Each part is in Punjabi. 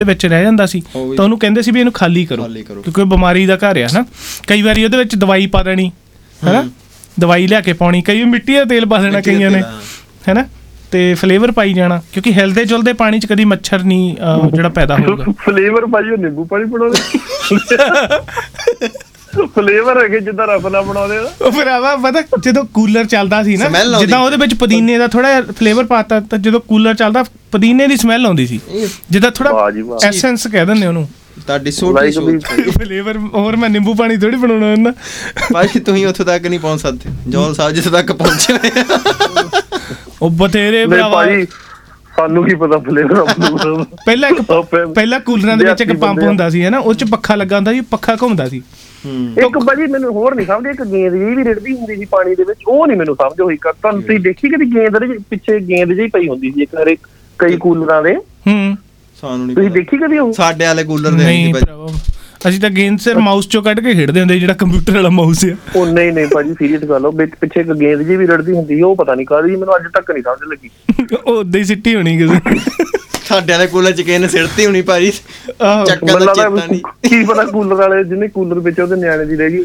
ਦੇ ਵਿੱਚ ਰਹਿ ਜਾਂਦਾ ਸੀ ਉਹ ਵੀ- ਤਾਂ ਉਹਨੂੰ ਕਹਿੰਦੇ ਸੀ ਵੀ ਇਹਨੂੰ ਖਾਲੀ ਕਰੋ ਖਾਲੀ ਕਰੋ। ਕਿਉਂਕਿ ਉਹ ਬਿਮਾਰੀ ਦਾ ਘਰ ਆ ਨਾ ਕਈ ਵਾਰੀ ਉਹਦੇ ਵਿੱਚ ਦਵਾਈ ਪਾ ਦੇਣੀ ਹੈਨਾ। ਦਵਾਈ ਲਿਆ ਕੇ ਪਾਉਣੀ ਕਈ ਵਾਰ ਮਿੱਟੀ ਦਾ ਤੇਲ ਪਾ ਦੇਣਾ ਮਿੱਟੀ ਦਾ ਕਈਆਂ ਨੇ ਤੇਲ। ਹੈਨਾ। ਤੇ ਫਲੇਵਰ ਪਾਈ ਜਾਣਾ ਕਿਉਂਕਿ ਹਿਲਦੇ ਜੁਲਦੇ ਪਾਣੀ 'ਚ ਕਦੀ ਮੱਛਰ ਨਹੀਂ ਅਹ, ਜਿਹੜਾ ਪੈਦਾ ਹੋਊਗਾ। ਫਲੇਵਰ ਭਾਜੀ ਉਹ ਨਿੰਬੂ ਪਾਣੀ ਬਣਾਉਂਦੇ। ਫਲੇਵਰ ਹੈਗੇ ਜਿੱਦਾਂ ਰਫਲਾ ਬਣਾਉਂਦੇ ਆ। ਉਹ ਭਰਾਵਾ ਪਤਾ ਜਦੋਂ ਕੂਲਰ ਚੱਲਦਾ ਸੀ ਨਾ Smell ਆਉਂਦੀ। ਜਿੱਦਾਂ ਉਹਦੇ ਵਿੱਚ ਪੁਦੀਨੇ ਦਾ ਥੋੜਾ ਫਲੇਵਰ ਪਾਤਾ ਤਾਂ ਜਦੋਂ ਕੂਲਰ ਚੱਲਦਾ ਪੁਦੀਨੇ ਦੀ ਸਮੈਲ ਆਉਂਦੀ ਸੀ। ਜਿੱਦਾਂ ਥੋੜਾ ਵਾਹ ਜੀ ਵਾਹ। ਐਸੈਂਸ ਕਹਿ ਦਿੰਦੇ ਉਹਨੂੰ। ਤੁਹਾਡੀ ਵੀ- ਸੋਚ। ਫਲੇਵਰ ਹੋਰ ਮੈਂ ਨਿੰਬੂ ਪਾਣੀ ਥੋੜੀ ਬਣਾਉਣਾ ਹੁੰਦਾ। ਭਾਈ ਤੁਸੀਂ ਉੱਥੇ ਤੱਕ ਨਹੀਂ ਪਹੁੰਚ ਸਕਦੇ। ਜੋਲ ਸਾਹਿਬ ਜਿੱਥੇ ਤੱਕ ਪਹੁੰਚੇ ਹੋਏ ਆ। ਉਹ ਬਥੇਰੇ ਭਰਾਵਾ ਭਾਜੀ ਸਾਨੂੰ ਕੀ ਪਤਾ ਫਲੇਵਰ ਆਪਣਾ ਪਹਿਲਾਂ ਇੱਕ ਪਹਿਲਾਂ ਕੂਲਰਾਂ ਦੇ ਵਿੱਚ ਇੱਕ ਪੰਪ। ਹੁੰਦਾ ਸੀ ਹੈ ਨਾ? ਉਹ ਚ ਪੱਖਾ ਲੱਗਾ ਹੁੰਦਾ ਸੀ ਪੱਖਾ ਘੁੰਮਦਾ ਸੀ। ਇੱਕ ਭਾਜੀ ਮੈਨੂੰ ਹੋਰ ਨਹੀਂ ਸਮਝ ਇੱਕ ਗੇਂਦ ਜਿਹੀ ਵੀ ਰਿੜਦੀ ਹੁੰਦੀ ਸੀ ਪਾਣੀ ਦੇ ਵਿੱਚ ਉਹ ਨਹੀਂ ਮੈਨੂੰ ਸਮਝ ਹੋਈ। ਕਰ ਤੁਹਾਨੂੰ ਤੁਸੀਂ ਦੇਖੀ ਕਦੀ ਗੇਂਦ ਦੇ ਪਿੱਛੇ ਗੇਂਦ ਜਿਹੀ ਪਈ ਹੁੰਦੀ ਸੀ ਇੱਕ ਹਰੇ ਕਈ ਕੂਲਰਾਂ ਦੇ? ਹੂੰ। ਸਾਨੂੰ ਨਹੀਂ ਤੁਸੀਂ ਦੇਖੀ ਕਦੀ ਉਹ? ਸਾਡੇ ਵਾਲੇ ਕੂਲਰ ਦੇ ਨਹੀਂ ਭਰਾਵਾ। ਅਸੀਂ ਤਾਂ ਗੇਂਦ ਸਿਰ ਮਾਊਸ ਚੋਂ ਕੱਢ ਕੇ ਖੇਡਦੇ ਹੁੰਦੇ ਜਿਹੜਾ ਕੰਪਿਊਟਰ ਵਾਲਾ ਮਾਊਸ ਆ। ਉਹ ਨਹੀਂ ਨਹੀਂ ਭਾਜੀ ਸੀਰੀਅਸ ਗੱਲ ਉਹ ਵਿੱਚ ਪਿੱਛੇ ਇੱਕ ਗੇਂਦ ਜਿਹੀ ਵੀ ਰਿੜਦੀ ਹੁੰਦੀ ਉਹ ਪਤਾ ਨਹੀਂ ਕਾਹਦੀ ਮੈਨੂੰ ਅੱਜ ਤੱਕ ਨਹੀਂ ਸਮਝ ਲੱਗੀ। ਉਹ ਉਦਾਂ ਹੀ ਸਿੱਟੀ ਹੋਣੀ ਕਿਸੇ ਸਾਡੇ ਵਾਲੇ ਕੂਲਰ ਚ ਕਿਸੇ ਨੇ ਹੋਣੀ ਆਹੋ। ਚੱਕਰ ਦਾ ਚੇਤਾ ਨਹੀਂ। ਕੀ ਪਤਾ ਕੂਲਰ ਵਾਲੇ ਜਿਹਨੇ ਕੂਲਰ ਵਿੱਚ ਉਹਦੇ ਨਿਆਣੇ ਦੀ ਰਹਿ ਗਈ।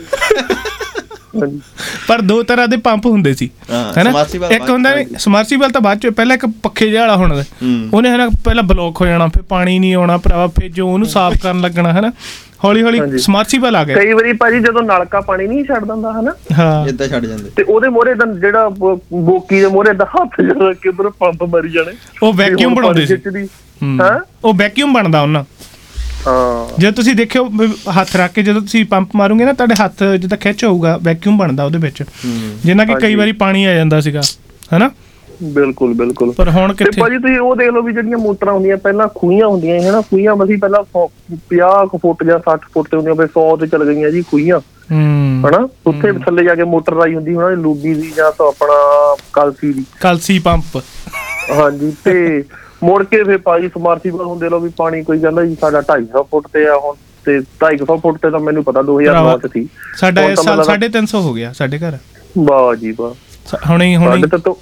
ਪਰ ਦੋ ਤਰ੍ਹਾਂ ਦੇ ਪੰਪ ਹੁੰਦੇ ਸੀ ਹੈਨਾ ਇੱਕ ਹੁੰਦਾ ਸਮਰਸੀਬਲ ਤਾਂ ਬਾਅਦ ਚ ਪਹਿਲਾਂ ਇੱਕ ਪੱਖੇ ਜਿਹਾ ਵਾਲਾ ਹੋਣਾ ਹੂੰ। ਉਹਨੇ ਹਨਾ ਪਹਿਲਾਂ ਬਲੌਕ ਹੋ ਜਾਣਾ ਫਿਰ ਪਾਣੀ ਨਹੀਂ ਆਉਣਾ ਭਰਾਵਾ ਫਿਰ ਜੋ ਉਹਨੂੰ ਸਾਫ਼ ਕਰਨ ਲੱਗਣਾ ਹੈਨਾ ਹੌਲੀ ਹੌਲੀ। ਸਮਰਸੀਬਲ ਆ ਗਿਆ ਕਈ ਵਾਰੀ ਭਾਜੀ ਜਦੋਂ ਨਲਕਾ ਪਾਣੀ ਨਹੀਂ ਛੱਡ ਦਿੰਦਾ ਹਨਾ ਹਾਂ। ਇਦਾਂ ਛੱਡ ਜਾਂਦੇ। ਤੇ ਉਹਦੇ ਮੋਰੇ ਦਾ ਜਿਹੜਾ ਬੋਕੀ ਦੇ ਮੋਰੇ ਦਾ ਹੱਥ ਜਿਹੜਾ ਕਿ ਉਧਰ ਪੰਪ ਮਾਰੀ ਜਾਣੇ। ਉਹ ਵੈਕਿਊਮ ਬਣਾਉਂਦੇ ਸੀ। ਹਾਂ। ਉਹ ਵੈਕਿਊਮ ਬਣਦਾ ਉਹਨਾਂ। ਹਾਂ। ਜੇ ਤੁਸੀਂ ਦੇਖਿਓ ਹੱਥ ਰੱਖ ਕੇ ਜਦੋਂ ਤੁਸੀਂ ਪੰਪ ਮਾਰੋਗੇ ਨਾ ਤੁਹਾਡੇ ਹੱਥ ਜਿੱਦਾਂ ਖਿੱਚ ਹੋਊਗਾ ਵੈਕਿਊਮ ਬਣਦਾ ਉਹਦੇ ਵਿੱਚ। ਜਿੰਨਾ ਕਿ ਕਈ। ਵਾਰੀ ਪਾਣੀ ਆ ਜਾਂਦਾ ਸੀਗਾ ਹੈਨਾ? ਬਿਲਕੁਲ ਬਿਲਕੁਲ। ਪਰ ਹੁਣ ਤੇ ਕਿੱਥੇ? ਭਾਜੀ ਤੁਸੀਂ ਉਹ ਦੇਖ ਲਓ ਵੀ ਜਿਹੜੀਆਂ ਮੋਟਰਾਂ ਹੁੰਦੀਆਂ ਪਹਿਲਾਂ ਖੂਹੀਆਂ ਹੁੰਦੀਆਂ ਸੀ ਹਨਾ? ਖੂਹੀਆਂ ਪਹਿਲਾਂ 50 ਕੁ ਫੁੱਟ ਜਾਂ 60 ਫੁੱਟ ਤੇ ਹੁੰਦੀਆਂ ਫਿਰ 100 ਤੇ ਚਲ ਗਈਆਂ ਜੀ ਖੂਹੀਆਂ। ਹੂੰ। ਹਨਾ? ਉੱਥੇ ਥੱਲੇ ਜਾ ਕੇ ਮੋਟਰ ਲਾਈ ਹੁੰਦੀ ਉਹਨਾਂ ਦੀ ਲੂਬੀ ਦੀ ਜਾਂ ਤਾਂ ਆਪਣਾ ਕਲਸੀ ਦੀ। ਕਲਸੀ ਪੰਪ। ਹਾਂਜੀ ਤੇ ਮੁੜ ਕੇ ਫਿਰ ਭਾਜੀ ਸਮਰਸੀਬਲ ਹੁੰਦੇ ਲੋ ਵੀ ਪਾਣੀ ਕੋਈ ਕਹਿੰਦਾ ਜੀ ਸਾਡਾ 250 ਫੁੱਟ ਤੇ ਆ ਹੁਣ ਤੇ 250 ਫੁੱਟ ਤੇ ਤਾਂ ਮੈਨੂੰ ਪਤਾ 2009 ਚ ਸੀ। ਸਾਡਾ ਇਸ ਸਾਲ ਮਤਲਬ- 350 ਹੋ ਗਿਆ ਸਾਡੇ ਘਰ। ਵਾਹ ਜੀ ਵਾਹ। ਹੁਣੇ ਹੀ- ਹੁਣੇ ਸਾਡੇ ਤਾਂ ਤੋਂ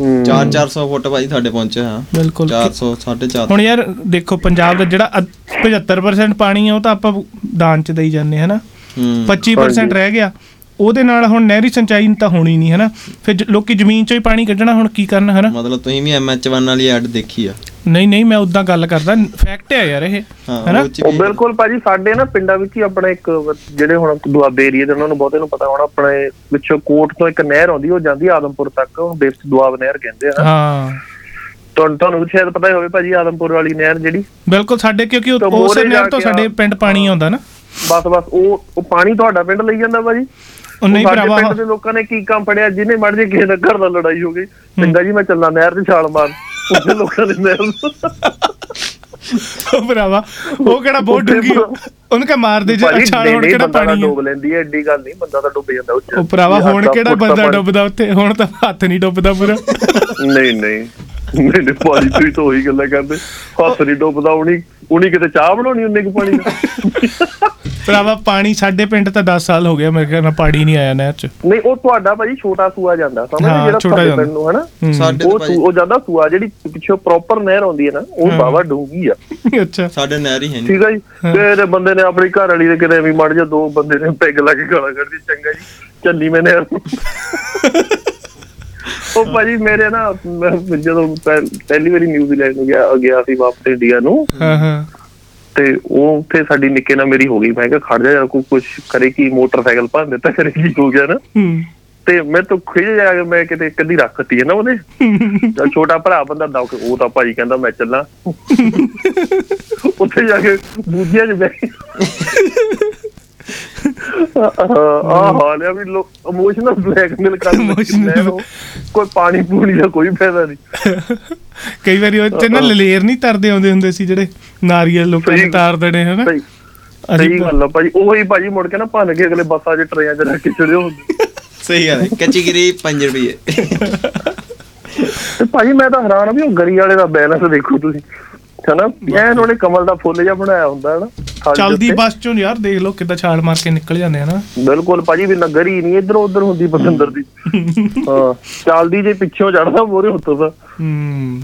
ਹੂੰ। 4-400 ਫੁੱਟ ਭਾਈ ਸਾਡੇ ਪਹੁੰਚੇ ਹਾਂ ਬਿਲਕੁਲ। 400 450 ਹੁਣ ਯਾਰ ਦੇਖੋ ਪੰਜਾਬ ਦਾ ਜਿਹੜਾ ਅੱਧ- 75% ਪਾਣੀ ਆ ਉਹ ਤਾਂ ਆਪਾਂ ਦਾਨ ਚ ਦੇਈ ਜਾਂਦੇ ਹਨਾ? ਹੂੰ। 25% ਰਹਿ ਗਿਆ। ਉਹਦੇ ਨਾਲ ਹੁਣ ਨਹਿਰੀ ਸਿੰਚਾਈ ਤਾਂ ਹੋਣੀ ਨਹੀਂ ਹਨਾ? ਫਿਰ ਜ- ਲੋਕੀ ਜ਼ਮੀਨ ਚੋਂ ਹੀ ਪਾਣੀ ਕੱਢਣਾ ਹੁਣ ਕੀ ਕਰਨ ਹਨਾ? ਮਤਲਬ ਤੁਸੀਂ ਵੀ ਐਮਐਚ1 ਵਾਲੀ ਐਡ ਦੇਖੀ ਆ? ਨਹੀਂ ਨਹੀਂ ਮੈਂ ਉਦਾਂ ਗੱਲ ਕਰਦਾ ਫੈਕਟ ਹੈ ਯਾਰ ਇਹ ਹਾਂ ਹੈਨਾ? ਉਹ ਚ ਉਹ ਵੀ- ਬਿਲਕੁਲ ਭਾਜੀ ਸਾਡੇ ਨਾ ਪਿੰਡਾਂ ਵਿੱਚ ਹੀ ਆਪਣਾ ਇੱਕ ਜਿਹੜੇ ਹੁਣ ਦੁਆਬੇ ਏਰੀਆ ਦੇ ਉਹਨਾਂ ਨੂੰ ਬਹੁਤੇ ਨੂੰ ਪਤਾ ਹੋਣਾ ਆਪਣੇ ਵਿੱਚੋਂ ਕੋਟ ਤੋਂ ਇੱਕ ਨਹਿਰ ਆਉਂਦੀ ਉਹ ਜਾਂਦੀ ਆਦਮਪੁਰ ਤੱਕ ਉਹ ਬੇਸ ਦੁਆਬ ਨਹਿਰ ਕਹਿੰਦੇ ਆ ਨਾ। ਹਾਂ। ਤੁਹਾਨੂੰ ਤੁਹਾਨੂੰ ਸ਼ਾਇਦ ਪਤਾ ਹੀ ਹੋਵੇ ਭਾਜੀ ਆਦਮਪੁਰ ਵਾਲੀ ਨਹਿਰ ਜਿਹੜੀ। ਬਿਲਕੁਲ ਸਾਡੇ ਕਿਉਂਕਿ ਉਹ- ਤਾਂ ਉਸ ਮੋਹਰੇ ਨਹਿਰ ਤੋਂ ਕੇ ਸਾਡੇ ਆ- ਪਿੰਡ ਪਾਣੀ ਆਉਂਦਾ ਨਾ। ਬਸ ਬਸ ਉਹ ਉਹ ਪਾਣੀ ਤੁਹਾਡਾ ਪਿੰਡ ਲਈ ਜਾਂਦਾ ਭਾਜੀ? ਉਹ ਨਹੀਂ ਸਾਡੇ ਭਰਾਵਾ ਪਿੰਡ ਦੇ ਲੋਕਾਂ ਨੇ ਕੀ ਕੰਮ ਫੜਿਆ? ਜਿਹਨੇ ਮੜ ਜੇ ਕਿਸੇ ਦਾ ਘਰ ਦਾ ਲੜਾਈ ਹੋ ਗਈ। ਚੰਗਾ ਜੀ ਮੈਂ ਚੱਲਾਂ ਨਹਿਰ 'ਚ ਛਾਲ ਮਾਰ ਉਹਦੇ ਲੋਕਾਂ ਨੇ ਨਹਿਰ ਉਹ ਭਰਾਵਾ ਉਹ ਕਿਹੜਾ ਬਹੁਤ ਉੱਥੇ ਡੂੰਗੀ ਉਹਨੂੰ ਕਹ ਮਾਰ ਦੇ ਜੇ। ਨਹੀਂ ਹੁਣ ਕਿਹੜਾ ਪਾਣੀ। ਡੁੱਬ ਲੈਂਦੀ ਹੈ ਐਡੀ ਗੱਲ ਨਹੀਂ ਬੰਦਾ ਤਾਂ ਡੁੱਬ ਜਾਂਦਾ 'ਚ। ਉਹ ਭਰਾਵਾ ਹੁਣ ਕਿਹੜਾ ਬੰਦਾ। ਡੁੱਬਦਾ ਉੱਥੇ? ਹੁਣ ਤਾਂ ਹੱਥ ਨਹੀਂ ਡੁੱਬਦਾ ਪੂਰਾ। ਨਹੀਂ ਨਹੀਂ। ਨਹੀਂ ਭਾਜੀ ਤੁਸੀਂ ਤਾਂ ਉਹੀ ਗੱਲਾਂ ਕਰਦੇ। ਹੱਥ ਨਹੀਂ ਡੁੱਬਦਾ ਉਣੀ ਉਣੀ ਕਿਤੇ ਚਾਹ ਬਣਾਉਣੀ ਉਹਨੇ ਕਿ ਪਾਣੀ ਦਾ ਭਰਾਵਾ ਪਾਣੀ ਸਾਡੇ ਪਿੰਡ ਤਾਂ 10 ਸਾਲ ਹੋ ਗਿਆ ਮੇਰੇ ਖਿਆਲ ਨਾਲ ਪਾਣੀ ਨਹੀਂ ਆਇਆ ਨਹਿਰ ਚ। ਨਹੀਂ ਉਹ ਤੁਹਾਡਾ ਭਾਜੀ ਛੋਟਾ ਸੂਆ ਜਾਂਦਾ ਸਮਝ ਹਾਂ, ਜਿਹੜਾ ਛੋਟਾ ਤੁਹਾਡੇ ਜਾਂਦਾ। ਪਿੰਡ ਨੂੰ ਹਨਾ? ਹੂੰ। ਸਾਡੇ ਉਹ ਤਾਂ ਭਾਈ ਉਹ ਜਾਂਦਾ ਸੂਆ ਜਿਹੜੀ ਪਿੱਛੋਂ ਪ੍ਰੋਪਰ ਨਹਿਰ ਆਉਂਦੀ ਹੈ ਨਾ ਉਹ ਹਾਂ। ਬਾਵਾ ਡੂੰਗੀ ਆ। ਅੱਛਾ। ਸਾਡੇ ਨਹਿਰ ਹੀ ਹੈ ਨਹੀਂ। ਠੀਕ ਆ ਜੀ? ਫਿਰ ਬੰਦੇ ਨੇ ਆਪਣੀ ਘਰ ਵਾਲੀ ਦੇ ਕਿਤੇ ਵੀ ਮੜ ਜਾ ਦੋ ਬੰਦੇ ਨੇ ਪੈਗ ਲਾ ਕੇ ਗਾਲਾਂ ਕੱਢਦੀ ਚੰਗਾ ਜੀ। ਚੱਲੀ ਮੈਂ ਨਹਿਰ ਨੂੰ। ਉਹ ਭਾਜੀ ਮੇਰੇ ਨਾ ਜਦੋਂ ਪਹਿ- ਪਹਿਲੀ ਵਾਰੀ ਨਿਊਜ਼ੀਲੈਂਡ ਨੂੰ ਗਿਆ ਗਿਆ ਸੀ ਵਾਪਸ ਇੰਡੀਆ ਨੂੰ। ਹਾਂ ਹਾਂ। ਤੇ ਉਹ ਉੱਥੇ ਸਾਡੀ ਨਿੱਕੇ ਨਾਲ ਮੇਰੀ ਹੋ ਗਈ। ਮੈਂ ਕਿਹਾ ਖੜ ਜਾ ਯਾਰ ਕੋਈ ਕੁਝ ਕਰੇ ਕੀ ਮੋਟਰਸਾਈਕਲ ਭੰਨ ਦਿੱਤਾ ਕਰੇ ਕੀ ਹੋ ਗਿਆ ਨਾ। ਤੇ ਮੈਂ ਤਾਂ ਖਿਜ ਜਾ ਕੇ ਮੈਂ ਕਿਤੇ ਕਦੀ ਰੱਖਤੀ ਹੈ ਨਾ ਉਹਨੇ। ਚੱਲ ਛੋਟਾ ਭਰਾ ਬੰਦਾ ਦੌਕ ਉਹ ਤਾਂ ਭਾਜੀ ਕਹਿੰਦਾ ਮੈਂ ਚੱਲਾਂ। ਉੱਥੇ ਜਾ ਕੇ ਬੂਝਿਆਂ ਬਹਿ ਆ ਹਾਲ ਆ ਵੀ ਲੋਕ ਇਮੋਸ਼ਨਲ ਬਲੈਕਮੇਲ ਕਰ Emotional- ਕੋਈ ਪਾਣੀ ਪੂਣੀ ਦਾ ਕੋਈ ਫਾਇਦਾ ਨਹੀਂ। ਕਈ ਵਾਰੀ ਉਹ ਤੇ ਨਾ ਲਲੇਰ ਨਹੀਂ ਤਰਦੇ ਆਉਂਦੇ ਹੁੰਦੇ ਸੀ ਜਿਹੜੇ ਨਾਰੀਅਲ ਲੋਕਾਂ ਨੇ ਤਾਰ ਦੇਣੇ ਹਨਾ? ਸਹੀ ਗੱਲ ਆ ਭਾਜੀ ਉਹੀ ਭਾਜੀ ਮੁੜ ਕੇ ਨਾ ਭੰਨ ਕੇ ਅਗਲੇ ਬੱਸਾਂ 'ਚ ਟਰੇਆਂ 'ਚ ਰੱਖ ਕੇ ਚੜਿਓ ਹੁੰਦੇ। ਸਹੀ ਗੱਲ ਹੈ ਕੱਚੀ ਗਰੀ 5 ਰੁਪਏ ਤੇ ਭਾਜੀ ਮੈਂ ਤਾਂ ਹੈਰਾਨ ਆ ਵੀ ਉਹ ਗਰੀ ਵਾਲੇ ਦਾ ਬੈਲੈਂਸ ਦੇਖੋ ਤੁਸੀਂ। ਹਨਾ ਐਨ ਉਹਨੇ ਕਮਲ ਦਾ ਫੁੱਲ ਜਿਹਾ ਬਣਾਇਆ ਹੁੰਦਾ ਹਨਾ ਚਲਦੀ ਬੱਸ ਚੋਂ ਯਾਰ ਦੇਖ ਲਓ ਕਿੱਦਾਂ ਛਾਲ ਮਾਰ ਕੇ ਨਿਕਲ ਜਾਂਦੇ ਹਨਾ ਬਿਲਕੁਲ ਭਾਜੀ ਵੀ ਨਗਰ ਹੀ ਨਹੀਂ ਇਧਰ ਉਧਰ ਹੁੰਦੀ ਪਸੰਦਰ ਦੀ। ਹਾਂ ਚਲਦੀ ਜੇ ਪਿੱਛੋਂ ਚੜਦਾ ਮੋਰੇ ਉੱਤੋਂ ਹੂੰ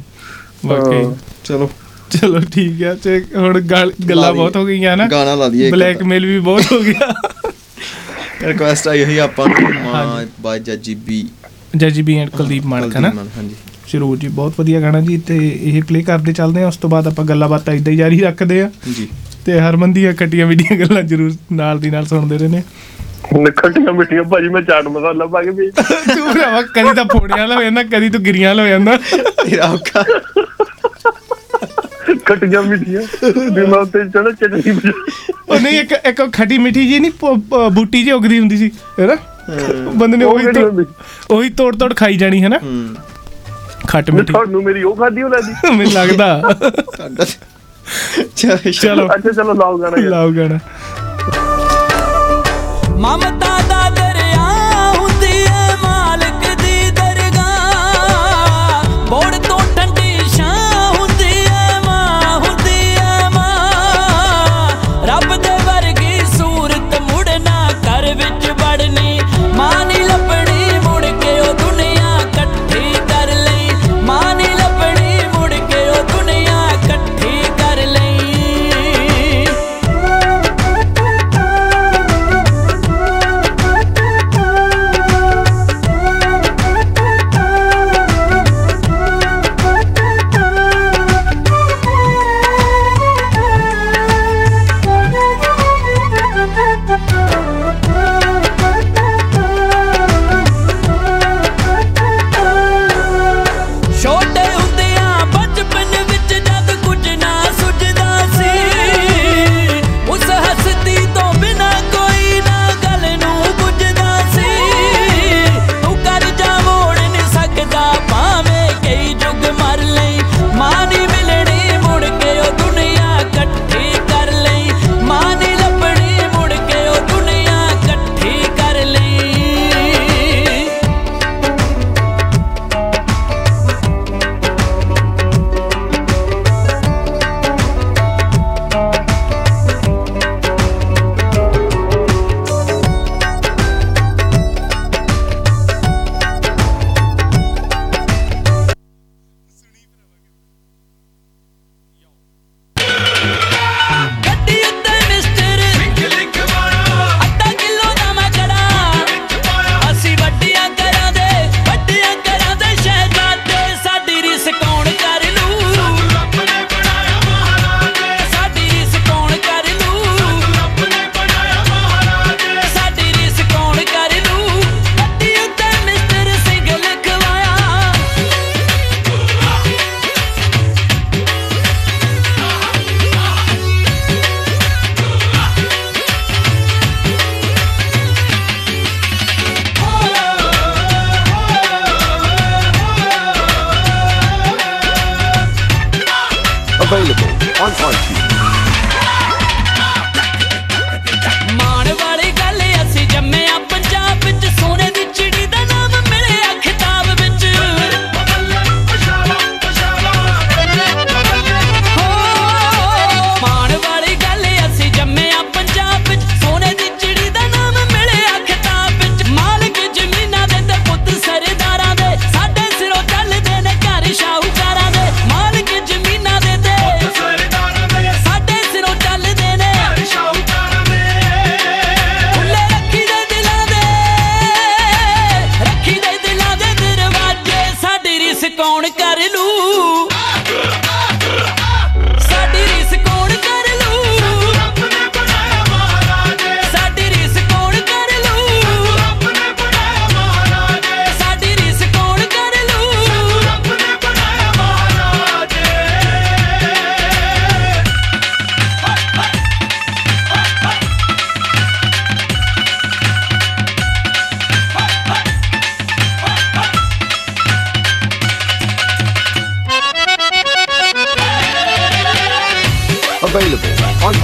ਵਾਕਈ ਚਲੋ। ਚਲੋ ਠੀਕ ਹੈ ਤੇ ਹੁਣ ਗੱਲਾਂ ਬਹੁਤ ਹੋ ਗਈਆਂ ਨਾ। ਗਾਣਾ ਲਾ ਦਈਏ ਬਲੈਕਮੇਲ ਵੀ ਬਹੁਤ ਹੋ ਗਿਆ। ਰਿਕੁਐਸਟ ਆਈ ਹੈ ਆਪਾਂ ਨੂੰ ਬਾਈ ਜੱਜੀ B. ਜੱਜੀ B and Kuldeep Manak ਨਾ? ਹਾਂਜੀ। ਸਰੋਜ ਜੀ ਬਹੁਤ ਵਧੀਆ ਗਾਣਾ ਜੀ ਤੇ ਇਹ ਪਲੇ ਕਰਦੇ ਚੱਲਦੇ ਆ ਉਸ ਤੋਂ ਬਾਅਦ ਆਪਾਂ ਗੱਲਾਂ ਬਾਤਾਂ ਇਦਾਂ ਹੀ ਜਾਰੀ ਰੱਖਦੇ ਆ। ਜੀ। ਤੇ ਹਰਮਨ ਦੀਆਂ ਖੱਟੀਆਂ ਮਿੱਠੀਆਂ ਗੱਲਾਂ ਜ਼ਰੂਰ ਨਾਲ ਦੀ ਨਾਲ ਸੁਣਦੇ ਰਹਿੰਦੇ ਖੱਟੀਆਂ ਮਿੱਠੀਆਂ ਭਾਜੀ ਮੈਂ ਚਾਟ ਮਸਾਲਾ ਪਾ ਕੇ ਵੇਚ ਤੂੰ ਭਰਾਵਾ ਕਦੀ ਤਾਂ ਫੋੜਿਆ ਲਾ ਹੋ ਕਦੀ ਤੂੰ ਗਿਰੀਆਂ ਲਾ ਹੋ ਜਾਂਦਾ। ਤੇਰਾ ਔਖਾ। ਖੱਟੀਆਂ ਮਿੱਠੀਆਂ ਵੀ ਮੈਂ ਚੜਾ ਚਟਨੀ ਉਹ ਨਹੀਂ ਇੱਕ ਇੱਕ ਖੱਟੀ ਮਿੱਠੀ ਜੀ ਨਹੀਂ ਬੂਟੀ ਜੀ ਉਗਦੀ ਹੁੰਦੀ ਸੀ ਹੈਨਾ ਬੰਦੇ ਨੇ ਉਹੀ ਉਹੀ ਤੋੜ ਤੋੜ ਖਾਈ ਜਾਣੀ ਹੈਨਾ ਖੱਟ ਮਿੱਠੀ ਤੁਹਾਨੂੰ ਮੇਰੀ ਉਹ ਖਾਦੀ ਉਹ ਲੱਗਦੀ ਮੈਨੂੰ ਲੱਗਦਾ। ਚਲੋ ਅੱਛਾ ਚਲੋ ਲਾਓ ਗਾਣਾ ਲਾਓ ਗਾਣਾ। ਮਮਤਾ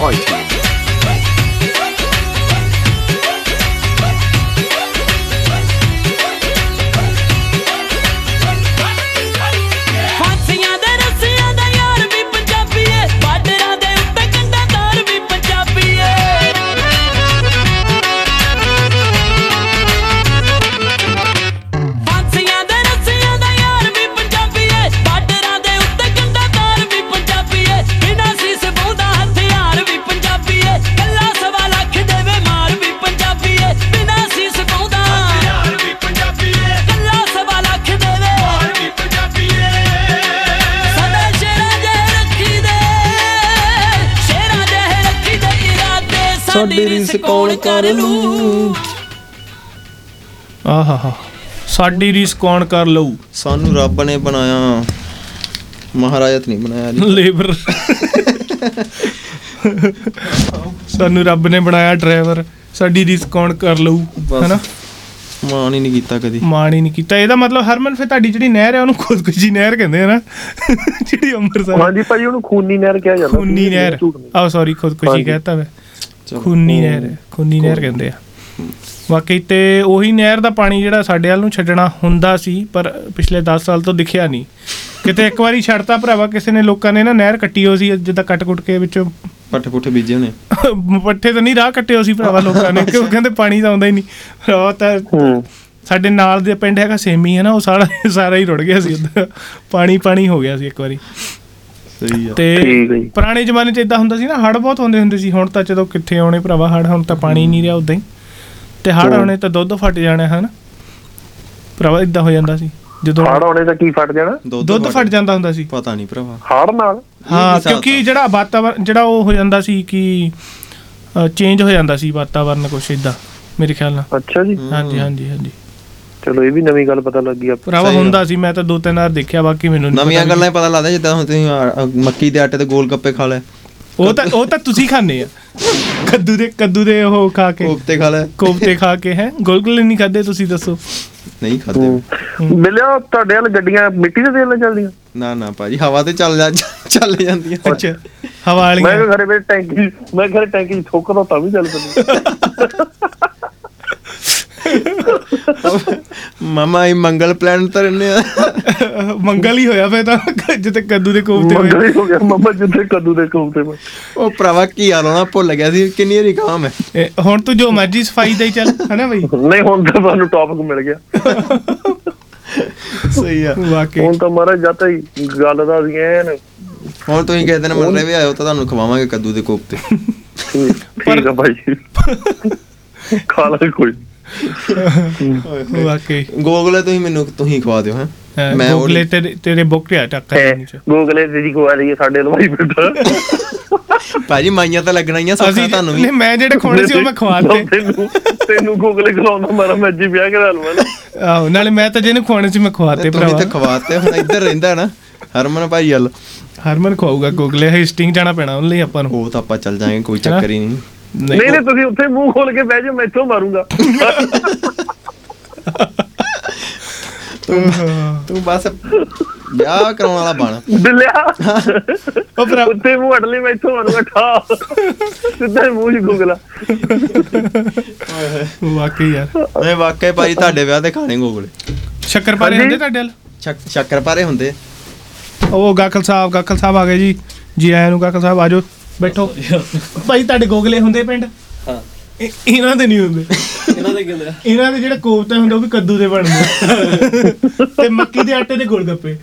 Oh. ਸਾਡੀ ਰੀਸ ਕੌਣ ਕਰ ਲਊ? ਸਾਨੂੰ ਰੱਬ ਨੇ ਬਣਾਇਆ। ਮਹਾਰਾਜਾ ਤਾਂ ਨਹੀਂ ਬਣਾਇਆ ਜੀ। ਲੇਬਰ। ਸਾਨੂੰ ਰੱਬ ਨੇ ਬਣਾਇਆ ਡਰਾਈਵਰ। ਸਾਡੀ ਰੀਸ ਕੌਣ ਕਰ ਲਊ? ਬਸ। ਹੈਨਾ? ਮਾਣ ਹੀ ਨਹੀਂ ਕੀਤਾ ਕਦੀ। ਮਾਣ ਹੀ ਨਹੀਂ ਕੀਤਾ। ਇਹਦਾ ਮਤਲਬ ਹਰਮਨ ਫਿਰ ਤੁਹਾਡੀ ਜਿਹੜੀ ਨਹਿਰ ਹੈ ਉਹਨੂੰ ਖੁਦਕੁਸ਼ੀ ਨਹਿਰ ਕਹਿੰਦੇ ਆ ਨਾ? ਜਿਹੜੀ ਅੰਮ੍ਰਿਤਸਰ ਹਾਂਜੀ ਭਾਜੀ ਉਹਨੂੰ ਖੂਨੀ ਨਹਿਰ ਕਿਹਾ ਜਾਂਦਾ। ਖੂਨੀ ਨਹਿਰ। ਝੂਠ ਨਹੀਂ। ਆਹ ਸੌਰੀ ਖੁਦਕੁਸ਼ੀ ਹਾਂਜੀ। ਕਹਿਤਾ। ਖੂਨੀ ਨਹਿਰ ਖੂਨੀ ਨਹਿਰ ਕਹਿੰਦੇ ਆ। ਵਾਕਈ ਤੇ ਉਹੀ ਨਹਿਰ ਦਾ ਪਾਣੀ ਜਿਹੜਾ ਸਾਡੇ ਵੱਲ ਨੂੰ ਛੱਡਣਾ ਹੁੰਦਾ ਸੀ ਪਰ ਪਿਛਲੇ 10 ਸਾਲ ਤੋਂ ਦਿਖਿਆ ਨਹੀਂ। ਕਿਤੇ ਇੱਕ ਵਾਰੀ ਛੱਡਤਾ ਭਰਾਵਾ ਕਿਸੇ ਨੇ ਲੋਕਾਂ ਨੇ ਨਾ ਨਹਿਰ ਕੱਟੀ ਹੋ ਸੀ ਜਿੱਦਾਂ ਕੱਟ ਕੁੱਟ ਕੇ ਵਿੱਚੋਂ। ਪੱਠੇ ਪੁੱਠੇ ਬੀਜੇ ਹੋਣੇ। ਪੱਠੇ ਤਾਂ ਨਹੀਂ ਰਾਹ ਕੱਟੇ ਸੀ ਭਰਾਵਾ ਲੋਕਾਂ ਨੇ ਕਿਉਂ ਕਹਿੰਦੇ ਪਾਣੀ ਤਾਂ ਆਉਂਦਾ ਹੀ ਨਹੀਂ। ਭਰਾਵਾ ਤਾਂ ਸਾਡੇ ਨਾਲ ਦੇ ਪਿੰਡ ਹੈਗਾ ਸੇਮੀ ਹੈ ਨਾ ਉਹ ਸਾਰਾ ਸਾਰਾ ਹੀ ਰੁੜ ਗਿਆ ਸੀ ਉੱਧਰ। ਪਾਣੀ ਪਾਣੀ ਹੋ ਗਿਆ ਸੀ ਇੱਕ ਵਾਰੀ। ਸਹੀ ਆ। ਤੇ ਠੀਕ ਹੈ ਜੀ। ਪੁਰਾਣੇ ਜ਼ਮਾਨੇ 'ਚ ਇਦਾਂ ਹੁੰਦਾ ਸੀ ਨਾ ਹੜ ਬਹੁਤ ਹੁੰਦੇ ਹੁੰਦੇ ਸੀ। ਹੁਣ ਤਾਂ ਜਦੋਂ ਕਿੱਥੇ ਆਉਣੇ ਭਰਾਵਾ ਹੜ ਹੁਣ ਤਾਂ ਪਾਣੀ ਨਹੀਂ ਰਿਹਾ ਉਦਾਂ ਹੀ। ਤੇ ਹੜ ਹੂੰ। ਆਉਣੇ ਤਾਂ ਦੁੱਧ ਫਟ ਜਾਣਾ ਹਨ ਭਰਾਵਾ ਇਦਾਂ ਹੋ ਜਾਂਦਾ ਸੀ। ਜਦੋਂ ਹਾੜ ਆਉਣੇ ਤਾਂ ਕੀ ਫਟ ਜਾਣਾ? ਦੁੱਧ ਫਟ ਜਾਂਦਾ ਹੁੰਦਾ ਸੀ। ਪਤਾ ਨਹੀਂ ਭਰਾਵਾ। ਹਾੜ ਨਾਲ? ਹਾਂ ਹਿਸਾਬ ਕਿਉਂਕਿ ਜਿਹੜਾ ਵਾਤਾਵਰਨ ਜਿਹੜਾ ਉਹ ਹੋ ਜਾਂਦਾ ਸੀ ਕਿ ਚੇਂਜ ਹੋ ਜਾਂਦਾ ਸੀ ਵਾਤਾਵਰਨ ਕੁਛ ਇਦਾਂ ਮੇਰੇ ਖਿਆਲ ਨਾਲ। ਅੱਛਾ ਜੀ। ਹਾਂਜੀ ਹਾਂਜੀ ਹਾਂਜੀ। ਚਲੋ ਇਹ ਵੀ ਨਵੀਂ ਗੱਲ ਪਤਾ ਲੱਗੀ ਆਪਾਂ ਭਰਾਵਾ ਹੁੰਦਾ ਸੀ ਮੈਂ ਤਾਂ ਦੋ ਤਿੰਨ ਵਾਰ ਦੇਖਿਆ ਬਾਕੀ ਮੈਨੂੰ ਨਹੀਂ ਨਵੀਆਂ ਗੱਲਾਂ ਹੀ ਪਤਾ ਲੱਗਦਾ ਜਿੱਦਾਂ ਹੁਣ ਤੁਸੀਂ ਆ- ਮੱਕੀ ਦੇ ਆਟੇ ਤੇ ਗੋਲ ਗੱਪੇ ਖਾ ਲੈ ਉਹ ਤਾਂ ਉਹ ਤਾਂ ਤੁਸੀਂ ਖਾਣੇ ਆ। ਕੱਦੂ ਦੇ ਕੱਦੂ ਦੇ ਉਹ ਖਾ ਕੇ। ਕੋਫਤੇ ਖਾ ਲੈ ਕੋਫਤੇ ਖਾ ਕੇ ਹੈ? ਗੁਲਗੁਲੇ ਨਹੀਂ ਖਾਦੇ ਤੁਸੀਂ ਦੱਸੋ। ਨਹੀਂ ਖਾਦੇ ਮਿਲਿਆ ਤੁਹਾਡੇ ਵਾਲ ਗੱਡੀਆਂ ਮਿੱਟੀ ਦੇ ਤੇਲ ਨਾਲ ਚੱਲਦੀਆਂ? ਨਾ ਨਾ ਭਾਜੀ ਹਵਾ ਤੇ ਚੱਲ ਜਾ ਚੱਲ ਜਾਂਦੀਆਂ। ਅੱਛਾ ਹਵਾ ਮੈਂ ਵਾਲੀਆਂ। ਕਿਹਾ ਘਰੇ ਵਿੱਚ ਟੈਂਕੀ ਮੈਂ ਘਰੇ ਟੈਂਕੀ 'ਚ ਤਾਂ ਵੀ ਚੱਲ ਪੈਂਦੀ। ਮਾਮਾ ਇਹ ਮੰਗਲ ਪਲਾਨ ਤੇ ਰਹਿੰਦੇ ਆ। ਮੰਗਲ ਹੀ ਹੋਇਆ ਫੇ ਤਾਂ ਜਿੱਤੇ ਕੱਦੂ ਦੇ ਕੋਫਤੇ ਹੋਏ। ਮੰਗਲ ਹੀ ਹੋ ਗਿਆ ਮੰਮਾ ਜਿੱਥੇ ਕੱਦੂ ਦੇ ਕੋਫਤੇ ਮੈਂ ਉਹ ਭਰਾਵਾ ਕੀ ਆ ਲਾਉਣਾ ਭੁੱਲ ਗਿਆ ਸੀ ਕਿੰਨੀ ਵਾਰੀ ਕਹਾਂ ਮੈਂ ਇਹ ਹੁਣ ਤੂੰ ਜੋ ਮਰਜ਼ੀ ਸਫ਼ਾਈ ਦਾ ਹੀ ਚੱਲ ਹਨਾ ਬਈ? ਨਹੀਂ ਹੁਣ ਤਾਂ ਤੁਹਾਨੂੰ ਟੌਪਿਕ ਮਿਲ ਗਿਆ। ਸਹੀ ਆ। ਵਾਕਈ। ਹੁਣ ਤਾਂ ਮਹਾਰਾਜ ਜਦ ਹੀ ਗੱਲ ਦਾ ਸੀ ਐਨ। ਹੁਣ ਤੁਸੀਂ ਕਿਸੇ ਦਿਨ ਰਹੇ ਵੀ ਆਇਓ ਤਾਂ ਤੁਹਾਨੂੰ ਖਵਾਵਾਂਗੇ ਕੱਦੂ ਦੇ ਕੋਫਤੇ। ਠੀਕ ਆ ਭਾਈ। ਖਾ ਲੈ ਕੋਈ। ਵਾਕਈ। ਗੋਗਲੇ ਤੁਸੀਂ ਮੈਨੂੰ ਤੁਸੀਂ ਖਵਾ ਦਿਓ ਹੈ। ਮੈਂ ਗੋਗਲੇ ਤੇਰੇ ਤੇਰੇ ਬੁੱਕ ਤੇ ਟੱਕਰ ਹੈ ਗੂਗਲੇ ਤੇ ਜੀ ਖਵਾ ਲਈ ਸਾਡੇ ਲਵਾਈ ਬੈਠਾ ਭਾਜੀ ਮਾਈਆਂ ਤਾਂ ਲੱਗਣਾ ਹੀ ਆ ਸੌਖਾ ਅਸੀਂ ਤੁਹਾਨੂੰ ਵੀ। ਨਹੀਂ ਮੈਂ ਜਿਹੜੇ ਖਵਾਉਣੇ ਸੀ ਉਹ ਮੈਂ ਖਵਾਤੇ ਤੈਨੂੰ ਤੈਨੂੰ ਗੂਗਲੇ ਖਲਾਉਂਦਾ ਮਾਰਾ ਮੈਂ ਜੀ ਵਿਆਹ ਕਰਾ ਲਵਾਂ ਆਹੋ ਨਾਲੇ ਮੈਂ ਤਾਂ ਜਿਹਨੂੰ ਖਵਾਉਣੇ ਸੀ ਮੈਂ ਖਵਾਤੇ ਤੁਸੀਂ ਭਰਾਵਾ। ਤਾਂ ਖਵਾਤੇ ਹੁਣ ਇੱਧਰ ਰਹਿੰਦਾ ਨਾ ਹਰਮਨ ਭਾਈ ਵੱਲ। ਹਰਮਨ ਖਵਾਊਗਾ ਗੋਗਲੇ ਹੇਸਟਿੰਗ ਜਾਣਾ ਪੈਣਾ ਉਹਨ ਲਈ ਆਪਾਂ ਨੂੰ। ਉਹ ਤਾਂ ਆਪਾਂ ਚੱਲ ਜਾਾਂਗੇ ਕੋਈ ਚੱਕਰ ਹੀ ਨਹੀਂ। ਨਹੀਂ ਨਹੀਂ ਤੁਸੀਂ ਉੱਥੇ ਮੂੰਹ ਖੋਲ ਕੇ ਬਹਿ ਜਾਓ ਮੈਂ ਇੱਥੋਂ ਮਾਰੂੰਗਾ। ਤੂੰ ਬਸ ਵਿਆਹ ਕਰਾਉਣ ਵਾਲਾ ਬਣ। ਬਿੱਲਿਆ। ਉਹ ਭਰਾ ਉੱਥੇ ਮੂੰਹ ਅੜ ਲਈ ਮੈਂ ਇੱਥੋਂ ਮਾਰੂੰਗਾ ਠਾ। ਸਿੱਧਾ ਮੂੰਹ ਹੀ ਗੂਗਲਾ। ਵਾਕਈ ਯਾਰ। ਨਹੀਂ ਵਾਕਈ ਭਾਈ ਤੁਹਾਡੇ ਵਿਆਹ ਤੇ ਖਾਣੇ ਗੋਗਲੇ। ਸ਼ੱਕਰਪਾਰੇ? ਹੁੰਦੇ ਤੁਹਾਡੇ ਵੱਲ? ਸ਼ੱਕ- ਸ਼ੱਕਰਪਾਰੇ ਹੁੰਦੇ। ਉਹ ਗਾਖਲ ਸਾਹਿਬ ਗਾਖਲ ਸਾਹਿਬ ਆ ਗਏ ਜੀ। ਜੀ ਆਇਆਂ ਨੂੰ ਗਾਖਲ ਸਾਹਿਬ ਆਜੋ ਬੈਠੋ। ਭਾਈ ਤੁਹਾਡੇ ਗੋਗਲੇ ਹੁੰਦੇ ਪਿੰਡ? ਹਾਂ। ਇਹ- ਇਹਨਾਂ ਦੇ ਨਹੀਂ ਹੁੰਦੇ। ਇਹਨਾਂ ਦੇ ਕਿੰਦੇ ਇਹਨਾਂ ਦੇ ਜਿਹੜੇ ਕੋਫਤੇ ਹੁੰਦੇ ਉਹ ਵੀ ਕੱਦੂ ਦੇ ਬਣਦੇ। ਤੇ ਮੱਕੀ ਦੇ ਆਟੇ ਦੇ ਗੋਲਗੱਪੇ।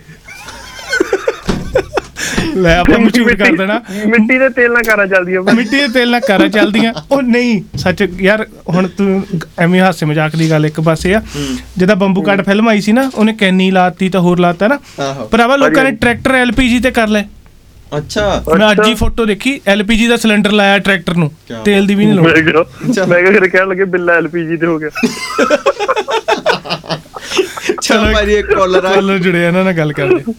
ਲੈ ਆਪਾਂ ਮਸ਼ਹੂਰ ਕਰ ਦੇਣਾ। ਮਿੱਟੀ ਦੇ ਤੇਲ ਨਾਲ ਕਾਰਾਂ ਚੱਲਦੀਆਂ ਪਈਆਂ। ਮਿੱਟੀ ਦੇ ਤੇਲ ਨਾਲ ਕਾਰਾਂ ਚੱਲਦੀਆਂ। ਉਹ ਨਹੀਂ ਸੱਚ ਯਾਰ ਹੁਣ ਤੂੰ ਐਵੇਂ ਹਾਸੇ ਮਜ਼ਾਕ ਦੀ ਗੱਲ ਇੱਕ ਪਾਸੇ ਆ। ਜਿਹਦਾ ਬੰਬੂ ਕੱਟ ਫਿਲਮ ਆਈ ਸੀ ਨਾ ਉਹਨੇ ਕੈਨੀ ਲਾਤੀ ਤਾਂ ਹੋਰ ਲਾਤਾ ਨਾ। ਆਹੋ। ਭਰਾਵਾ ਲੋਕਾਂ ਨੇ ਟਰੈਕਟਰ ਐਲਪੀਜੀ ਤੇ ਕਰ ਲਏ। ਅੱਛਾ। ਮੈਂ ਅੱਜ ਹੀ। ਫੋਟੋ ਦੇਖੀ ਐਲਪੀਜੀ ਦਾ ਸਿਲੰਡਰ ਲਾਇਆ ਟਰੈਕਟਰ ਨੂੰ ਤੇਲ ਦੀ ਵੀ ਨਹੀਂ ਲੋੜ। ਮੈਂ ਕਿਹਾ ਮੈਂ ਕਿਹਾ ਫਿਰ ਕਹਿਣ ਲੱਗੇ ਬਿੱਲਾ ਐਲਪੀਜੀ ਤੇ ਹੋ ਗਿਆ। ਚਲੋ ਭਾਜੀ ਇੱਕ ਕਾਲਰ ਆ। ਕਾਲਰ ਜੁੜੇ ਆ, ਇਹਨਾਂ ਨਾਲ ਗੱਲ ਕਰਦੇ।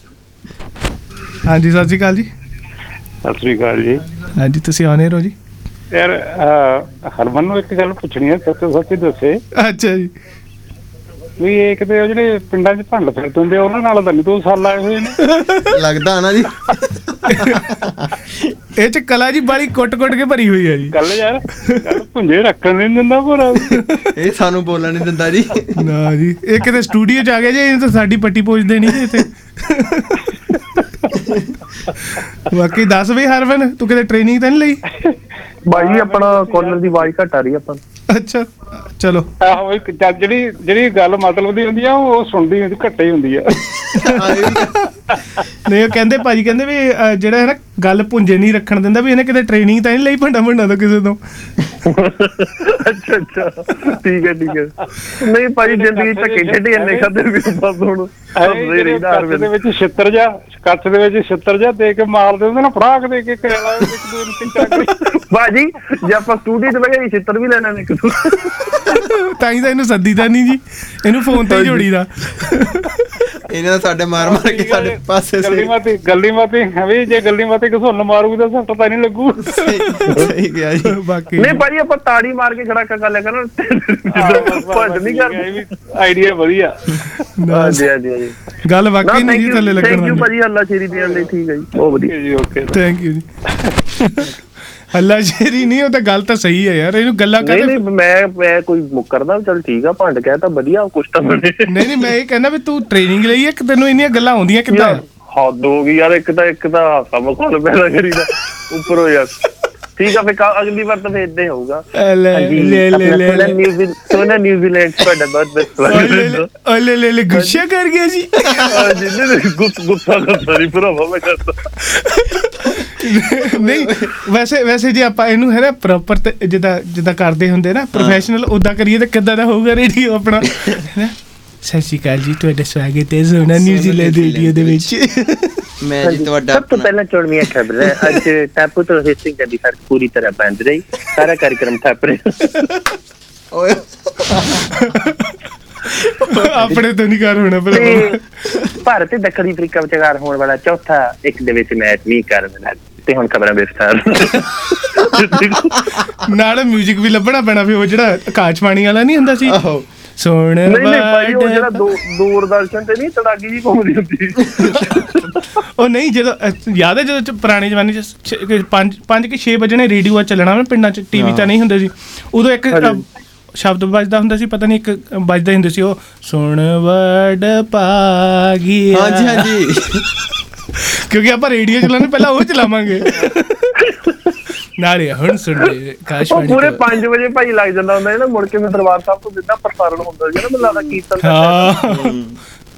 ਹਾਂਜੀ ਸਤਿ ਸ਼੍ਰੀ ਅਕਾਲ ਜੀ। ਸਤਿ ਸ੍ਰੀ ਅਕਾਲ ਜੀ। ਹਾਂਜੀ ਤੁਸੀਂ ਆਨੇ ਰਹੋ ਜੀ? ਯਾਰ ਹਰਮਨ ਨੂੰ ਇੱਕ ਗੱਲ ਪੁੱਛਣੀ ਹੈ ਸੱਚ ਸੱਚੀ ਦੱਸੇ। ਅੱਛਾ ਜੀ। ਵੀ ਇਹ ਕਿਤੇ ਉਹ ਜਿਹੜੇ ਪਿੰਡਾਂ 'ਚ ਭੰਡ ਫਿਰਦੇ ਹੁੰਦੇ ਉਹਨਾਂ ਨਾਲ ਤਾਂ ਨਹੀਂ ਦੋ ਸਾਲ ਲਾਏ ਹੋਏ ਨੇ ਲੱਗਦਾ ਨਾ ਜੀ। ਇਹ ਚ ਕਲਾ ਜੀ ਬਾਲੀ ਕੁੱਟ-ਕੁੱਟ ਕੇ ਭਰੀ ਹੋਈ ਹੈ ਜੀ। ਗੱਲ ਯਾਰ ਗੱਲ ਪੁੰਜੇ ਰੱਖਣ ਨਹੀਂ ਦਿੰਦਾ ਪੂਰਾ ਇਹ ਸਾਨੂੰ ਬੋਲਣ ਨਹੀਂ ਦਿੰਦਾ ਜੀ। ਨਾ ਜੀ ਇਹ ਕਿਤੇ ਸਟੂਡੀਓ ਚ ਆ ਗਿਆ ਜੀ ਇਹ ਤਾਂ ਸਾਡੀ ਪੱਟੀ ਪੋਚਦੇ ਨਹੀਂ ਜੀ ਇੱਥੇ। ਬਾਕੀ ਦੱਸ ਵੀ ਹਰਵਨ ਤੂੰ ਕਿਤੇ ਟ੍ਰੇਨਿੰਗ ਤਾਂ ਨਹੀਂ ਲਈ? ਬਾਈ ਆਪਣਾ ਕਾਲਰ ਦੀ ਆਵਾਜ਼ ਘਟ ਆ ਰਹੀ ਆਪਾਂ ਨੂੰ। ਅੱਛਾ ਚਲੋ। ਆਹੋ ਇੱਕ ਜਿਹੜੀ ਜਿਹੜੀ ਗੱਲ ਮਤਲਬ ਦੀ ਹੁੰਦੀ ਆ ਉਹ ਸੁਣਦੀ ਹੁੰਦੀ ਘੱਟੇ ਹੁੰਦੀ ਆ। ਨਹੀਂ ਉਹ ਕਹਿੰਦੇ ਭਾਜੀ ਕਹਿੰਦੇ ਵੀ ਅਹ, ਜਿਹੜਾ ਹੈ ਨਾ ਗੱਲ ਪੁੰਜੇ ਨਹੀਂ ਰੱਖਣ ਦਿੰਦਾ ਵੀ ਇਹਨੇ ਕਿਤੇ ਟ੍ਰੇਨਿੰਗ ਤਾਂ ਨਹੀਂ ਲਈ ਭੰਡਾ ਭੰਡਾ ਤੋਂ ਕਿਸੇ ਤੋਂ। ਅੱਛਾ ਅੱਛਾ। ਠੀਕ ਹੈ ਠੀਕ ਹੈ। ਨਹੀਂ ਭਾਈ ਜ਼ਿੰਦਗੀ ਚ ਧੱਕੇ ਖੇਡੇ ਇੰਨੇ ਖਾਦੇ ਵੀ ਬਸ ਹੁਣ ਹੱਸਦੇ ਰਹੀਦਾ ਹਰ ਦੇ ਵੇਲੇ। ਵਿੱਚ ਛਿੱਤਰ ਜਾ ਕੱਚ ਦੇ ਵਿੱਚ ਛਿੱਤਰ ਜਾ ਦੇ ਕੇ ਮਾਰਦੇ ਹੁੰਦੇ ਨਾ ਫੜਾਕ ਦੇ ਕੇ ਕਰਿਆ ਇੱਕ ਦੂਜੇ ਨੂੰ ਟਿੱਚਾ ਕਰੀ ਬਾਜੀ ਜੇ ਆਪਾਂ ਸਟੂਡੀਓ ਚ ਬਗੈਰ ਛਿੱਤਰ ਵੀ ਲੈਣਾ ਨੇ ਇੱਕ ਤਾਂ ਹੀ ਤਾਂ ਇਹਨੂੰ ਸੱਦੀਦਾ ਨਹੀਂ ਜੀ। ਇਹਨੂੰ ਫੋਨ ਤੇ ਜੋੜੀਦਾ ਇਹਨਾਂ ਦਾ ਸਾਡੇ ਮਾਰ ਮਾਰ ਕੇ ਸਾਡੇ ਪਾਸੇ ਗੱਲੀ ਸੇ ਮਾਤੀ ਗੱਲੀ ਮਾਤੀ ਵੀ ਜੇ ਗੱਲੀ ਮਾਤੀ ਘਸੁੰਨ ਮਾਰੂਗੀ ਤਾਂ ਸੱਟ ਤਾਂ ਨਹੀਂ ਲੱਗੂ। ਸਹੀ ਗਿਆ ਜੀ। ਬਾਕੀ ਨਹੀਂ ਭਾਜੀ ਆਪਾਂ ਤਾੜੀ ਮਾਰ ਕੇ ਖੜਾ ਕਰ ਲਿਆ ਕਰਨਾ ਭੰਡ ਨਹੀਂ ਕਰਦੇ। ਆਈਡੀਆ ਵਧੀਆ। ਹਾਂਜੀ ਹਾਂਜੀ ਗੱਲ ਵਾਕਈ ਨਹੀਂ ਥੈਂਕ ਜੀ ਯੂ ਥੱਲੇ ਥੈਂਕ ਲੱਗਣ ਯੂ ਵਾਲੀ। ਭਾਜੀ ਅੱਲਾ ਸ਼ੇਰੀ ਦੇਣ ਲਈ ਠੀਕ ਹੈ ਜੀ ਬਹੁਤ ਵਧੀਆ। ਜੀ ਓਕੇ ਥੈਂਕ ਯੂ ਜੀ। ਹੱਲਾ ਸ਼ੇਰੀ ਨਹੀਂ ਉਹ ਤਾਂ ਗੱਲ ਤਾਂ ਸਹੀ ਹੈ ਯਾਰ ਇਹਨੂੰ ਗੱਲਾਂ ਨਹੀਂ ਕਰਦੇ ਨਹੀਂ ਮੈਂ ਮੈਂ ਕੋਈ ਮੁੱਕਰਦਾ ਚਲ ਠੀਕ ਆ ਭੰਡ ਕਹਿ ਤਾਂ ਵਧੀਆ ਕੁਛ ਤਾਂ ਬਣੇ। ਨਹੀਂ ਨਹੀਂ ਮੈਂ ਇਹ ਕਹਿੰਦਾ ਵੀ ਤੂੰ ਟ੍ਰੇਨਿੰਗ ਲਈ ਹੈ ਕਿ ਤੈਨੂੰ ਇੰਨੀਆਂ ਗੱਲਾਂ ਆਉਂਦੀਆਂ ਕਿੱਦਾਂ? ਹੱਦ ਹੋ ਗਈ ਯਾਰ ਇੱਕ ਤਾਂ ਇੱਕ ਤਾਂ ਹਾਸਾ ਮਖੌਲ ਪੈਦਾ ਕਰੀਦਾ ਉੱਪਰੋਂ ਯਾਰ। ਠੀਕ ਆ ਫੇ ਅਗਲੀ ਵਾਰ ਤਾਂ ਫੇ ਇਦਾਂ ਹੀ ਹੋਊਗਾ। ਲੈ ਲੈ ਲੈ ਲੈ ਲੈ। ਲੈ ਨਿਊਜ਼ੀਲੈਂਡ ਸੋਨਾ ਨਿਊਜ਼ੀਲੈਂਡ ਤੁਹਾਡਾ ਬਹੁਤ ਬੈਸਟ ਓਏ ਲੈ ਲੈ, ਲੈ ਲੈ ਲੈ ਗੁੱਸਾ ਕਰ ਗਿਆ ਜੀ ਹਾਂਜੀ ਨਹੀਂ ਨਹੀਂ, ਗੁੱਸ ਗੁੱਸਾ ਕਰਦਾ ਨਹੀਂ ਭਰਾਵਾ ਮੈਂ ਕਰਦਾ। ਨਹੀਂ ਵੈਸੇ ਵੈਸੇ ਜੇ ਆਪਾਂ ਇਹਨੂੰ ਹੈ ਨਾ ਪ੍ਰੋਪਰ ਜਿੱਦਾਂ ਜਿੱਦਾਂ ਕਰਦੇ ਹੁੰਦੇ ਨਾ ਪ੍ਰੋਫੈਸ਼ਨਲ ਉਦਾਂ ਕਰੀਏ ਤਾਂ ਕਿੱਦਾਂ ਦਾ ਹੋਊਗਾ ਰੇਡੀਓ ਆਪਣਾ। ਹੈਨਾ? ਸਤਿ ਸ਼੍ਰੀ ਅਕਾਲ ਜੀ ਤੁਹਾਡਾ ਸਵਾਗਤ ਹੈ ਜ਼ੋਨਾ ਨਿਊਜ਼ੀਲੈਂਡ ਰੇਡੀਓ ਦੇ ਵਿੱਚ। ਮੈਂ ਜੀ ਤੁਹਾਡਾ ਸਭ ਤੋਂ ਪਹਿਲਾਂ ਚੋਣਵੀਆਂ ਖਬਰਾਂ ਅੱਜ ਟਾਪੂ ਤੋਂ ਹਿਸਟਿੰਗ ਦੀ ਸੜਕ ਪੂਰੀ ਤਰ੍ਹਾਂ ਬੰਦ ਰਹੀ ਸਾਰਾ ਕਾਰਜਕ੍ਰਮ ਠੱਪ ਰਿਹਾ। ਓਏ। ਆਪਣੇ ਤੋਂ ਨਹੀਂ ਕਰ ਹੋਣਾ ਤੇ ਭਾਰਤ ਤੇ ਦੱਖਣੀ ਅਫਰੀਕਾ ਵਿਚਕਾਰ ਹੋਣ ਵਾਲਾ ਚੌਥਾ ਇੱਕ ਦੇ ਵਿੱਚ ਮੈਚ ਵੀ ਕਰ ਦੇਣਾ ਤੇ ਹੁਣ ਖਬਰਾਂ ਵਿਸਥਾਰ ਨਾਲ 뮤직 ਵੀ ਲੱਭਣਾ ਪੈਣਾ ਵੀ ਉਹ ਜਿਹੜਾ ਆਕਾਸ਼ਬਾਣੀ ਵਾਲਾ ਨਹੀਂ ਹੁੰਦਾ ਸੀ? ਆਹੋ। ਸੁਣ ਨਹੀਂ ਨਹੀਂ ਭਾਈ ਉਹ ਜਿਹੜਾ ਦੂਰਦਰਸ਼ਨ ਤੇ ਨਹੀਂ ਤੜਾਗੀ ਜੀ ਘੁੰਮਦੀ ਹੁੰਦੀ ਉਹ ਨਹੀਂ ਜਦੋਂ ਯਾਦ ਹੈ ਜਦੋਂ ਪੁਰਾਣੇ ਜ਼ਮਾਨੇ ਚ ਛੇ- ਕਿ ਪੰਜ ਪੰਜ ਕਿ 6 ਵਜੇ ਰੇਡੀਓ ਚੱਲਣਾ ਨਾ ਪਿੰਡਾਂ ਚ ਟੀਵੀ ਤਾਂ ਨਹੀਂ ਹੁੰਦੇ ਸੀ। ਉਦੋਂ ਇੱਕ ਸ਼ਬਦ ਵੱਜਦਾ ਹੁੰਦਾ ਸੀ ਪਤਾ ਨਹੀਂ ਇੱਕ ਵੱਜਦਾ ਹੁੰਦਾ ਸੀ ਉਹ ਸੁਣ ਵਰਡ ਪਾ ਗਿਆ। ਹਾਂਜੀ ਹਾਂਜੀ। ਕਿਉਂਕਿ ਆਪਾਂ ਰੇਡੀਓ ਚਲਾਉਣੇ ਪਹਿਲਾਂ ਉਹ ਚਲਾਵਾਂਗੇ। ਨਾਲੇ ਹੁਣ ਸੁਣ ਲੈ ਕਾਸ਼ਵਾਣੀ ਪੂਰੇ 5 ਵਜੇ ਭਾਈ ਲੱਗ ਜਾਂਦਾ ਹੁੰਦਾ ਹੈ ਨਾ ਮੁੜ ਕੇ ਮੈਂ ਦਰਬਾਰ ਸਾਹਿਬ ਤੋਂ ਜਿੱਦਾਂ ਪ੍ਰਸਾਰਣ ਹੁੰਦਾ ਸੀ ਨਾ ਮੈਨੂੰ ਲੱਗਦਾ ਕੀਰਤਨ ਦਾ ਹਾਂ।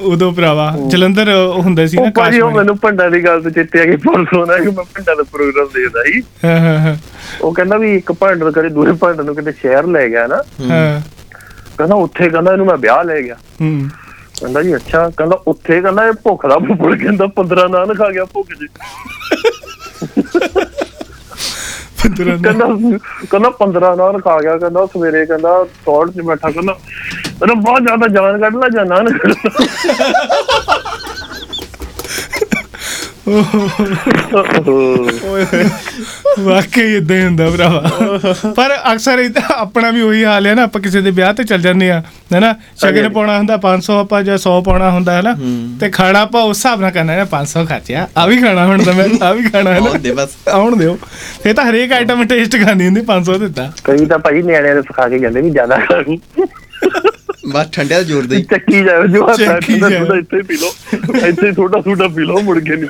ਉਦੋਂ ਭਰਾਵਾ ਜਲੰਧਰ ਹੁੰਦਾ ਸੀ ਨਾ ਭਾਜੀ ਉਹ ਕਾਸ਼ਵਾਣੀ ਮੈਨੂੰ ਭੰਡਾ ਦੀ ਗੱਲ ਤੇ ਚਿੱਤੇ ਆ ਕਿ ਪਰਸੋਂ ਨਾ ਕਿ ਮੈਂ ਭੰਡਾ ਦਾ ਪ੍ਰੋਗਰਾਮ ਦੇਖਦਾ ਸੀ। ਹਾਂ ਹਾਂ ਹਾਂ। ਉਹ ਕਹਿੰਦਾ ਵੀ ਇੱਕ ਭੰਡ ਨੂੰ ਕਰੇ ਦੂਰੇ ਭੰਡ ਨੂੰ ਕਿਤੇ ਸ਼ਹਿਰ ਲੈ ਗਿਆ ਨਾ। ਹਾਂ। ਕਹਿੰਦਾ ਉੱਥੇ ਕਹਿੰਦਾ ਇਹਨੂੰ ਮੈਂ ਵਿਆਹ ਲੈ ਗਿਆ। ਹੂੰ। ਕਹਿੰਦਾ ਜੀ ਅੱਛਾ। ਕਹਿੰਦਾ ਉੱਥੇ ਕਹਿੰਦਾ ਇਹ ਭੁੱਖ ਦਾ ਭੁੱਲ ਕਹਿੰਦਾ 15 ਨਾਨ ਖਾ ਗਿਆ ਭੁੱਖ ਜੀ ਪੰਦਰਾਂ ਨਾਲ। ਕਹਿੰਦਾ ਕਹਿੰਦਾ 15 ਨਾਨ ਖਾ ਗਿਆ, ਕਹਿੰਦਾ ਸਵੇਰੇ ਕਹਿੰਦਾ ਟੌੜ 'ਚ ਬੈਠਾ, ਕਹਿੰਦਾ ਕਹਿੰਦਾ ਬਹੁਤ ਜ਼ਿਆਦਾ ਜਾਨ ਕੱਢ ਲਾ ਜਾਂ ਕੱਢ ਲਾ ਵਾਕਈ ਇਦਾਂ ਹੀ ਹੁੰਦਾ ਭਰਾਵਾ। ਪਰ ਅਕਸਰ ਇਹ ਆਪਣਾ ਵੀ ਉਹੀ ਹਾਲ ਹੈ ਨਾ ਆਪਾਂ ਕਿਸੇ ਦੇ ਵਿਆਹ ਤੇ ਚੱਲ ਜਾਂਦੇ ਆ ਹੈਨਾ ਸ਼ਗਨ ਪਾਉਣਾ ਹੁੰਦਾ 500 ਆਪਾਂ ਜਾਂ 100 ਪਾਉਣਾ ਹੁੰਦਾ ਹੈ ਨਾ? ਤੇ ਖਾਣਾ ਆਪਾਂ ਉਸ ਹਿਸਾਬ ਨਾਲ ਕਰਨਾ ਹੈ 500 ਖਾਚਿਆ ਆ ਵੀ ਖਾਣਾ ਹੁਣ ਤਾਂ ਮੈਂ ਆ ਵੀ ਖਾਣਾ ਹੈ ਆਉਣ ਦੇ ਨਾ ਬਸ। ਆਉਣ ਦਿਓ। ਫੇ ਤਾਂ ਹਰੇਕ ਆਈਟਮ ਟੇਸਟ ਕਰਨੀ ਹੁੰਦੀ 500 ਦਿੱਤਾ। ਕਈ ਤਾਂ ਭਾਈ ਨਿਆਣਿਆਂ ਨੂੰ ਸਿਖਾ ਕੇ ਜਾਂਦੇ ਵੀ ਜ਼ਿਆਦਾ ਖਾਣੀ। ਬਸ ਠੰਡਿਆ ਜ਼ੋਰ ਦੇ ਚੱਕੀ ਜਾਓ ਜੋ ਹੱਥ। ਥੋੜਾ ਇੱਥੇ ਪੀ ਲਓ। ਇੱਥੇ ਥੋੜਾ ਥੋੜਾ ਪੀ ਲਓ ਮੁੜ ਕੇ ਨਹੀਂ।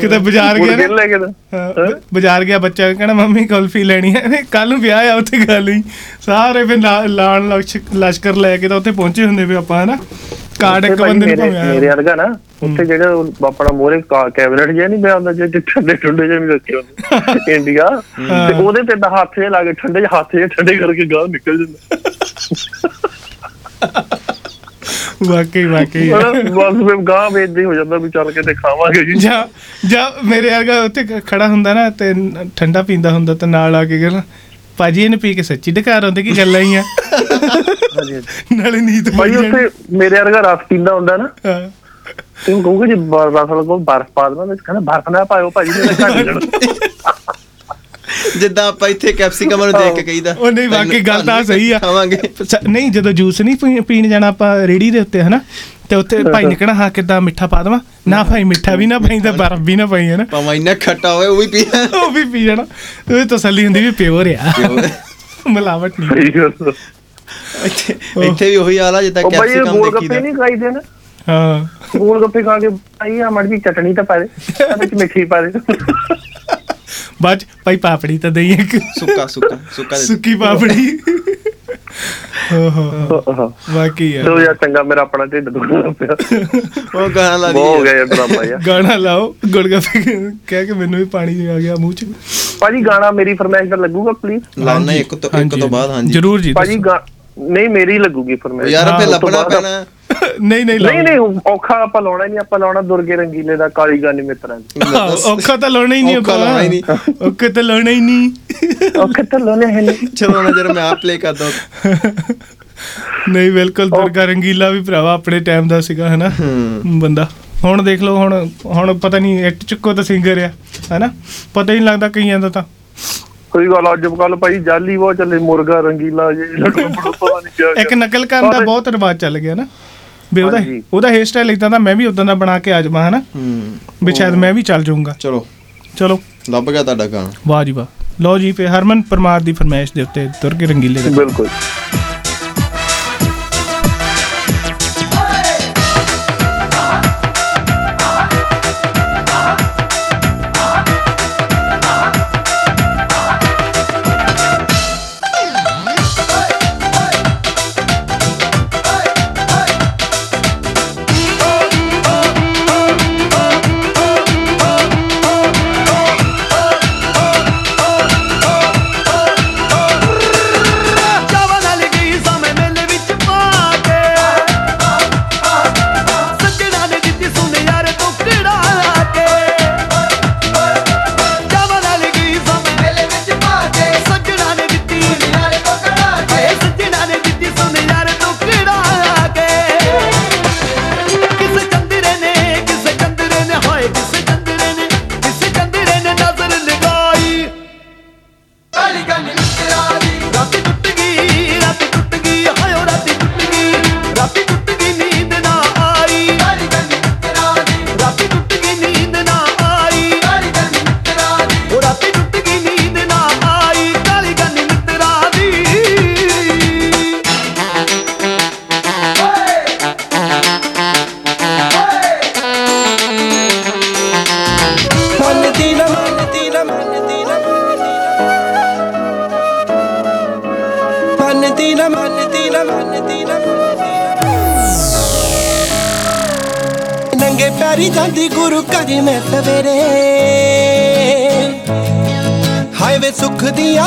ਕਿਤੇ ਬਾਜ਼ਾਰ ਗਿਆ ਨਾ? ਲੈ ਕੇ ਹਾਂ, ਬਾਜ਼ਾਰ ਗਿਆ ਬੱਚਾ ਕਹਿੰਦਾ ਮੰਮੀ ਕੁਲਫੀ ਲੈਣੀ ਹੈ। ਕੱਲ ਨੂੰ ਵਿਆਹ ਆ ਉੱਥੇ ਖਾ ਲਈ। ਸਾਰੇ ਫਿਰ ਲਾਣ ਲਸ਼ਕਰ ਲੈ ਕੇ ਤਾਂ ਉੱਥੇ ਪਹੁੰਚੇ ਹੁੰਦੇ ਵੀ ਆਪਾਂ ਹਨਾ? ਕਾਰਡ ਇੱਕ ਬੰਦੇ ਨੂੰ ਭਾਵੇਂ ਮੇਰੇ ਵਰਗਾ ਨਾ ਉੱਥੇ ਜਿਹੜਾ ਆਪਣਾ ਮੋਰੇ ਕੈਬਨਟ ਜਿਹਾ ਨਹੀਂ ਪਿਆ ਹੁੰਦਾ ਜਿਹੜੇ ਠੰਡੇ ਠੰਡੇ ਜਿਹੇ ਵੀ ਰੱਖੇ ਹੁੰਦੇ। ਇੰਡੀਆ। ਤੇ ਉਹਦੇ ਤੇ ਤਾਂ ਹੱਥ ਜੇ ਲਾ ਕੇ ਠੰਡੇ ਜਿਹੇ ਹੱਥ ਜੇ ਠੰਡੇ ਕਰਕੇ ਗਾਹ ਨਿਕਲ ਜਾਂਦਾ। ਵਾਕਈ ਵਾਕਈ। ਬਸ ਫਿਰ ਗਾਹ ਵੇਚਦੇ ਹੋ ਜਾਂਦਾ ਵੀ ਚੱਲ ਕੇ ਤੇ ਖਾਵਾਂਗੇ ਜੀ। ਜਾਂ ਜਾਂ ਮੇਰੇ ਵਰਗਾ ਉੱਥੇ ਖ- ਖੜਾ ਹੁੰਦਾ ਨਾ ਤੇ ਠੰਡਾ ਪੀਂਦਾ ਹੁੰਦਾ ਤੇ ਨਾਲ ਆ ਕੇ ਕਹਿੰਦਾ ਭਾਜੀ ਇਹਨੇ ਪੀ ਕੇ ਸੱਚੀ ਡਕਾਰ ਹੁੰਦੇ ਕੀ ਗੱਲਾਂ ਹੀ ਆ ਨਾਲੇ ਨੀਤ ਭਾਈ। ਉੱਥੇ ਮੇਰੇ ਵਰਗਾ ਰਸ ਪੀਂਦਾ ਹੁੰਦਾ ਨਾ। ਤੇ ਕਹੂਗਾ ਜੀ ਬਰਫ ਵਾਲਾ ਕੋਲ ਬਰਫ ਪਾ ਦੇਣਾ ਵਿੱਚ। ਕਹਿੰਦਾ ਬਰਫ ਨਾ ਪਾਇਓ ਭਾਜੀ ਮੇਰਾ ਘੱਟ ਜਾਣਾ। ਜਿੱਦਾਂ ਆਪਾਂ ਇੱਥੇ ਕੈਪਸਿਕਮ ਨੂੰ ਦੇਖ ਕੇ ਕਹੀਦਾ। ਉਹ ਨਹੀਂ ਵਾਕਈ ਗੱਲ ਤਾਂ ਸਹੀ ਆ। ਖਾਵਾਂਗੇ। ਨਹੀਂ ਜਦੋਂ ਜੂਸ ਨਹੀਂ ਪੀਣ ਜਾਣਾ ਆਪਾਂ ਰੇੜੀ ਦੇ ਉੱਤੇ ਹਨਾ? ਤੇ ਉੱਥੇ ਭਾਈ ਨੇ ਕਹਿਣਾ ਹਾਂ ਕਿੱਦਾਂ ਮਿੱਠਾ ਪਾ ਦੇਵਾਂ? ਨਾ ਭਾਈ ਮਿੱਠਾ ਵੀ ਨਾ ਪਾਈ ਤਾਂ ਬਰਫ਼ ਵੀ ਨਾ ਪਾਈ ਹਨਾ? ਭਾਵੇਂ ਇੰਨਾ ਖੱਟਾ ਹੋਵੇ ਉਹ ਵੀ ਪੀ ਉਹ ਵੀ ਪੀ ਜਾਣਾ। ਉਹ ਤਸੱਲੀ ਹੁੰਦੀ ਵੀ ਪਿਓਰ ਆ। ਮਿਲਾਵਟ ਨਹੀਂ। ਇੱਥੇ ਇੱਥੇ ਵੀ ਉਹੀ ਹਾਲ ਆ ਜਿੱਦਾਂ ਉਹ ਭਾਈ ਇਹ ਕੈਪਸਿਕਮ ਗੋਲ ਗੱਪੇ ਦੇਖੀਦਾ। ਨਹੀਂ ਖਾਈਦੇ ਨਾ? ਹਾਂ। ਗੋਲ ਗੱਪੇ ਖਾ ਕੇ ਭਾਈ ਆ ਮੜ ਜੀ ਚਟਣੀ ਤਾਂ ਪਾ ਦੇ ਵਿੱਚ ਮਿੱਠੀ ਪਾ ਦੇ। ਬਾਅਦ ਭਾਈ ਪਾਪੜੀ ਤਾਂ ਦਈ ਇੱਕ। ਸੁੱਕਾ ਸੁੱਕਾ ਸੁੱਕਾ ਦੇ। ਸੁੱਕੀ ਪਾਪੜੀ। ਚਲੋ ਯਾਰ ਚੰਗਾ ਮੇਰਾ ਆਪਣਾ ਢਿੱਡ ਦੁਖਦਾ ਪਿਆ। ਉਹ ਗਾਣਾ ਲਾ ਬਹੁਤ ਹੋ ਦੀ ਗਿਆ ਯਾਰ ਡਰਾਮਾ ਯਾਰ। ਗਾਣਾ ਲਾਓ ਗੁੜਗੱਪੇ ਕਹਿ ਕੇ ਮੈਨੂੰ ਵੀ ਪਾਣੀ ਆ ਗਿਆ ਮੂੰਹ 'ਚ। ਭਾਜੀ ਗਾਣਾ ਮੇਰੀ ਫਰਮਾਇਸ਼ ਦਾ ਲੱਗੂਗਾ ਪਲੀਜ਼ ਲਾਉਣਾ ਇੱਕ ਤੋਂ ਇੱਕ ਤੋਂ ਬਾਅਦ ਹਾਂਜੀ। ਜਰੂਰ ਜੀ ਭਾਜੀ ਗਾ- ਨਹੀਂ ਮੇਰੀ ਲੱਗੂਗੀ ਫਰਮਾਇਸ਼ ਯਾਰ ਫੇ ਲੱਭਣਾ ਪੈਣਾ। ਨਹੀਂ ਨਹੀਂ ਨਹੀਂ ਨਹੀਂ ਔਖਾ ਆਪਾਂ ਲਾਉਣਾ ਨਹੀਂ ਆਪਾਂ ਲਾਉਣਾ ਦੁਰਗੇ ਰੰਗੀਲੇ ਦਾ ਕਾਲੀ ਗਾਨੀ ਮਿੱਤਰਾਂ ਦੀ। ਔਖਾ ਤਾਂ ਲਾਉਣਾ ਹੀ ਨਹੀਂ ਔਖਾ ਲਾਉਣਾ ਹੀ ਨਹੀਂ। ਔਖਾ ਤਾਂ ਲਾਉਣਾ ਹੀ ਨਹੀਂ। ਔਖਾ ਤਾਂ ਲਾਉਣੇ ਹੈ ਨਹੀਂ। ਚਲੋ ਨਾ ਜਰਾ ਮੈਂ ਆ ਪਲੇ ਕਰਦਾ। ਨਹੀਂ ਬਿਲਕੁਲ ਦੁਰਗਾ ਰੰਗੀਲਾ ਵੀ ਭਰਾਵਾ ਆਪਣੇ ਟਾਈਮ ਦਾ ਸੀਗਾ ਹਨਾ? ਬੰਦਾ। ਹੁਣ ਦੇਖ ਲਓ ਹੁਣ ਹੁਣ ਪਤਾ ਨਹੀਂ ਐਕਟ ਚੁੱਕੋ ਤਾਂ ਸਿੰਗਰ ਆ ਹਨਾ? ਪਤਾ ਹੀ ਨਹੀਂ ਲੱਗਦਾ ਕਈਆਂ ਦਾ ਤਾਂ। ਕੋਈ ਗੱਲ ਅੱਜ ਕੱਲ ਭਾਈ ਜਾਲੀ ਬਹੁਤ ਚੱਲੇ ਮੁਰਗਾ ਰੰਗੀਲਾ ਜੇ ਲੱਡੂ ਪਤਾ ਨਹੀਂ ਕਿਆ ਇੱਕ। ਨਕਲ ਕਰਨ ਦਾ ਬਹੁਤ ਰਿਵਾਜ ਚੱਲ ਗਿਆ ਨਾ। ਵੀ ਉਹਦਾ। ਉਹਦਾ ਹੇਅਰ ਸਟਾਈਲ ਇਦਾਂ ਦਾ ਮੈਂ ਵੀ ਉਦਾਂ ਦਾ ਬਣਾ ਕੇ ਆ ਜਾਵਾਂ ਹਨਾ? ਹੂੰ। ਵੀ ਸ਼ਾਇਦ ਮੈਂ ਵੀ ਚੱਲ ਜਾਊਂਗਾ। ਚਲੋ। ਚਲੋ। ਲੱਭ ਗਿਆ ਤੁਹਾਡਾ ਗਾਣਾ। ਵਾਹ ਜੀ ਵਾਹ। ਲਓ ਜੀ ਫੇ ਹਰਮਨ ਪਰਮਾਰ ਦੀ ਫਰਮਾਇਸ਼ ਦੇ ਉੱਤੇ ਦੁਰਗੇ ਰੰਗੀਲੇ ਦੇ ਬਿਲਕੁਲ।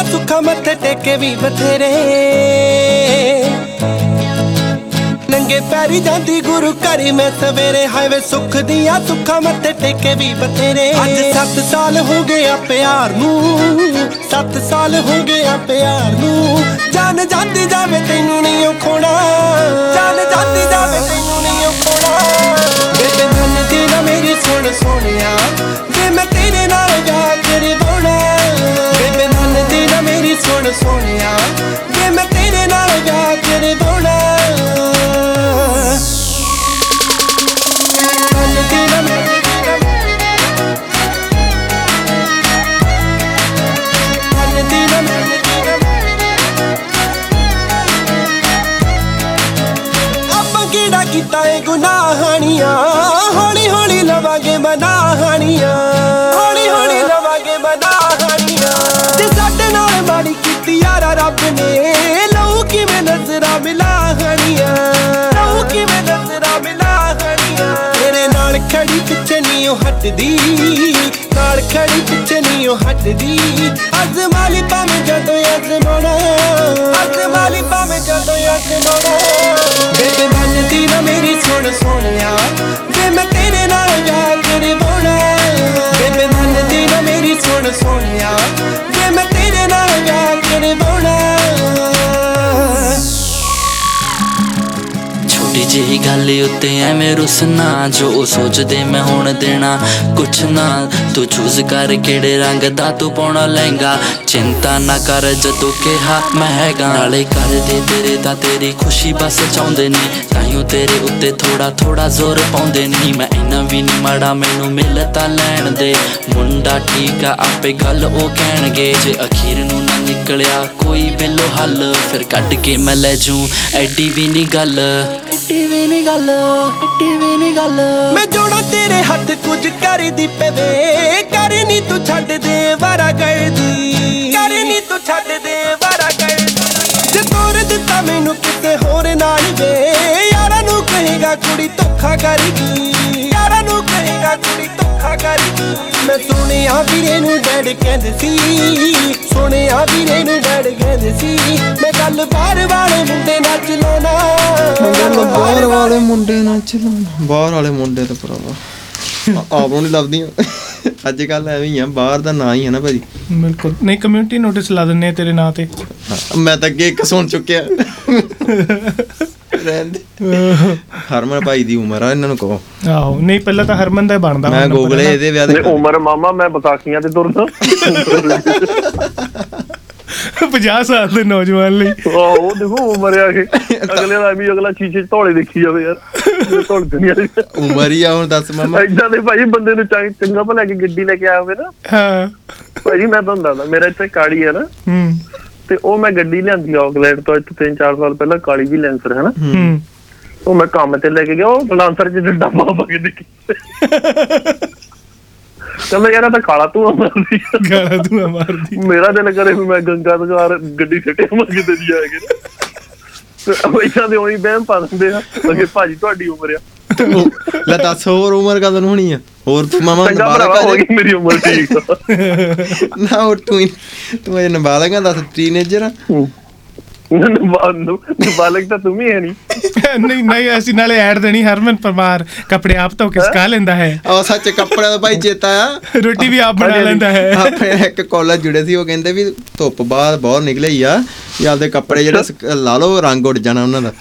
ਸੁੱਖ ਦੀਆਂ ਮੱਥੇ ਟੇਕੇ ਵੀ ਬਥੇਰੇ। ਨੰਗੇ ਪੈਰੀ ਜਾਂਦੀ ਗੁਰੂ ਘਰ ਮੈਂ ਸਵੇਰੇ ਹਾਈਵੇ ਸੁੱਖ ਦੀਆਂ ਸੁੱਖਾਂ ਮੱਥੇ ਟੇਕੇ ਵੀ ਬਥੇਰੇ। ਅੱਜ 7 ਸਾਲ ਹੋ ਗਏ ਆ ਪਿਆਰ ਨੂੰ 7 ਸਾਲ ਹੋ ਗਏ ਆ ਪਿਆਰ ਨੂੰ। ਜਾਨ ਜਾਂਦੀ ਜਾਵੇ ਤੈਨੂੰ ਨਹੀਂ ਉਹ ਖੋਣਾ। ਜਾਨ ਜਾਂਦੀ ਜਾਵੇ ਤੈਨੂੰ ਨਹੀਂ ਉਹ ਖੋਣਾ। ਬੇਬੇ ਮੰਨਦੀ ਨਾ ਮੇਰੀ ਸੁਣ ਸੋਹਣਿਆ, ਜੇ ਮੈਂ ਤੇਰੇ ਨਾਲ ਜਾ ਕੇ ਸੁਣ ਸੋਹਣਿਆ ਵੇ ਮੈਂ ਤੇਰੇ ਨਾਲ ਜਾ ਕੇ ਬੋਣਾ ਆਪਾਂ ਕਿਹੜਾ ਕੀਤਾ ਏ ਗੁਨਾਹਾਨੀਆਂ ਹੌਲੀ ਹੌਲੀ ਲਵਾਂਗੇ ਮਨਾਹਾਨੀਆਂ ਨੇ ਲਹੂ ਕਿਵੇਂ ਨਜ਼ਰਾਂ ਮਿਲਾਹਣੀਆਂ ਲਹੂ ਕਿਵੇਂ ਨਜ਼ਰਾਂ ਮਿਲਾਹਣੀਆਂ ਤੇਰੇ ਨਾਲ ਖੜੀ ਪਿੱਛੇ ਨਹੀਂ ਉਹ ਹਟਦੀ। ਨਾਲ ਖੜੀ ਪਿੱਛੇ ਨਹੀਂ ਉਹ ਹਟਦੀ। ਅਜ਼ਮਾਲੀ ਭਾਵੇਂ ਜਦੋਂ ਅਜ਼ਮਾਉਣਾ। ਅਜ਼ਮਾਲੀ ਭਾਵੇਂ ਜਦੋਂ ਅਜ਼ਮਾਉਣਾ। ਬੇਬੇ ਮੰਨਦੀ ਨਾ ਮੇਰੀ ਸੁਣ ਸੋਹਣਿਆ। ਜੇ ਮੈਂ ਤੇਰੇ ਨਾਲ ਜਾ ਕੇ ਬੋਣਾ ਬੇਬੇ ਮੰਨਦੀ ਨਾ ਮੇਰੀ ਸੁਣ ਸੋਹਣਿਆ। ਜੇ ਮੈਂ ਤੇਰੇ ਨਾਲ ਜਾ ਛੋਟੀ ਜਿਹੀ ਗੱਲ ਉੱਤੇ ਐਵੇਂ ਰੁਸਨਾ ਜੋ ਸੋਚਦੇ ਮੈਂ ਹੁਣ ਦੇਣਾ। ਕੁਛ ਨਾ, ਤੂੰ ਚੂਜ਼ ਕਰ ਕਿਹੜੇ ਰੰਗ ਦਾ, ਤੂੰ ਪਾਉਣਾ ਲਹਿੰਗਾ। ਚਿੰਤਾ ਨਾ ਕਰ, ਜਦੋਂ ਕਿਹਾ ਮੈਂ ਹੈਗਾ। ਨਾਲੇ ਕਰਦੇ ਤੇਰੇ ਤਾਂ ਤੇਰੀ ਖੁਸ਼ੀ ਬਸ ਚਾਹੁੰਦੇ ਨੇ। ਤਾਈਓ ਤੇਰੇ ਉੱਤੇ ਥੋੜਾ ਥੋੜਾ ਜ਼ੋਰ ਪਾਉਂਦੇ ਨਹੀਂ ਮੈਂ ਇੰਨਾ ਵੀ ਨਹੀਂ ਮਾੜਾ, ਮੈਨੂੰ ਮਿਲ ਤਾਂ ਲੈਣ ਦੇ। ਮੁੰਡਾ ਠੀਕ ਆ, ਆਪੇ ਗੱਲ ਉਹ ਕਹਿਣਗੇ। ਜੇ ਅਖੀਰ ਨੂੰ ਨਿਕਲਿਆ ਕੋਈ ਬਿੱਲੋ ਹੱਲ ਫਿਰ ਕੱਢ ਕੇ ਮੈਂ ਲੈ ਜੂ ਐਡੀ ਵੀ ਨਹੀਂ ਗੱਲ। ਐਡੀ ਵੀ ਨਹੀਂ ਗੱਲ ਐਡੀ ਵੀ ਨਹੀਂ ਗੱਲ। ਮੈਂ ਜੋੜਾ ਤੇਰੇ ਹੱਥ ਕੁਝ ਕਰਦੀ ਪਵੇ। ਕਰ ਨੀ ਤੂੰ ਛੱਡ ਦੇ ਵਾਰਾ ਕਰਦੀ। ਕਰ ਨੀ ਤੂੰ ਛੱਡ ਦੇ ਵਾਰਾ ਕਰਦੀ। ਜੇ ਤੋਰ ਦਿੱਤਾ ਮੈਨੂੰ ਕਿਤੇ ਹੋਰ ਨਾਲ ਵੇ ਕਹੇਗਾ ਕੁੜੀ ਧੋਖਾ ਕਰਦੀ ਯਾਰਾਂ ਨੂੰ ਕਹੇਗਾ ਕੁੜੀ ਧੋਖਾ ਕਰਦੀ ਮੈਂ ਸੁਣਿਆ ਵੀਰੇ ਨੂੰ ਡੈਡ ਕਹਿੰਦੇ ਸੀ। ਸੁਣਿਆ ਵੀਰੇ ਨੂੰ ਡੈਡ ਕਹਿੰਦੇ ਸੀ। ਮੈਂ ਗੱਲ ਬਾਹਰ ਵਾਲੇ ਮੁੰਡੇ ਨਾਲ ਚਲਾਉਣਾ। ਗੱਲ ਬਾਹਰ ਵਾਲੇ ਮੁੰਡੇ ਨਾਲ ਚਲਾਉਣਾ। ਬਾਹਰ ਵਾਲੇ ਮੁੰਡੇ ਤੇ ਭਰਾਵਾ ਆਪ ਨੂੰ ਨਹੀਂ ਲੱਭਦੀਆਂ ਅੱਜ ਕੱਲ ਐਵੇਂ ਹੀ ਆ ਬਾਹਰ ਦਾ ਨਾਂ ਹੀ ਹੈ ਨਾ ਭਾਜੀ। ਬਿਲਕੁਲ। ਨਹੀਂ ਕਮਿਊਨਿਟੀ ਨੋਟਿਸ ਲਾ ਦਿੰਨੇ ਤੇਰੇ ਨਾਂ ਤੇ। ਮੈਂ ਤਾਂ ਅੱਗੇ ਇੱਕ ਸੁਣ ਚੁੱਕਿਆ। ਰਹਿਣ ਦੇ ਹਰਮਨ ਭਾਈ ਦੀ ਉਮਰ ਆ ਇਹਨਾਂ ਨੂੰ ਕਹੋ। ਆਹੋ ਨਹੀਂ ਪਹਿਲਾਂ ਤਾਂ ਹਰਮਨ ਦਾ ਹੀ ਬਣਦਾ ਮੈਂ ਗੂਗਲੇ। ਇਹਦੇ ਵਿਆਹ ਦੇ ਉਮਰ ਮਾਮਾ ਮੈਂ ਬਤਾਖੀਆਂ ਤੇ ਤੁਰਦਾ 50 ਸਾਲ ਦੇ ਨੌਜਵਾਨ ਲਈ। ਆਹ ਉਹ ਦੇਖੋ ਉਮਰ ਆ ਕੇ ਅਗਲੇ ਦਾ ਵੀ ਅਗਲਾ ਸ਼ੀਸ਼ੇ 'ਚ ਧੌਲੇ ਦੇਖੀ ਜਾਵੇ ਯਾਰ। ਧੌਲੇ ਦੁਨੀਆ ਦੀ। ਉਮਰ ਹੀ ਆ ਹੁਣ ਦੱਸ ਮਾਮਾ। ਏਦਾਂ ਦੇ ਭਾਈ ਬੰਦੇ ਨੂੰ ਚੰਗ- ਚੰਗਾ ਭਲਾ ਕੇ ਗੱਡੀ ਲੈ ਕੇ ਹੋਵੇ ਨਾ। ਹਾਂ। ਭਾਜੀ ਮੈਂ ਤੁਹਾਨੂੰ ਦੱਸਦਾ ਮੇਰਾ ਇੱਥੇ ਕਾੜੀ ਹੈ ਨਾ। ਹੂੰ। ਤੇ ਉਹ ਮੈਂ ਗੱਡੀ ਲਿਆਂਦੀ ਆਕਲੈਂਡ ਤੋਂ ਇੱਥੇ 3-4 ਸਾਲ ਪਹਿਲਾਂ ਕਾਲੀ ਵੀ ਲੈਂਸਰ ਹੈ। ਨਾ ਹੂੰ। ਉਹ ਮੈਂ ਕੰਮ ਤੇ ਲੈ ਕੇ ਗਿਆ ਉਹ ਲਾਂਸਰ ਚ ਡੱਬਾ ਪਾ ਕੇ ਦੇਖੀ। ਕਹਿੰਦਾ ਯਾਰ ਤਾਂ ਕਾਲਾ ਤੂੰ ਮਾਰਦੀ। ਗਾਲਾਂ ਤੂੰ ਮਾਰਦੀ। ਮੇਰਾ ਦਿਲ ਕਰੇ ਵੀ ਮੈਂ ਗੰਗਾ ਦਗਾਰ ਗੱਡੀ ਸਿੱਟੇ ਮਰ ਕੇ ਤੇ ਜਾਏਗੇ ਉਹ ਦੇ ਉਹੀ ਬਹਿਮ ਪਾ ਦਿੰਦੇ ਆ ਕਿ ਭਾਜੀ ਤੁਹਾਡੀ ਉਮਰ ਆ। ਲੈ ਦੱਸ ਹੋਰ ਉਮਰ ਕਦੋਂ ਹੋਣੀ ਆ? ਹੋਰ ਤੂੰ ਮਾਮਾ ਚੰਗਾ ਭਰਾਵਾ ਹੋ ਗਈ ਮੇਰੀ ਉਮਰ ਠੀਕ। ਨਾ ਉਹ ਤੂੰ ਤੂੰ ਇਹ ਨਾਬਾਲਗ ਦੱਸ ਟੀਨੇਜਰ ਆ? ਬਾਲਕ ਤਾਂ ਤੂੰ ਹੀ ਹੈ ਨਹੀਂ ਨਹੀਂ ਨਹੀਂ ਅਸੀਂ ਨਾਲੇ ਐਡ ਦੇਣੀ ਹਰਮਨ ਪਰਮਾਰ। ਕੱਪੜੇ ਆਪ ਧੋ ਕੇ ਸੁਕਾ ਲੈਂਦਾ ਹੈ। ਆ ਸੱਚ ਕੱਪੜਿਆਂ ਦਾ ਭਾਈ ਚੇਤਾ ਆ। ਰੋਟੀ ਵੀ ਆਪ ਬਣਾ ਲੈਂਦਾ ਹੈ। ਆਪਣੇ ਇੱਕ ਕਾਲਜ ਜੁੜੇ ਸੀ ਉਹ ਕਹਿੰਦੇ ਵੀ ਧੁੱਪ ਬਾਹਰ ਬਹੁਤ ਨਿਕਲੇ ਹੀ ਆ। ਵੀ ਆਪਦੇ ਕੱਪੜੇ ਜਿਹੜੇ ਲਾ ਲਓ ਰੰਗ ਉੱਡ ਜਾਣਾ ਉਹਨਾਂ ਦਾ।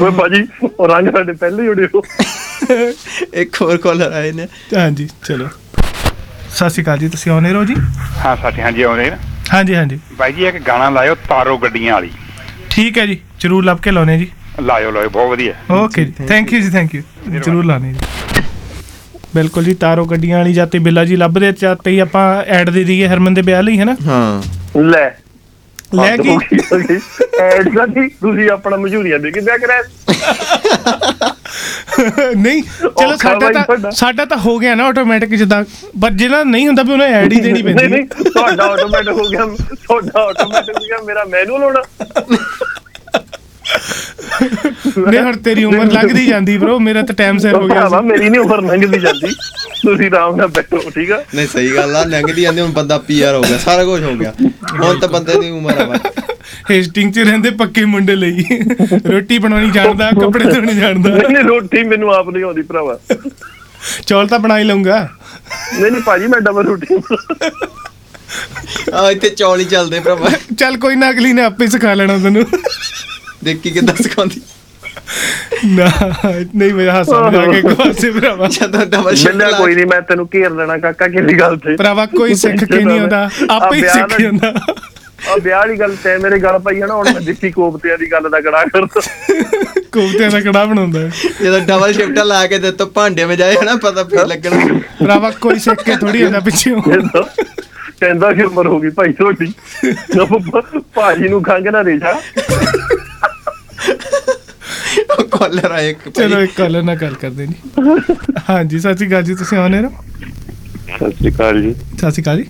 ਓਏ ਭਾਜੀ ਉਹ ਰੰਗ ਸਾਡੇ ਪਹਿਲੇ ਹੀ ਉੜੇ ਹੋ ਇੱਕ ਹੋਰ ਕਾਲਰ ਆਏ ਨੇ। ਹਾਂਜੀ ਚਲੋ। ਸਤਿ ਸ਼੍ਰੀ ਅਕਾਲ ਜੀ ਤੁਸੀਂ ਆਉਨੇ ਰਹੋ ਜੀ? ਹਾਂ ਸਾਥੀ ਹਾਂਜੀ ਆਉਂਦੇ ਨਾ। ਹਾਂਜੀ ਹਾਂਜੀ। ਬਾਈ ਜੀ ਇੱਕ ਗਾਣਾ ਲਾਇਓ ਤਾਰੋ ਗੱਡੀਆਂ ਵਾਲੀ। ਠੀਕ ਹੈ ਜੀ ਜਰੂਰ ਲੱਭ ਕੇ ਲਾਉਨੇ ਜੀ। ਲਾਇਓ ਲਾਇਓ ਬਹੁਤ ਵਧੀਆ। ਓਕੇ ਜੀ ਥੈਂਕ ਯੂ ਜੀ ਥੈਂਕ ਯੂ ਜਰੂਰ ਲਾਣੇ ਜੀ। ਬਿਲਕੁਲ ਜੀ ਤਾਰੋ ਗੱਡੀਆਂ ਵਾਲੀ ਜਾਤੇ ਬਿੱਲਾ ਜੀ ਲੱਭਦੇ ਚਾਤੇ ਹੀ ਆਪਾਂ ਐਡ ਦੇ ਦਈਏ ਹਰਮਨ ਦੇ ਵਿਆਹ ਲਈ ਹੈ ਨਾ? ਹਾਂ। ਲੈ। ਲੈ ਕੀ ਐਡ ਸਾਡੀ ਤੁਸੀਂ ਆਪਣਾ ਮਸ਼ਹੂਰੀਆਂ ਦੇ ਕੇ ਵਿਆਹ ਕਰਾਇਆ ਨਹੀਂ ਚਲੋ ਸਾਡਾ ਤਾਂ। ਸਾਡਾ ਤਾਂ ਹੋ ਗਿਆ ਨਾ ਆਟੋਮੈਟਿਕ ਜਿੱਦਾਂ ਪਰ ਜਿਹਨਾਂ ਦਾ ਨਹੀਂ ਹੁੰਦਾ ਵੀ ਉਹਨੇ ਐਡ ਹੀ ਦੇਣੀ ਪੈਂਦੀ ਨਹੀਂ ਤੁਹਾਡਾ ਆਟੋਮੈਟਿਕ ਹੋ ਗਿਆ ਤੁਹਾਡਾ ਆਟੋਮੈਟਿਕ ਹੋ ਗਿਆ ਮੇਰਾ ਮੈਨੂਅਲ ਹੋਣਾ ਨਹੀਂ ਹੁਣ ਤੇਰੀ ਉਮਰ ਲੰਘਦੀ ਜਾਂਦੀ bro ਮੇਰਾ ਤਾਂ ਟਾਈਮ ਸਿਰ ਹੋ ਗਿਆ ਸੀ। ਮੇਰੀ ਨਹੀਂ ਉਮਰ ਲੰਘਦੀ ਜਾਂਦੀ। ਤੁਸੀਂ ਆਰਾਮ ਨਾਲ ਬੈਠੋ ਠੀਕ ਆ? ਨਹੀਂ ਸਹੀ ਗੱਲ ਆ ਲੰਘਦੀ ਜਾਂਦੀ ਹੁਣ ਬੰਦਾ ਪੀਆਰ ਹੋ ਗਿਆ ਸਾਰਾ ਕੁਝ ਹੋ ਗਿਆ। ਹੁਣ ਤਾਂ ਬੰਦੇ ਦੀ ਉਮਰ ਆ ਵਾ ਹੇਸਟਿੰਗ 'ਚ ਰਹਿੰਦੇ ਪੱਕੇ ਮੁੰਡੇ ਲਈ। ਰੋਟੀ ਬਣਾਉਣੀ ਜਾਣਦਾ ਕੱਪੜੇ ਧੋਣੇ ਜਾਣਦਾ। ਨਹੀਂ ਨਹੀਂ ਰੋਟੀ ਮੈਨੂੰ ਆਪ ਨਹੀਂ ਆਉਂਦੀ ਭਰਾਵਾ। ਚੌਲ ਤਾਂ ਬਣਾ ਹੀ ਲਊਂਗਾ। ਨਹੀਂ ਨਹੀਂ ਭਾਜੀ ਮੈਂ ਡਬਲ ਰੋਟੀ ਆ ਇੱਥੇ ਚੌਲ ਹੀ ਚੱਲਦੇ ਭਰਾਵਾ। ਚੱਲ ਕੋਈ ਨਾ ਅਗਲੀ ਨੇ ਆਪੇ ਸਿਖਾ ਲੈਣਾ ਤੈਨੂੰ। ਦੇਖੀ ਕਿੱਦਾਂ ਸਿਖਾਉਂਦੀ? ਨਾ ਨਹੀਂ ਮੈਂ ਹਾਸਾ ਭਰਾਵਾ? ਜਦੋਂ ਡਬਲ ਸ਼ਿਫਟ ਮਿਲਿਆ ਕੋਈ ਨਹੀਂ ਮੈਂ ਤੈਨੂੰ ਘੇਰ ਲੈਣਾ ਕਾਕਾ ਕਿਹੜੀ ਗੱਲ ਤੇ? ਭਰਾਵਾ ਕੋਈ ਸਿੱਖ ਕੇ ਨਹੀਂ ਆਉਂਦਾ ਆਪੇ ਹੀ ਸਿੱਖ ਜਾਂਦਾ। ਆ ਵਿਆਹ ਵਾਲੀ ਗੱਲ ਤੇ ਮੇਰੇ ਗੱਲ ਪਈ ਨਾ ਹੁਣ ਮੈਂ ਦਿੱਤੀ ਕੋਫਤਿਆਂ ਦੀ ਗੱਲ ਦਾ ਗੜਾ ਕਰਦਾ। ਕੋਫਤਿਆਂ ਦਾ ਕੜਾ ਬਣਾਉਂਦਾ। ਹੈ। ਜਦੋਂ ਡਬਲ ਸ਼ਿਫਟ ਲਾ ਕੇ ਤੇ ਤੋ ਭਾਂਡੇ ਵਜਾਏ ਹਨਾ ਪਤਾ ਫੇਰ ਲੱਗਣਾ। ਭਰਾਵਾ ਕੋਈ ਸਿੱਖ ਕੇ ਥੋੜੀ ਆਉਂਦਾ ਪਿੱਛੇ। ਕਹਿੰਦਾ ਕਹਿੰਦਾ ਕਿ ਉਮਰ ਹੋ ਗਈ ਭਾਈ ਤੁਹਾਡੀ। ਭਾਜੀ ਨੂੰ ਖੰਗ ਨਾ ਦੇ ਜਾ। ਕਾਲਰ ਆਏ ਇੱਕ ਚਲੋ ਭਾਈ। ਇੱਕ ਕਾਲਰ ਨਾਲ ਗੱਲ ਕਰਦੇ ਜੀ ਹਾਂਜੀ ਸਤਿ ਸ਼੍ਰੀ ਅਕਾਲ ਜੀ ਤੁਸੀਂ ਆਉਣੇ ਰਹੋ ਸਤਿ ਸ਼੍ਰੀ ਅਕਾਲ ਜੀ। ਸਤਿ ਸ਼੍ਰੀ ਅਕਾਲ ਜੀ।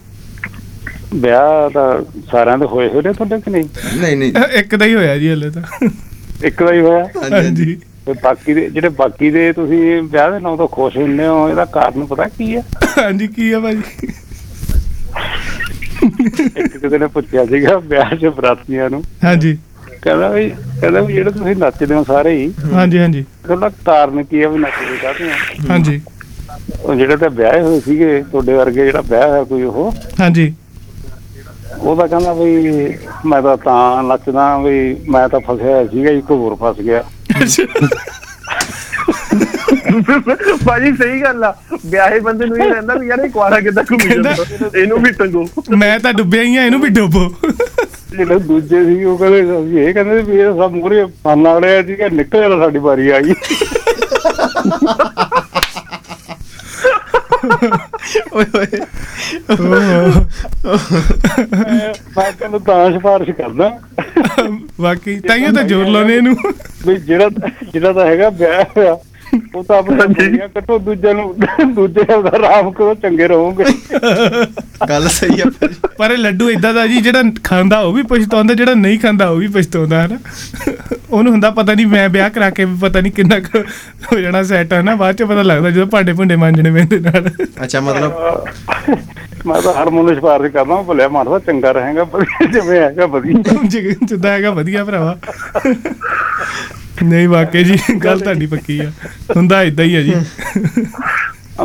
ਵਿਆਹ ਤਾਂ ਸਾਰਿਆਂ ਦੇ ਹੋਏ ਹੋਏ ਨੇ ਤੁਹਾਡੇ ਕਿ ਨਹੀਂ? ਨਹੀਂ ਨਹੀਂ। ਇੱਕ ਦਾ ਹੀ ਹੋਇਆ ਜੀ ਹਲੇ ਤਾਂ। ਇੱਕ ਦਾ ਹੀ ਹੋਇਆ? ਹਾਂਜੀ ਤੇ ਬਾਕੀ ਦੇ ਜਿਹੜੇ ਬਾਕੀ ਦੇ ਤੁਸੀਂ ਵਿਆਹ ਦੇ ਨਾਂ ਤੋਂ ਖੁਸ਼ ਹੁੰਦੇ ਹੋ ਇਹਦਾ ਕਾਰਨ ਪਤਾ ਕੀ ਹੈ ਹਾਂਜੀ ਕੀ ਆ ਭਾਜੀ? ਇੱਕ ਕਿਤੇ ਨੇ ਪੁੱਛਿਆ ਸੀਗਾ ਵਿਆਹ 'ਚ ਬਰਾਤੀਆਂ ਨੂੰ। ਹਾਂਜੀ। ਕਹਿੰਦਾ ਵੀ ਕਹਿੰਦਾ ਵੀ ਜਿਹੜੇ ਤੁਸੀਂ ਨੱਚਦੇ ਹੋ ਸਾਰੇ ਹੀ ਹਾਂਜੀ ਹਾਂਜੀ। ਉਹਦਾ ਕਾਰਨ ਕੀ ਹੈ ਵੀ ਨੱਚਦੇ ਕਾਹਦੇ ਆ? ਹਾਂਜੀ। ਉਹ ਜਿਹੜੇ ਤਾਂ ਵਿਆਹੇ ਹੋਏ ਸੀਗੇ ਤੁਹਾਡੇ ਵਰਗੇ ਜਿਹੜਾ ਵਿਆਹ ਹੈ ਕੋਈ ਉਹ? ਹਾਂਜੀ। ਉਹਦਾ ਕਹਿੰਦਾ ਵੀ ਮੈਂ ਤਾਂ ਤਾਂ ਨੱਚਦਾ ਵੀ ਮੈਂ ਤਾਂ ਫਸਿਆ ਹੋਇਆ ਸੀਗਾ ਇੱਕ ਹੋਰ ਫਸ ਗਿਆ। ਭਾਜੀ ਸਹੀ ਗੱਲ ਆ। ਵਿਆਹੇ ਬੰਦੇ ਨੂੰ ਇਹ ਰਹਿੰਦਾ ਵੀ ਯਾਰ ਇਹ ਕੁਆਰਾ ਕਿੱਦਾਂ ਘੁੰਮੀ ਜਾਂਦਾ? ਇਹਨੂੰ ਵੀ ਟੰਗੋ। ਮੈਂ ਤਾਂ ਡੁੱਬਿਆ ਹੀ ਆ ਇਹਨੂੰ ਵੀ ਡੁੱਬੋ। ਜਿਹੜੇ ਦੂਜੇ ਸੀ ਉਹ ਕਹਿੰਦੇ ਅਸੀਂ ਇਹ ਕਹਿੰਦੇ ਵੀ ਇਹ ਸਭ ਮੂਰੇ ਫਨ ਵਾਲੇ ਸੀਗਾ ਨਿਕਲ ਜਾਣਾ ਸਾਡੀ ਵਾਰੀ ਆ ਗਈ ਓਏ ਓਏ ਮੈਂ ਤੈਨੂੰ ਤਾਂ ਸਿਫਾਰਿਸ਼ ਕਰਦਾ। ਬਾਕੀ ਤਾਈਓ ਤਾਂ ਜ਼ੋਰ ਲਾਉਣੇ ਇਹਨੂੰ। ਵੀ ਜਿਹੜਾ ਜਿਹੜਾ ਤਾਂ ਹੈਗਾ ਵਿਆਹ ਹੋਇਆ। ਉਹ ਤਾਂ ਆਪਣਾ ਦੁਨੀਆ ਕੱਟੋ ਦੂਜੇ ਨੂੰ ਦੂਜੇ ਦਾ ਆਰਾਮ ਕਰੋ ਚੰਗੇ ਰਹੋਗੇ। ਗੱਲ ਸਹੀ ਆ ਪਰ ਇਹ ਲੱਡੂ ਇਦਾਂ ਦਾ ਜੀ ਜਿਹੜਾ ਖਾਂਦਾ ਉਹ ਵੀ ਪਛਤਾਉਂਦਾ ਜਿਹੜਾ ਨਹੀਂ ਖਾਂਦਾ ਉਹ ਵੀ ਪਛਤਾਉਂਦਾ ਹੈ ਨਾ ਉਹਨੂੰ ਹੁੰਦਾ ਪਤਾ ਨਹੀਂ ਮੈਂ ਵਿਆਹ ਕਰਾ ਕੇ ਪਤਾ ਨਹੀਂ ਕਿੰਨਾ ਹੋ ਜਾਣਾ ਸੈੱਟ ਹੈ ਨਾ ਬਾਅਦ ਚ ਪਤਾ ਲੱਗਦਾ ਜਦੋਂ ਭਾਂਡੇ ਭੁੰਡੇ ਮਾਂਜਣੇ ਪੈਂਦੇ ਨਾਲ। ਅੱਛਾ ਮਤਲਬ ਮੈਂ ਤਾਂ ਹਰ ਨੂੰ ਸਿਫਾਰਿਸ਼ ਕਰਦਾ ਭਲਿਆ ਮਾਰਦਾ ਚੰਗਾ ਰਹੇਗਾ ਜਿਵੇਂ ਹੈਗਾ ਵਧੀਆ। ਜਿੱਦਾਂ ਹੈਗਾ ਵਧੀਆ ਭਰਾਵਾ। ਨਹੀਂ ਵਾਕਈ ਜੀ ਗੱਲ ਤੁਹਾਡੀ ਪੱਕੀ ਆ। ਹੁੰਦਾ ਇਦਾਂ ਹੀ ਆ ਜੀ।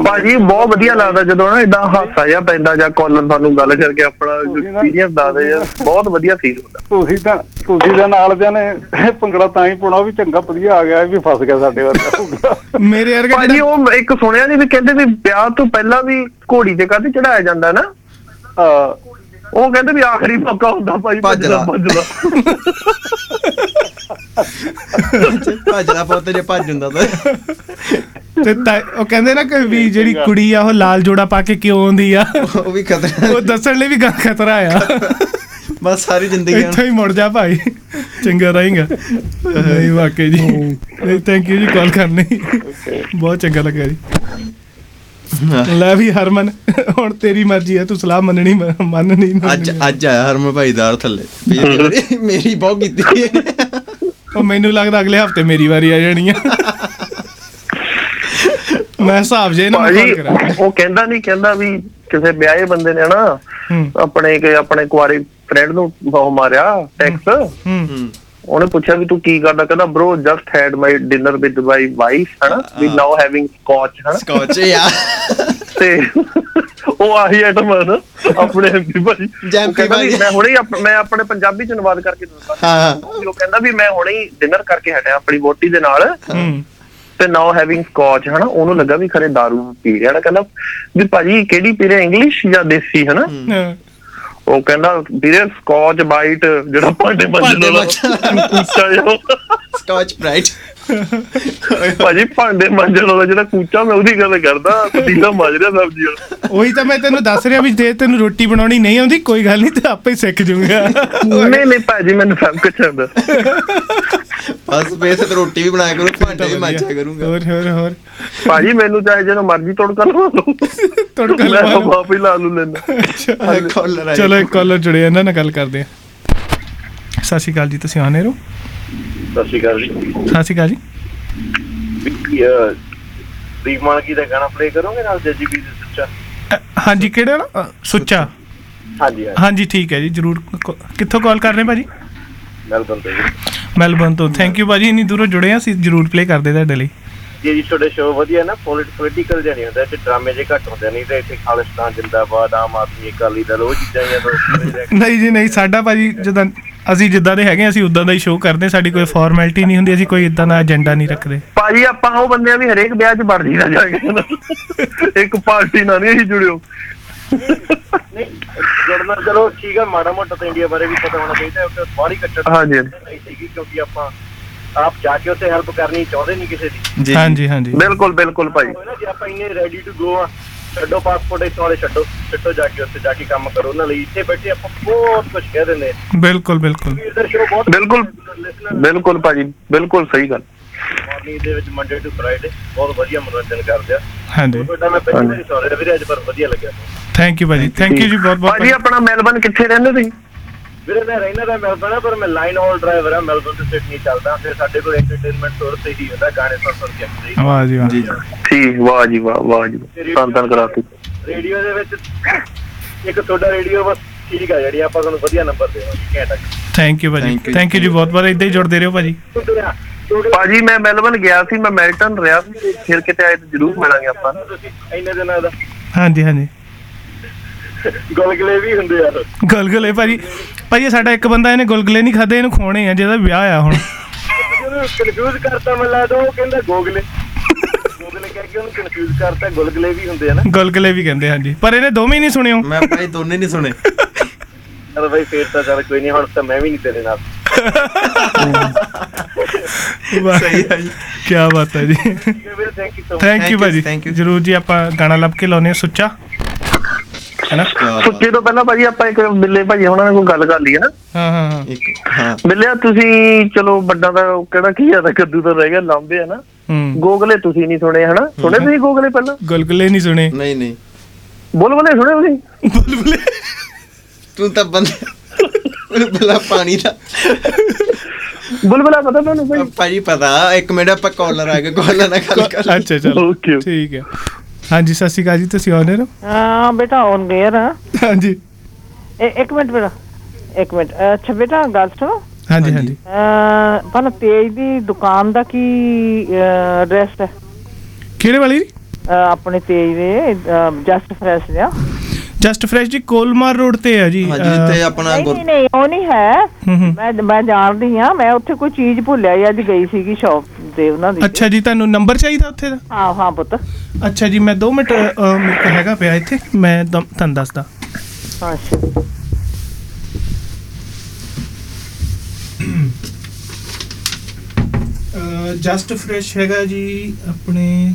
ਭਾਜੀ ਬਹੁਤ ਵਧੀਆ ਲੱਗਦਾ ਜਦੋਂ ਨਾ ਇਦਾਂ ਹਾਸਾ ਜਿਹਾ ਪੈਂਦਾ ਜਾਂ ਕਾਲਰ ਤੁਹਾਨੂੰ ਗੱਲ ਕਰਕੇ ਆਪਣਾ ਐਕਸਪੀਰੀਅੰਸ ਦੱਸਦੇ ਆ ਬਹੁਤ ਵਧੀਆ ਫੀਲ ਹੁੰਦਾ। ਤੁਸੀਂ ਤਾਂ ਤੁਸੀਂ ਦੇ ਨਾਲ ਦੇ ਨੇ ਭੰਗੜਾ ਤਾਂ ਹੀ ਪਾਉਣਾ ਵੀ ਚੰਗਾ ਵਧੀਆ ਆ ਗਿਆ ਵੀ ਫਸ ਗਿਆ ਸਾਡੇ ਵਰਗਾ ਮੇਰੇ ਵਰਗਾ ਭਾਜੀ ਉਹ ਇੱਕ ਸੁਣਿਆ ਨਹੀਂ ਵੀ ਕਹਿੰਦੇ ਵੀ ਵਿਆਹ ਤੋਂ ਪਹਿਲਾਂ ਵੀ ਘੋੜੀ ਤੇ ਕਾਹਤੇ ਚੜਾਇਆ ਜਾਂਦਾ ਨਾ। ਉਹ ਕਹਿੰਦੇ ਵੀ ਆਖਰੀ ਮੌਕਾ ਹੁੰਦਾ ਭਾਈ ਭੱਜ ਲਾ। ਭੱਜ ਲਾ ਭੱਜਦਾ ਪੁੱਤ ਜੇ ਭੱਜ ਹੁੰਦਾ ਤਾਂ। ਤੇ ਤਾਂ- ਉਹ ਕਹਿੰਦੇ ਨਾ ਕਿ ਵੀ ਜਿਹੜੀ ਕੁੜੀ ਆ ਉਹ ਲਾਲ ਜੋੜਾ ਪਾ ਕੇ ਕਿਉਂ ਆਉਂਦੀ ਆ? ਉਹ ਵੀ ਖਤਰਾ ਉਹ ਦੱਸਣ ਲਈ ਵੀ ਗਾ ਖਤਰਾ ਆ। ਬਸ ਸਾਰੀ ਜ਼ਿੰਦਗੀ ਇੱਥੋਂ ਹੀ ਮੁੜ ਜਾ ਭਾਈ। ਚੰਗਾ ਰਹੇਗਾ। ਨਹੀਂ ਵਾਕਈ ਜੀ। ਨਹੀਂ ਥੈਂਕ ਯੂ ਜੀ ਕਾਲ ਕਰਨੀ। ਬਹੁਤ ਚੰਗਾ ਲੱਗਾ ਜੀ। ਲੈ ਵੀ ਹਰਮਨ ਹੁਣ ਤੇਰੀ ਮਰਜ਼ੀ ਹੈ ਤੂੰ ਸਲਾਹ ਮੰਨਣੀ ਮ- ਮੰਨਣੀ ਨਹੀਂ ਅੱਜ ਅੱਜ ਆਇਆ ਹਰਮਨ ਭਾਈਦਾਰ ਥੱਲੇ। ਵੀ ਮੇਰੀ- ਮੇਰੀ ਬਹੁਤ ਕੀਤੀ ਹੈ। ਉਹ ਮੈਨੂੰ ਲੱਗਦਾ ਅਗਲੇ ਹਫ਼ਤੇ ਮੇਰੀ ਵਾਰੀ ਆ ਜਾਣੀ ਆ। ਮੈਂ ਹਿਸਾਬ ਜੇ ਨਾ ਕਰਾਂ ਉਹ ਕਹਿੰਦਾ ਨਹੀਂ ਕਹਿੰਦਾ ਵੀ ਕਿਸੇ ਵਿਆਹੇ ਬੰਦੇ ਨੇ ਨਾ ਹੂੰ। ਆਪਣੇ ਕੇ ਆਪਣੇ ਕੁਆਰੀ ਫਰੈਂਡ ਨੂੰ ਉਹ ਮਾਰਿਆ ਟੈਕਸ ਹੂੰ ਉਹਨੇ ਪੁੱਛਿਆ ਵੀ ਤੂੰ ਕੀ ਕਰਦਾ? ਕਹਿੰਦਾ bro just had my dinner with my wife ਹਨਾ? ਵੀ ਨਾਓ ਹੈਵਿੰਗ ਸਕotch ਹਨਾ? ਸਕੌਚ ਯਾ ਤੇ ਉਹ ਆਹੀ ਆਈਟਮ ਹੈ ਨਾ ਆਪਣੇ ਐਮਪੀ ਭਾਜੀ ਜੈਮ ਉਹ ਕਹਿੰਦਾ ਵੀ ਭਾਜੀ। ਮੈਂ ਹੁਣੇ ਹੀ ਮੈਂ ਆਪਣੇ ਪੰਜਾਬੀ ਚ ਅਨੁਵਾਦ ਕਰਕੇ ਦੱਸਦਾ ਹਾਂ ਉਹ ਕਹਿੰਦਾ ਵੀ ਮੈਂ ਹੁਣੇ ਹੀ ਡਿਨਰ ਕਰਕੇ ਹਟਿਆ ਆਪਣੀ ਵੋਟੀ ਦੇ ਨਾਲ। ਹੂੰ। ਤੇ ਨਾਓ ਹੈਵਿੰਗ ਸਕotch ਹਨਾ ਉਹਨੂੰ ਲੱਗਾ ਵੀ ਖਰੇ दारू ਪੀ ਰਿਹਾ। ਨਾ ਕਹਿੰਦਾ ਵੀ ਭਾਜੀ ਕਿਹੜੀ ਪੀ ਰਿਹਾ ਇੰਗਲਿਸ਼ ਜਾਂ ਦੇਸੀ ਹਨਾ। ਉਹ ਕਹਿੰਦਾ ਵੀਰੇ ਸਕotch ਬਾਈਟ ਜਿਹੜਾ ਭਾਂਡੇ ਮੰਜਣ ਵਾਲਾ। ਸਕੌਚ ਬ੍ਰਾਈਟ ਭਾਜੀ ਭਾਂਡੇ ਮੰਜਣ ਵਾਲਾ ਜਿਹੜਾ ਕੂਚਾ ਮੈਂ ਉਹਦੀ ਗੱਲ ਕਰਦਾ ਪਤੀਲਾ ਮਾਜ ਰਿਹਾ ਸਬਜ਼ੀ ਵਾਲਾ। ਉਹੀ ਤਾਂ ਮੈਂ ਤੈਨੂੰ ਦੱਸ ਰਿਹਾ ਵੀ ਜੇ ਤੈਨੂੰ ਰੋਟੀ ਬਣਾਉਣੀ ਨਹੀਂ ਆਉਂਦੀ ਕੋਈ ਗੱਲ ਨਹੀਂ ਤੇ ਆਪੇ ਹੀ ਸਿੱਖ ਜਾਊਂਗਾ। ਨਹੀਂ ਨਹੀਂ ਭਾਜੀ ਮੈਨੂੰ ਸਭ ਕੁਝ ਆਉਂਦਾ। ਬਸ ਬੇਸ ਤੇ ਰੋਟੀ ਵੀ ਬਣਾਇਆ ਕਰੂੰ ਭਾਂਡੇ ਵੀ ਮਾਂਜਿਆ ਕਰੂੰਗਾ। ਹੋਰ ਹੋਰ ਹੋਰ। ਭਾਜੀ ਮੈਨੂੰ ਚਾਹੇ ਜਦੋਂ ਮਰਜ਼ੀ ਤੜਕਾ ਲਵਾ ਲਓ। ਤੜਕਾ ਮੈਂ ਲਵਾ ਤਾਂ ਲਓ। ਮਾਫੀ ਹੀ ਲਾ ਲੂ ਲੈਣਾ ਚਲੋ ਇੱਕ ਕਾਲਰ ਜੁੜੇ ਇਹਨਾਂ ਨਾਲ ਗੱਲ ਕਰਦੇ ਆ। ਸਤਿ ਸ਼੍ਰੀ ਅਕਾਲ ਜੀ ਤੁਸੀਂ ਆਨੇ ਰਹੋ? ਸਤਿ ਸ਼੍ਰੀ ਅਕਾਲ ਜੀ। ਸਤਿ ਸ਼੍ਰੀ ਅਕਾਲ ਜੀ। ਵੀ ਅਹ, ਦੀਪ ਮਾਲਕੀ ਦਾ ਗਾਣਾ ਪਲੇ ਕਰੋਗੇ ਨਾਲ ਜੱਜੀਬੀ ਦੇ ਸੱਚਾ? ਅ, ਹਾਂਜੀ ਕਿਹੜਾ ਨਾ? ਅ, ਸੁੱਚਾ। ਹਾਂਜੀ ਹਾਂਜੀ। ਹਾਂਜੀ ਠੀਕ ਹੈ ਜੀ ਜਰੂਰ ਕਿੱਥੋਂ ਕਾਲ ਕਰ ਰਹੇ ਭਾਜੀ? ਮੈਲਬਨ ਤੋਂ ਜੀ। ਮੈਲਬਨ ਤੋਂ। ਥੈਂਕ ਯੂ ਭਾਜੀ ਇੰਨੀ ਦੂਰੋਂ ਜੁੜੇ ਆ ਅਸੀਂ ਜਰੂਰ ਪਲੇ ਕਰਦੇ ਤੁਹਾਡੇ ਲਈ। ਜੀ ਜੀ ਤੁਹਾਡੇ ਸ਼ੋਅ ਵਧੀਆ ਨਾ ਪੋਲੀਟੀਕਲ ਜਿਹਾ ਨਹੀਂ ਹੁੰਦਾ ਇੱਥੇ ਡਰਾਮੇ ਜੇ ਘੱਟ ਹੁੰਦੇ ਨਹੀਂ ਤੇ ਇੱਥੇ ਖਾਲਿਸਤਾਨ ਜਿੰਦਾਬਾਦ ਆਮ ਆਦਮੀ ਅਕਾਲੀ ਦਲ ਉਹ ਚੀਜ਼ਾਂ ਤਾਂ ਨਹੀਂ ਜੀ ਨਹੀਂ ਸਾਡਾ ਭਾਜੀ ਜਦੋਂ ਅਸੀਂ ਜਿੱਦਾਂ ਦੇ ਹੈਗੇ ਅਸੀਂ ਉਦਾਂ ਦਾ ਹੀ ਸ਼ੋਅ ਕਰਦੇ ਸਾਡੀ ਕੋਈ ਫਾਰਮੈਲਿਟੀ ਨਹੀਂ ਹੁੰਦੀ ਅਸੀਂ ਕੋਈ ਇਦਾਂ ਦਾ ਏਜੰਡਾ ਨਹੀਂ ਰੱਖਦੇ। ਭਾਜੀ ਆਪਾਂ ਉਹ ਬੰਦੇ ਆ ਵੀ ਹਰੇਕ ਵਿਆਹ 'ਚ ਵੜ ਜੀਦਾ ਜਾ ਨਾ। ਇੱਕ ਪਾਰਟੀ ਨਾਲ ਨਹੀਂ ਅਸੀਂ ਜੁੜਿਓ। ਨਹੀਂ ਜੁੜਨਾ ਚਲੋ ਠੀਕ ਆ ਮਾੜਾ ਮੋਟਾ ਤਾਂ ਇੰਡੀਆ ਬਾਰੇ ਵੀ ਪਤਾ ਹੋਣਾ ਚਾਹੀਦਾ ਉੱਥੇ ਬਾਹਲੀ ਕੱਟੜ ਹਾਂਜੀ। ਨਹੀਂ ਸੀਗੀ ਕਿਉਂਕਿ ਆਪਾਂ ਆਪ ਜਾ ਕੇ ਉੱਥੇ ਹੈਲਪ ਕਰਨੀ ਚਾਹੁੰਦੇ ਨਹੀਂ ਕਿਸੇ ਦੀ। ਜੀ ਹਾਂਜੀ ਹਾਂਜੀ। ਬਿਲਕੁਲ ਬਿਲਕੁਲ ਨਾ ਜੇ ਆਪਾਂ ਇੰਨੇ ਰੈਡੀ ਟੂ ਗੋ ਆ ਛੱਡੋ ਪਾਸਪੋਰਟ ਇੱਥੋਂ ਵਾਲੇ ਛੱਡੋ ਛੱਡੋ ਜਾ ਕੇ ਉੱਥੇ ਜਾ ਕੇ ਕੰਮ ਕਰੋ। ਉਹਨਾਂ ਲਈ ਇੱਥੇ ਬੈਠੇ ਆਪਾਂ ਬਹੁਤ ਕੁਝ ਕਹਿ ਦਿੰਦੇ ਆ। ਬਿਲਕੁਲ ਬਿਲਕੁਲ। ਬਹੁਤ ਬਿਲਕੁਲ ਬਿਲਕੁਲ ਭਾਜੀ ਬਿਲਕੁਲ ਸਹੀ ਗੱਲ। ਮਾਰਨਿੰਗ ਦੇ ਵਿੱਚ ਮੰਡੇ ਟੂ ਫਰਾਈਡੇ ਬਹੁਤ ਵਧੀਆ ਮਨੋਰੰਜਨ ਕਰਦੇ ਆ। ਹਾਂਜੀ। ਤੁਹਾਡਾ ਮੈਂ ਪਹਿਲੀ ਵਾਰੀ ਸੁਣ ਰਿਹਾ ਵੀਰੇ ਅੱਜ ਪਰ ਵਧੀਆ ਲੱਗਿਆ। ਥੈਂਕ ਯੂ ਭਾਜੀ ਥੈਂਕ ਯੂ ਜੀ ਬਹੁਤ ਬਹੁਤ ਭਾਜੀ। ਆਪਣਾ ਮੈਲਬਨ ਕਿੱਥੇ ਰਹਿੰਦੇ ਤੁਸੀਂ? ਵੀਰੇ ਮੈਂ ਰਹਿਣਾ ਤਾਂ ਮੈਲਬਨ ਆ ਪਰ ਮੈਂ ਲਾਈਨ ਹਾਲ ਡਰਾਈਵਰ ਆ ਮੈਲਬਨ ਤੋਂ ਸਿਡਨੀ ਚੱਲਦਾ। ਫਿਰ ਸਾਡੇ ਕੋਲ ਐਂਟਰਟੇਨਮੈਂਟ ਸੋਰਸ ਤੇ ਹੀ ਹੁੰਦਾ ਗਾਣੇ ਸੁਣ ਸੁਣ ਕੇ ਆਉਂਦੇ। ਵਾਹ ਜੀ ਵਾਹ। ਜੀ ਠੀਕ ਵਾਹ ਜੀ ਵਾਹ ਵਾਹ ਜੀ ਧੰਨ ਕਰਾਤੀ ਰੇਡੀਓ ਦੇ ਵਿੱਚ ਇੱਕ ਤੁਹਾਡਾ ਰੇਡੀਓ ਬਸ ਠੀਕ ਆ ਜਿਹੜੀ ਆਪਾਂ ਤੁਹਾਨੂੰ ਵਧੀਆ ਨੰਬਰ ਦੇਵਾਂਗੇ ਘੰਟਾ ਥੈਂਕ ਯੂ ਭਾਜੀ। Thank you. ਥੈਂਕ ਯੂ ਜੀ ਬਹੁਤ ਬਹੁਤ ਇਦਾਂ ਹੀ ਜੁੜਦੇ ਰਹੋ ਭਾਜੀ। ਭਾਜੀ ਮੈਂ ਮੈਲਬਨ ਗਿਆ ਸੀ ਮੈਂ ਮੈਲਟਨ ਰਿਹਾ ਸੀ ਫਿਰ ਕਿਤੇ ਆਏ ਤਾਂ ਜ਼ਰੂਰ ਮਿਲਾਂਗੇ ਆਪਾਂ। ਤੁਸੀਂ ਇੰਨੇ ਦਿਨਾਂ ਦਾ ਹਾਂਜੀ ਹਾਂਜੀ। ਗੁਲਗਲੇ ਵੀ ਹੁੰਦੇ ਆ। ਗੁਲਗੁਲੇ ਭਾਜੀ ਭਾਜੀ ਸਾਡਾ ਇੱਕ ਬੰਦਾ ਇਹਨੇ ਗੁਲਗੁਲੇ ਨਹੀਂ ਖਾਦੇ ਇਹਨੂੰ ਖਵਾਉਣੇ ਆ ਜਿਹਦਾ ਵਿਆਹ ਆ ਹੁਣ। ਕਨਫਿਊਜ਼ ਕਰਤਾ ਮੈਂ ਲੱਗਦਾ ਉਹ ਕਹਿੰਦਾ ਗੋਗਲੇ। ਗੋਗਲੇ ਕਹਿ ਕੇ ਉਹਨੂੰ ਕਨਫਿਊਜ਼ ਕਰਤਾ ਗੁਲਗਲੇ ਵੀ ਹੁੰਦੇ ਆ ਨਾ। ਗੁਲਗੁਲੇ ਵੀ ਕਹਿੰਦੇ ਹਾਂਜੀ। ਪਰ ਇਹਨੇ ਦੋਵੇਂ ਹੀ ਨਹੀਂ ਸੁਣਿਓ। ਮੈਂ ਭਾਈ ਦੋਨੇ ਨਹੀਂ ਸੁਣੇ। ਚਲ ਬਾਈ ਫੇਰ ਤਾਂ ਚੱਲ ਕੋਈ ਨਹੀਂ ਹੁਣ ਤਾਂ ਮੈਂ ਵੀ ਨਹੀਂ ਤੇਰੇ ਨਾਲ। ਸਹੀ ਹੈ ਜੀ। ਕੀ ਬਾਤ ਹੈ ਜੀ। ਠੀਕ ਹੈ ਵੀਰੇ thank you so much thank Thank you you, ਭਾਜੀ. ਜਰੂਰ ਜੀ ਆਪਾਂ ਗਾਣਾ ਲੱਭ ਕੇ ਲਾਉਨੇ ਸੁੱਚਾ। ਹੈਨਾ। ਸੁੱਚੇ ਤੋਂ ਪਹਿਲਾਂ ਭਾਜੀ ਆਪਾਂ ਇੱਕ ਬਿੱਲੇ ਭਾਜੀ ਉਹਨਾਂ ਨਾਲ ਕੋਈ ਗੱਲ ਕਰ ਲਈ ਹੈ ਨਾ ਹਾਂ ਹਾਂ ਹਾਂ। ਇੱਕ ਹਾਂ। ਬਿੱਲਿਆ ਤੁਸੀਂ ਚਲੋ ਵੱਡਾ ਦਾ ਕਿਹੜਾ ਕੀ ਆ ਤਾਂ ਕੱਦੂ ਤਾਂ ਰਹਿ ਗਿਆ ਲਾਂਬੇ ਆ ਨਾ। ਹੂੰ। ਗੋਗਲੇ ਤੁਸੀਂ ਨਹੀਂ ਸੁਣੇ ਹਨਾ? ਸੁਣੇ ਤੁਸੀਂ ਗੋਗਲੇ ਪਹਿਲਾਂ? ਗੁਲਗੁਲੇ ਨਹੀਂ ਸੁਣੇ। ਨਹੀਂ ਨਹੀਂ। ਬੁਲਬੁਲੇ ਸੁਣੇ ਤੁਸੀਂ? ਤੂੰ ਤਾਂ ਬੰਦੇ ਬਲਾ ਪਾਣੀ ਦਾ। ਬੁਲਬੁਲਾ ਪਤਾ ਤੁਹਾਨੂੰ ਭਾਈ ਭਾਜੀ ਪਤਾ ਇੱਕ ਮਿੰਟ ਆਪਾਂ ਕਾਲਰ ਆ ਗਏ ਕਾਲਰ ਨਾਲ ਗੱਲ ਕਰ ਅੱਛਾ ਚਲੋ। ਓਕੇ ਠੀਕ ਹੈ। ਹਾਂਜੀ ਸਤਿ ਸ਼੍ਰੀ ਅਕਾਲ ਜੀ ਤੁਸੀਂ ਆਨਰ ਹੋ? ਹਾਂ ਬੇਟਾ ਔਨ ਗੇਅਰ ਆ ਹਾਂਜੀ। ਇਹ- ਇੱਕ ਮਿੰਟ ਬੇਟਾ ਇੱਕ ਮਿੰਟ। ਅੱਛਾ ਬੇਟਾ ਗੱਲ ਸੁਣੋ। ਹਾਂਜੀ ਹਾਂਜੀ। ਅਹ, ਪਹਿਲਾਂ ਤੇਜ ਦੀ ਦੁਕਾਨ ਦਾ ਕੀ ਐਡਰੈਸ ਹੈ? ਕਿਹੜੇ ਵਾਲੀ? ਅਹ, ਆਪਣੇ ਤੇਜ ਦੇ ਜਸਟ ਫਰੈਸ਼ ਦਾ ਜਸਟ ਫਰੈਸ਼ ਜੀ ਕੋਲਮਾਰ ਰੋਡ ਤੇ ਹੈ ਜੀ ਹਾਂਜੀ ਜਿੱਥੇ ਆਪਣਾ ਨਹੀਂ ਨਹੀਂ ਨਹੀਂ ਉਹ ਨਹੀਂ ਹੈ। ਹੂੰ ਹੂੰ। ਮੈਂ ਮੈਂ ਜਾਣਦੀ ਆ ਮੈਂ ਉੱਥੇ ਕੋਈ ਚੀਜ਼ ਭੁੱਲਿਆ ਹੀ ਅੱਜ ਗਈ ਸੀਗੀ ਸ਼ਾਪ ਤੇ ਉਹਨਾਂ ਦੀ। ਅੱਛਾ ਜੀ ਤੁਹਾਨੂੰ ਨੰਬਰ ਚਾਹੀਦਾ ਉੱਥੇ ਦਾ? ਹਾਂ ਹਾਂ ਪੁੱਤ। ਅੱਛਾ ਜੀ ਮੈਂ 2 ਮਿੰਟ ਅਹ, ਮੇਰੇ ਕੋਲ ਹੈਗਾ ਪਿਆ ਇੱਥੇ ਮੈਂ ਦਮ- ਤੁਹਾਨੂੰ ਦੱਸਦਾ। ਅੱਛਾ। ਜਸਟ ਫਰੈਸ਼ ਹੈਗਾ ਜੀ ਆਪਣੇ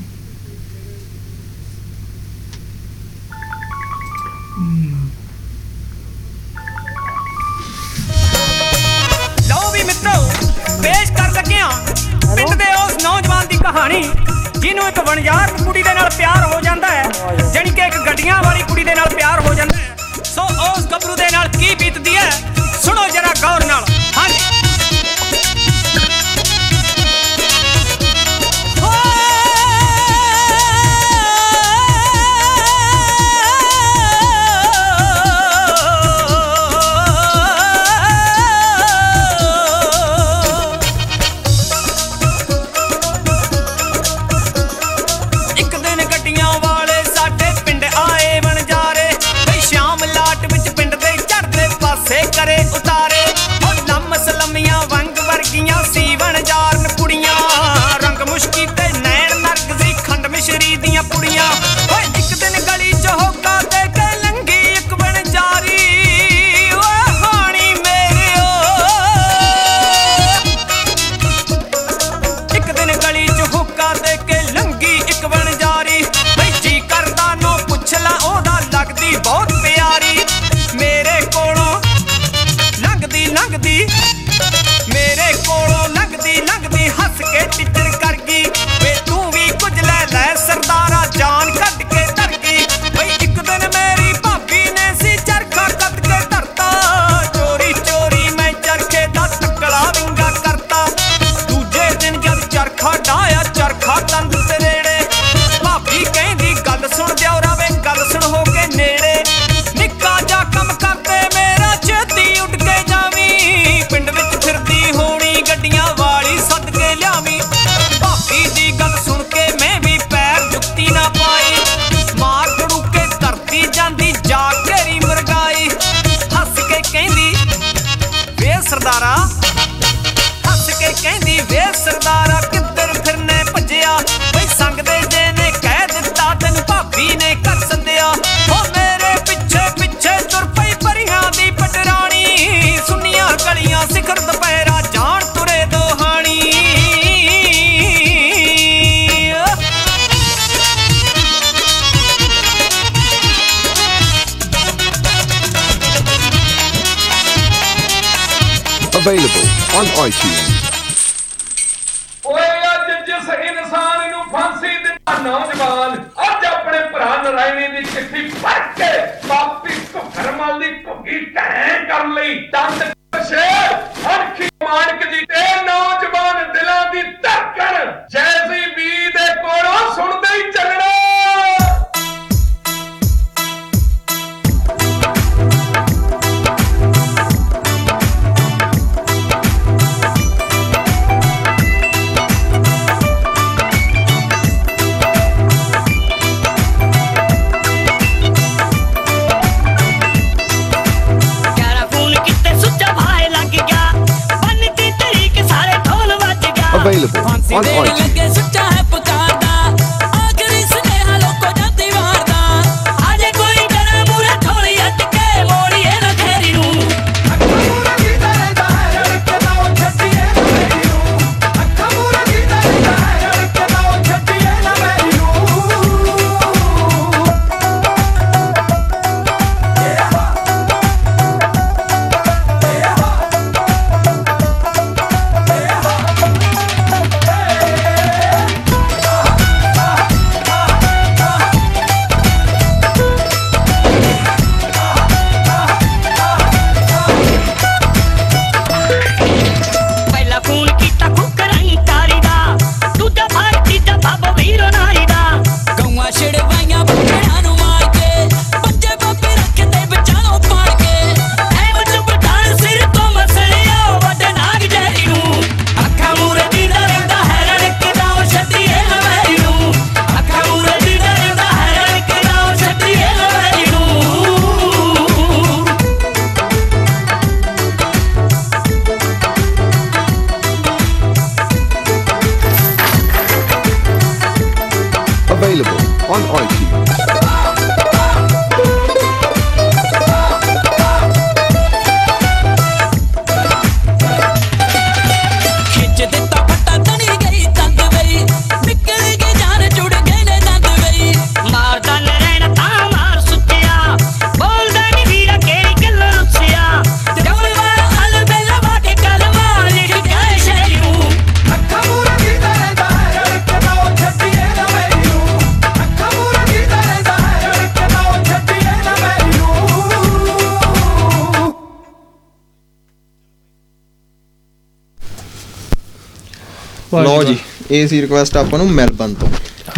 ਇਹ ਸੀ ਰਿਕੁਐਸਟ ਆਪਾਂ ਨੂੰ ਮੈਲਬਨ ਤੋਂ।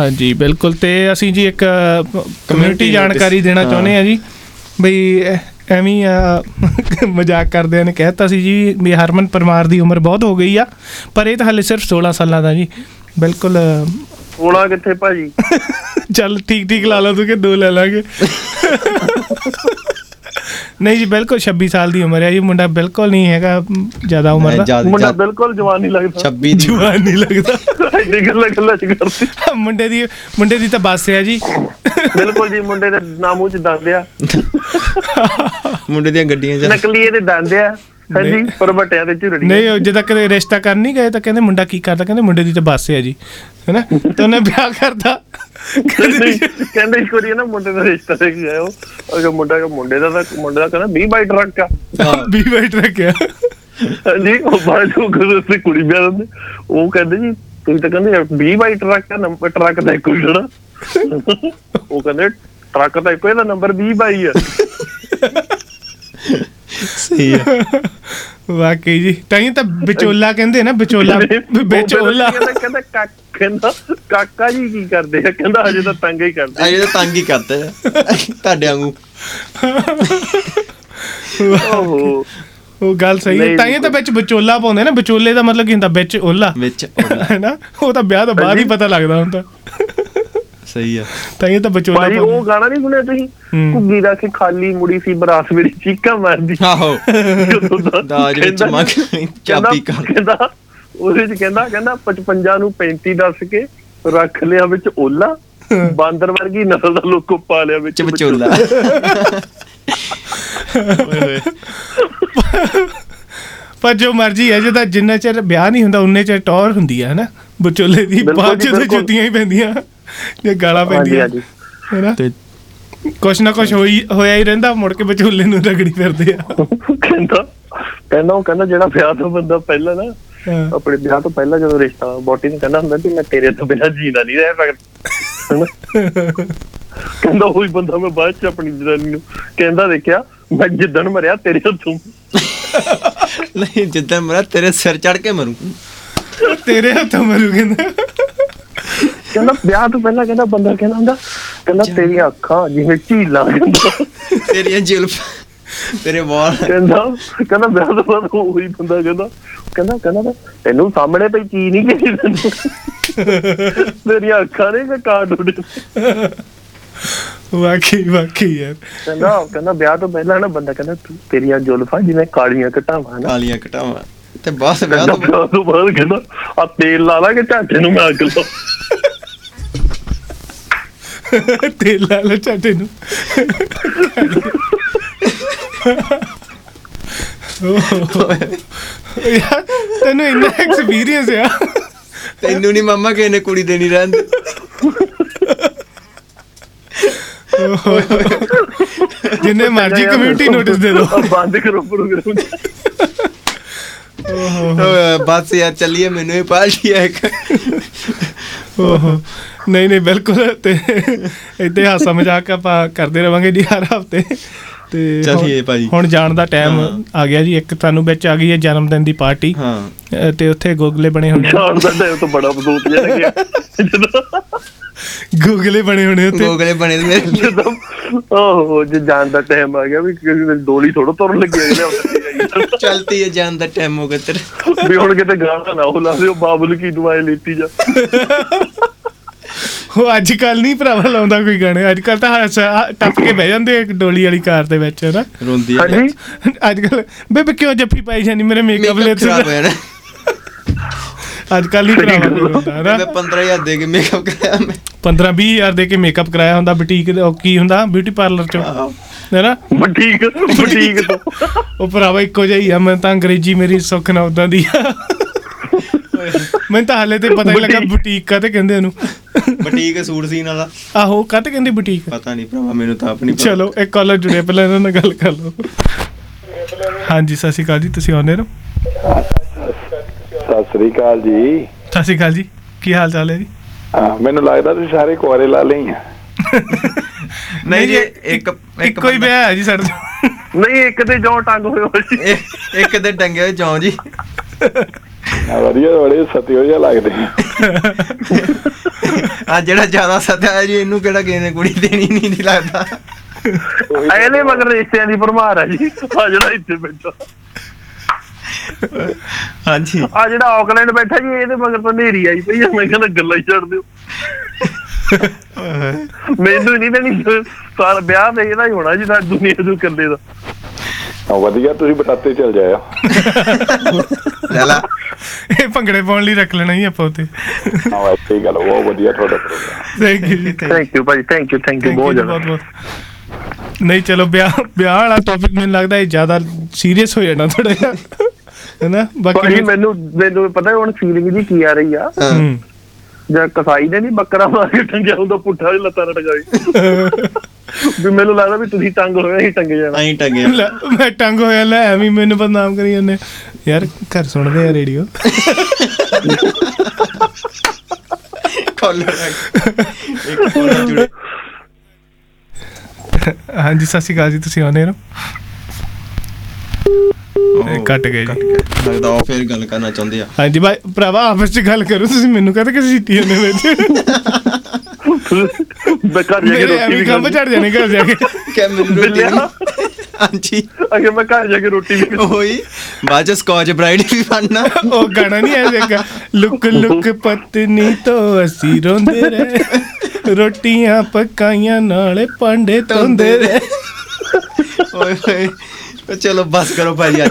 ਹਾਂਜੀ ਬਿਲਕੁਲ। ਤੇ ਅਸੀਂ ਜੀ ਇੱਕ ਕਮਿਊਨਿਟੀ ਜਾਣਕਾਰੀ ਦੇਣਾ। ਚਾਹੁੰਦੇ ਆ ਜੀ। ਬਈ ਐਵੇਂ ਮਜ਼ਾਕ ਕਰਦਿਆਂ ਨੇ ਕਹਿਤਾ ਸੀ ਜੀ ਵੀ ਹਰਮਨ ਪਰਮਾਰ ਦੀ ਉਮਰ ਬਹੁਤ ਹੋ ਗਈ ਆ ਪਰ ਇਹ ਤਾਂ ਹਲੇ ਸਿਰਫ 16 ਸਾਲਾਂ ਦਾ ਜੀ। ਬਿਲਕੁਲ ਅ, ਹੋਣਾ ਕਿੱਥੇ ਭਾਜੀ? ਚੱਲ ਠੀਕ ਠੀਕ ਲਾ ਲਾ ਤੂੰ ਕਿ ਦੋ ਲੈ ਲਾਂਗੇ। ਨਹੀਂ ਜੀ ਬਿਲਕੁਲ 26 ਸਾਲ ਦੀ ਉਮਰ ਹੈ ਜੀ ਮੁੰਡਾ ਬਿਲਕੁਲ ਨਹੀਂ ਹੈਗਾ ਜ਼ਿਆਦਾ ਉਮਰ ਦਾ। ਮੁੰਡਾ ਬਿਲਕੁਲ ਜਵਾਨ ਨਹੀਂ ਲੱਗਦਾ। 26 ਜਵਾਨ ਨਹੀਂ ਲੱਗਦਾ। ਐਡੀ ਗੱਲਾਂ ਗੱਲਾਂ ਚ ਕਰਦੀ। ਮੁੰਡੇ ਦੀ ਮੁੰਡੇ ਦੀ ਤਾਂ ਬੱਸ ਹੈ ਜੀ। ਬਿਲਕੁਲ ਜੀ ਮੁੰਡੇ ਦੇ ਨਾਮੂ ਚ ਦੰਦ ਆ। ਮੁੰਡੇ ਦੀਆਂ ਗੱਡੀਆਂ ਚ ਨਕਲੀ ਇਹਦੇ ਦੰਦ ਆ। ਹਾਂਜੀ ਪਰ ਵੱਟਿਆਂ ਤੇ ਝੁਰੜੀ ਨਹੀਂ ਉਹ ਜਦੋਂ ਕਦੇ ਰਿਸ਼ਤਾ ਕਰਨ ਨਹੀਂ ਗਏ ਤਾਂ ਕਹਿੰਦੇ ਮੁੰਡਾ ਕੀ ਕਰਦਾ? ਕਹਿੰਦੇ ਮੁੰਡੇ ਦੀ ਤਾਂ ਬੱਸ ਹੈ ਜੀ। ਹੈਨਾ? ਤਾਂ ਉਹਨੇ ਵਿਆਹ ਕਰਦਾ ਕਹਿੰਦੇ ਵਾਰੀ ਨਾ ਮੁੰਡੇ ਦਾ ਰਿਸ਼ਤਾ ਦੇਖ ਗਿਆ ਉਹ ਉਹ ਜੋ ਮੁੰਡਾ ਮੁੰਡੇ ਦਾ ਤਾਂ ਮੁੰਡੇ ਦਾ ਕਹਿੰਦਾ 20 ਬਾਈ ਟਰੱਕ ਆ। 20 ਬਾਈ ਟਰੱਕ ਆ। ਹਾਂਜੀ ਉਹ ਉਹ ਕਹਿੰਦੇ ਸੀ ਕੁੜੀ ਵਿਆਹ ਦਿੰਦੇ। ਉਹ ਕਹਿੰਦੇ ਜੀ ਤੁਸੀਂ ਤਾਂ ਕਹਿੰਦੇ 20 ਬਾਈ ਟਰੱਕ ਆ ਨੰਬਰ ਟਰੱਕ ਦਾ ਇੱਕੋ ਖੜਾ। ਉਹ ਕਹਿੰਦੇ ਟਰੱਕ ਦਾ ਇੱਕੋ ਇਹਦਾ ਨੰਬਰ 20 ਬਾਈ ਆ। ਸਹੀ ਹੈ। ਵਾਕਈ ਜੀ। ਤਾਂ ਹੀ ਤਾਂ ਵਿਚੋਲਾ ਕਹਿੰਦੇ ਨਾ ਵਿਚੋਲਾ ਵਿਚੋਲਾ। ਕਹਿੰਦਾ ਕਹਿੰਦਾ ਕਾਕਾ ਜੀ ਕੀ ਕਰਦੇ ਆ? ਕਹਿੰਦਾ ਹਜੇ ਤਾਂ ਤੰਗ ਹੀ ਕਰਦੇ ਅਜੇ ਤਾਂ ਤੰਗ ਹੀ ਕਰਦੇ ਆ। ਤੁਹਾਡੇ ਵਾਂਗੂ। ਓਹੋ। ਉਹ ਗੱਲ ਸਹੀ ਹੈ। ਤਾਂ ਹੀ ਤਾਂ ਵਿੱਚ ਵਿਚੋਲਾ ਪਾਉਂਦੇ ਨਾ। ਵਿਚੋਲੇ ਦਾ ਮਤਲਬ ਕੀ ਹੁੰਦਾ? ਵਿੱਚ ਓਲਾ। ਵਿੱਚ ਹੈਨਾ ਉਹ ਤਾਂ ਵਿਆਹ ਤੋਂ ਬਾਅਦ ਹੀ ਪਤਾ ਲੱਗਦਾ ਹੁੰਦਾ। ਸਹੀ ਆ। ਤਾਂ ਹੀ ਤਾਂ ਵਿਚੋਲਾ ਭਾਈ ਉਹ ਗਾਣਾ ਨਹੀਂ ਸੁਣਿਆ ਤੁਸੀਂ। ਘੁੱਗੀ ਦਾ ਕਿ ਖਾਲੀ ਮੁੜੀ ਸੀ ਬਰਾਸ ਮੇਰੀ ਚੀਕਾਂ ਮਾਰਦੀ। ਆਹੋ। ਦਾ- ਕਹਿੰਦਾ- ਮੰਗ ਚਾਬੀ ਕਰ। ਕਹਿੰਦਾ ਉਹਦੇ ਚ ਕਹਿੰਦਾ ਕਹਿੰਦਾ 55 ਨੂੰ 35 ਦੱਸ ਕੇ ਰੱਖ ਲਿਆ ਵਿੱਚ ਓਲਾ ਬਾਂਦਰ ਵਰਗੀ ਨਸਲ ਦਾ ਲੋਕੋ ਪਾ ਲਿਆ ਵਿੱਚ ਵਿਚੋਲਾ। ਪਰ ਜੋ ਮਰਜ਼ੀ ਹੈ ਜਦੋਂ ਜਿੰਨਾ ਚਿਰ ਵਿਆਹ ਨਹੀਂ ਹੁੰਦਾ ਉਨੇ ਚਿਰ ਟੌਰ ਹੁੰਦੀ ਹੈ ਹੈਨਾ? ਵਿਚੋਲੇ ਦੀ ਬਾਅਦ ਜਦੋਂ। ਜੁੱਤੀਆਂ ਹੀ ਪੈਂਦੀਆਂ। ਜੇ ਗਾਲਾਂ ਪੈਂਦੀਆਂ। ਹਾਂਜੀ। ਹੈਨਾ? ਤੇ ਕੁਛ ਨਾ ਕੁਛ ਹੋਈ ਹੋਇਆ ਹੀ ਰਹਿੰਦਾ ਮੁੜ ਕੇ ਵਿਚੋਲੇ ਨੂੰ ਰਗੜੀ ਫਿਰਦੇ ਆ। ਕਹਿੰਦਾ ਕਹਿੰਦਾ ਉਹ ਕਹਿੰਦਾ ਜਿਹੜਾ ਵਿਆਹ ਤੋਂ ਬੰਦਾ ਪਹਿਲਾਂ ਨਾ। ਆਪਣੇ ਵਿਆਹ ਤੋਂ ਪਹਿਲਾਂ ਜਦੋਂ ਰਿਸ਼ਤਾ ਬੋਟੀ ਨੂੰ ਕਹਿੰਦਾ ਹੁੰਦਾ ਵੀ ਮੈਂ ਤੇਰੇ ਤੋਂ ਬਿਨਾਂ ਜੀਣਾ ਨਹੀਂ ਰਹਿ ਸਕਦਾ? ਕਹਿੰਦਾ ਉਹੀ ਬੰਦਾ ਮੈਂ ਬਾਅਦ ਚ ਆਪਣੀ ਜਨਾਨੀ ਨੂੰ ਕਹਿੰਦਾ ਦੇਖਿਆ ਮੈਂ ਜਿੱਦਣ ਮਰਿਆ ਤੇਰੇ ਹੱਥੋਂ। ਨਹੀਂ ਜਿੱਦਾਂ ਮੇਰਾ ਤੇਰੇ ਸਿਰ ਚੜ ਕੇ ਮਰੂ। ਤੇਰੇ ਹੱਥੋਂ ਮਰੂ ਕਹਿੰਦਾ। ਕਹਿੰਦਾ ਵਿਆਹ ਤੋਂ ਪਹਿਲਾਂ ਕਹਿੰਦਾ ਬੰਦਾ ਕਹਿੰਦਾ ਹੁੰਦਾ ਕਹਿੰਦਾ ਤੇਰੀਆਂ ਅੱਖਾਂ ਜਿਵੇਂ ਝੀਲਾਂ ਤੇਰੀਆਂ ਜੁਲਫ ਤੇਰੇ ਵਾਲ। ਕਹਿੰਦਾ ਕਹਿੰਦਾ ਵਿਆਹ ਤੋਂ ਬਾਅਦ ਉਹੀ ਬੰਦਾ ਕਹਿੰਦਾ ਕਹਿੰਦਾ ਕਹਿੰਦਾ ਤੈਨੂੰ ਸਾਹਮਣੇ ਪਈ ਚੀਜ਼ ਨਹੀਂ ਕਿਹਦੀ ਤੈਨੂੰ ਤੇਰੀਆਂ ਅੱਖਾਂ ਨੇ ਕਿ ਕਾਰਡ ਉੱਡੇ ਵਾਕਈ ਵਾਕਈ ਯਾਰ। ਕਹਿੰਦਾ ਕਹਿੰਦਾ ਵਿਆਹ ਤੋਂ ਪਹਿਲਾਂ ਨਾ ਬੰਦਾ ਕਹਿੰਦਾ ਤੂੰ ਤੇਰੀਆਂ ਜ਼ੁਲਫਾਂ ਜਿਵੇਂ ਕਾਲੀਆਂ ਘਟਾਵਾਂ ਨਾ। ਕਾਲੀਆਂ ਘਟਾਵਾਂ ਤੇ ਬਸ ਵਿਆਹ ਕਹਿੰਦਾ ਤੋਂ ਵਿਆਹ ਤੋਂ ਬਾਅਦ ਕਹਿੰਦਾ ਆ ਤੇਲ ਲਾ ਲਾ ਕੇ ਝਾਟੇ ਨੂੰ ਮੈਂ ਅੱਗ ਲਾ। ਤੇ ਲਾ ਲਾ ਚਾਟੇ ਨੂੰ। ਯਾਰ ਤੈਨੂੰ ਇੰਨਾ ਐਕਸਪੀਰੀਅੰਸ ਆ। ਤੈਨੂੰ ਨਹੀਂ ਮਾਮਾ ਕਿਸੇ ਨੇ ਕੁੜੀ ਦੇਣੀ ਰਹਿਣ ਦੇ। ਜਿੰਨੇ ਮਰਜ਼ੀ ਕਮਿਊਨਿਟੀ ਨੋਟਿਸ ਦੇ ਆਹ ਬੰਦ ਕਰੋ ਪ੍ਰੋਗਰਾਮ ਬਸ ਯਾਰ ਚੱਲੀਏ ਮੈਨੂੰ ਹੀ ਪਾਰਟੀ ਹੈ ਇੱਕ। ਓਹੋ। ਨਹੀਂ ਨਹੀਂ ਬਿਲਕੁਲ ਤੇ ਇੱਥੇ ਹਾਸਾ ਮਜ਼ਾਕ ਆਪਾਂ ਕਰਦੇ ਰਵਾਂਗੇ ਜੀ ਹਰ ਹਫ਼ਤੇ। ਤੇ ਚੱਲੀਏ ਭਾਈ। ਹੁਣ ਜਾਣ ਦਾ ਟਾਈਮ ਆ ਗਿਆ ਜੀ ਇੱਕ ਤੁਹਾਨੂੰ ਵਿੱਚ ਆ ਗਈ ਹੈ ਜਨਮ ਦਿਨ ਦੀ ਪਾਰਟੀ। ਹਾਂ। ਤੇ ਉੱਥੇ ਗੋਗਲੇ ਬਣੇ ਹੋਣੇ ਸ਼ਾਨ ਦਾ ਟਾਈਮ ਤਾਂ ਬੜਾ ਬਦੂਤ ਜਿਹਾ ਗਿਆ ਜਦੋਂ ਗੋਗਲੇ ਬਣੇ ਹੋਣੇ ਉੱਥੇ। ਗੋਗਲੇ ਬਣੇ ਮੇਰੇ। ਜਦੋਂ ਓਹੋ ਜੇ ਜਾਣ ਦਾ ਟਾਈਮ ਆ ਗਿਆ ਵੀ ਕਿਸੇ ਨੇ ਡੋਲੀ ਥੋੜਾ ਤੁਰਨ ਲੱਗਿਆ ਇਹਨੇ ਚਲਤੀ ਹੈ। ਜਾਨ ਦਾ ਟਾਈਮ ਹੋ ਗਿਆ ਤੇਰਾ। ਵੀ ਹੁਣ ਕਿਤੇ ਗਾਣਾ ਨਾ ਲਾ ਦਿਓ ਬਾਬਲ ਕੀ ਦੁਆਏ ਲੈਤੀ ਜਾ। ਉਹ ਅੱਜ ਕੱਲ ਨਹੀਂ ਭਰਾਵਾ ਲਾਉਂਦਾ ਕੋਈ ਗਾਣੇ ਅੱਜ ਕੱਲ ਤਾਂ ਹੱਸ ਟੱਪ ਕੇ ਬਹਿ ਜਾਂਦੇ ਆ ਇੱਕ ਡੋਲੀ ਵਾਲੀ ਕਾਰ ਦੇ ਵਿੱਚ ਨਾ ਰੋਂਦੀ ਹੈ ਹਾਂਜੀ? ਅੱਜ ਕੱਲ ਬੇਬੇ ਕਿਉਂ ਜੱਫੀ ਪਾਈ ਜਾਨੀ ਮੇਰੇ ਮੇਕਅਪ ਲੈ ਖਰਾਬ ਹੋਇਆ ਨਾ। ਅੱਜ ਕੱਲ ਨਹੀਂ ਭਰਾਵਾ ਕੋਈ ਨਾ ਮੈਂ 15000 ਦੇ ਕੇ ਮੇਕਅਪ ਕਰਾਇਆ ਮੈਂ। 15 20 ਹਜ਼ਾਰ ਦੇ ਕੇ ਮੇਕਅਪ ਕਰਾਇਆ ਹੁੰਦਾ ਬੁਟੀਕ ਉਹ ਕੀ ਹੁੰਦਾ? ਬਿਊਟੀ ਪਾਰਲਰ ਚ ਹੈਨਾ? ਬੁਟੀਕ ਬੁਟੀਕ ਤੋਂ। ਉਹ ਭਰਾਵਾ ਇੱਕੋ ਜਿਹਾ ਹੀ ਆ ਮੈਂ ਤਾਂ ਅੰਗਰੇਜ਼ੀ ਮੇਰੀ ਸੁੱਖ ਨਾ ਉਦਾਂ ਦੀ ਆ। ਮੈਨੂੰ ਤਾਂ ਹਾਲੇ ਤੇ ਪਤਾ ਹੀ ਲੱਗਾ ਬੁਟੀਕ। ਕਾਤੇ ਕਹਿੰਦੇ ਉਹਨੂੰ। ਬੁਟੀਕ ਸੂਟ ਸੀਨ ਵਾਲਾ। ਆਹੋ ਕਾਤੇ ਕਹਿੰਦੇ ਬੁਟੀਕ? ਪਤਾ ਨਹੀਂ ਭਰਾਵਾ ਮੈਨੂੰ ਤਾਂ ਆਪ ਨਹੀਂ ਪਤਾ। ਚਲੋ ਇੱਕ ਕਾਲਰ ਜੁੜਿਆ ਪਹਿਲਾਂ ਇਹਨਾਂ ਨਾਲ ਗੱਲ ਕਰ ਲਓ। ਹਾਂਜੀ ਸਤਿ ਸ਼੍ਰੀ ਅਕਾਲ ਜੀ ਤੁਸੀਂ ਆਉਂਦੇ ਹੋ ਸਤਿ ਸ੍ਰੀ ਅਕਾਲ ਜੀ। ਸਤਿ ਸ਼੍ਰੀ ਅਕਾਲ ਜੀ ਕੀ ਹਾਲ ਚਾਲ ਹੈ ਜੀ? ਹਾਂ ਮੈਨੂੰ ਲੱਗਦਾ ਤੁਸੀਂ ਸਾਰੇ ਕੁਆਰੇ ਲਾ ਲਈ ਆ। ਨਹੀਂ ਜੀ ਇੱਕ ਇੱਕੋ ਹੀ ਵਿਆਹ ਹੈ ਜੀ ਸਾਡੇ। ਨਹੀਂ ਇੱਕ ਤੇ ਜੋ ਟੰਗ ਹੋਏ ਸੀ। ਇੱਕ ਤੇ ਟੰਗੇ ਹੋਏ ਜੀ। ਵਧੀਆ ਬੜੇ ਸਤਿਓ ਜਿਹਾ ਲੱਗਦੇ। ਆ ਜਿਹੜਾ ਜ਼ਿਆਦਾ ਸਤਿਆ ਹੈ ਜੀ ਇਹਨੂੰ ਕਿਹੜਾ ਕਿਸੇ ਨੇ ਕੁੜੀ ਦੇਣੀ ਨਹੀਂ ਦੀ ਲੱਗਦਾ। ਇਹਦੇ ਮਗਰ ਰਿਸ਼ਤਿਆਂ ਦੀ ਭਰਮਾਰ ਆ ਜੀ। ਆ ਜਿਹੜਾ ਇੱਥੇ ਬੈਠਾ। ਹਾਂਜੀ। ਆ ਜਿਹੜਾ ਆਕਲੈਂਡ ਬੈਠਾ ਜੀ ਇਹਦੇ ਮਗਰ ਤਾਂ ਨੇਰੀ ਆਈ ਪਈ ਆ। ਮੈਂ ਕਹਿੰਦਾ ਗੱਲਾਂ ਹੀ ਛੱਡ ਦਿਓ। ਮੈਨੂੰ ਨਹੀਂ ਦੇਣੀ। ਸਾਲ ਵਿਆਹ ਤੇ ਇਹਦਾ ਹੀ ਹੋਣਾ ਜੀ ਸਾਡੀ ਦੁਨੀਆ ਤੋਂ ਇਕੱਲੇ ਦਾ। ਵਧੀਆ ਤੁਸੀਂ ਬਟਾਤੇ ਚਲ ਜਾਇਆ ਲੈ ਲਾ। ਇਹ ਭੰਗੜੇ ਪਾਉਣ ਲਈ ਰੱਖ ਲੈਣਾ ਹੀ ਆਪਾਂ ਉੱਤੇ ਹਾਂ ਵੈਸੇ ਹੀ ਗੱਲ ਬਹੁਤ ਵਧੀਆ ਤੁਹਾਡਾ ਥੈਂਕ ਯੂ ਥੈਂਕ ਯੂ ਭਾਜੀ ਥੈਂਕ ਯੂ ਥੈਂਕ ਯੂ ਬਹੁਤ ਜ਼ਿਆਦਾ। ਬਹੁਤ ਨਹੀਂ ਚਲੋ ਵਿਆਹ ਵਿਆਹ ਵਾਲਾ ਟੌਪਿਕ ਮੈਨੂੰ ਲੱਗਦਾ ਇਹ ਜ਼ਿਆਦਾ ਸੀਰੀਅਸ ਹੋ ਜਾਣਾ ਥੋੜਾ ਜਿਹਾ। ਹੈਨਾ? ਬਾਕੀ ਮੈਨੂੰ ਮੈਨੂੰ ਪਤਾ ਹੁਣ ਫੀਲਿੰਗ ਜੀ ਕੀ ਆ ਰਹੀ ਆ। ਹੂੰ। ਜਾਂ ਕਸਾਈ ਨੇ ਨਹੀਂ ਬੱਕਰਾ ਮਾਰ ਕੇ ਟੰਗਿਆ ਹੁੰਦਾ ਪੁੱਠਾ ਜਿਹਾ ਲੱਤਾਂ ਨਾਲ ਟੰਗਾਈ ਵੀ ਮੈਨੂੰ ਲੱਗਦਾ ਵੀ ਤੁਸੀਂ ਟੰਗ ਹੋਏ ਹੀ ਟੰਗੇ ਜਾਣਾ। ਐਂ ਟੰਗੇ। ਮੈਂ ਟੰਗ ਹੋਇਆ ਲੈ ਐਵੇਂ ਮੈਨੂੰ ਬਦਨਾਮ ਕਰੀ ਜਾਂਦੇ। ਯਾਰ ਘਰ ਸੁਣਦੇ ਆ ਰੇਡੀਓ। ਕਾਲਰ ਇੱਕ ਕਾਲਰ ਜੁੜੇ। ਹਾਂਜੀ ਸਤਿ ਸ਼੍ਰੀ ਅਕਾਲ ਜੀ ਤੁਸੀਂ ਆਉਂਦੇ ਹੋ? ਇਹ ਕੱਟ ਗਏ ਜੀ। ਲੱਗਦਾ ਉਹ ਫੇਰ ਗੱਲ ਕਰਨਾ ਚਾਹੁੰਦੇ ਆ। ਹਾਂਜੀ ਭਾਈ ਭਰਾਵਾ ਆਪਸ ਚ ਗੱਲ ਕਰੋ ਤੁਸੀਂ ਮੈਨੂੰ ਕਹਿੰਦੇ ਕਿ ਸੀਟੀ ਉਹਨੇ ਵਿੱਚ? ਮੈਂ ਘਰ ਜਾ ਕੇ ਮੇਰੇ ਰੋਟੀ ਐਵੇਂ ਵੀ ਕੰਮ ਖਾਣੀ ਚੜ ਜਾਣੇ ਘਰ ਜਾ ਕੇ। ਕਿ ਮੈਨੂੰ ਰੋਟੀ। ਹਾਂਜੀ। ਅਗੇ ਮੈਂ ਘਰ ਜਾ ਕੇ ਰੋਟੀ ਵੀ ਖਾਣੀ। ਉਹੀ ਬਾਅਦ ਚ ਸਕਾਚ ਬ੍ਰਾਈਡ ਵੀ ਬਣਨਾ। ਉਹ ਗਾਣਾ ਨਹੀਂ ਐ ਦੇਖਾ ਲੁਕ ਲੁਕ ਪਤਨੀ ਤੋਂ ਅਸੀਂ ਰੋਂਦੇ ਰਹੇ। ਰੋਟੀਆਂ ਪਕਾਈਆਂ ਨਾਲੇ ਭਾਂਡੇ ਧੋਂਦੇ ਰਹੇ। ਓਏ ਹੋਏ ਚਲੋ ਬਸ ਕਰੋ ਭਾਜੀ ਅੱਜ।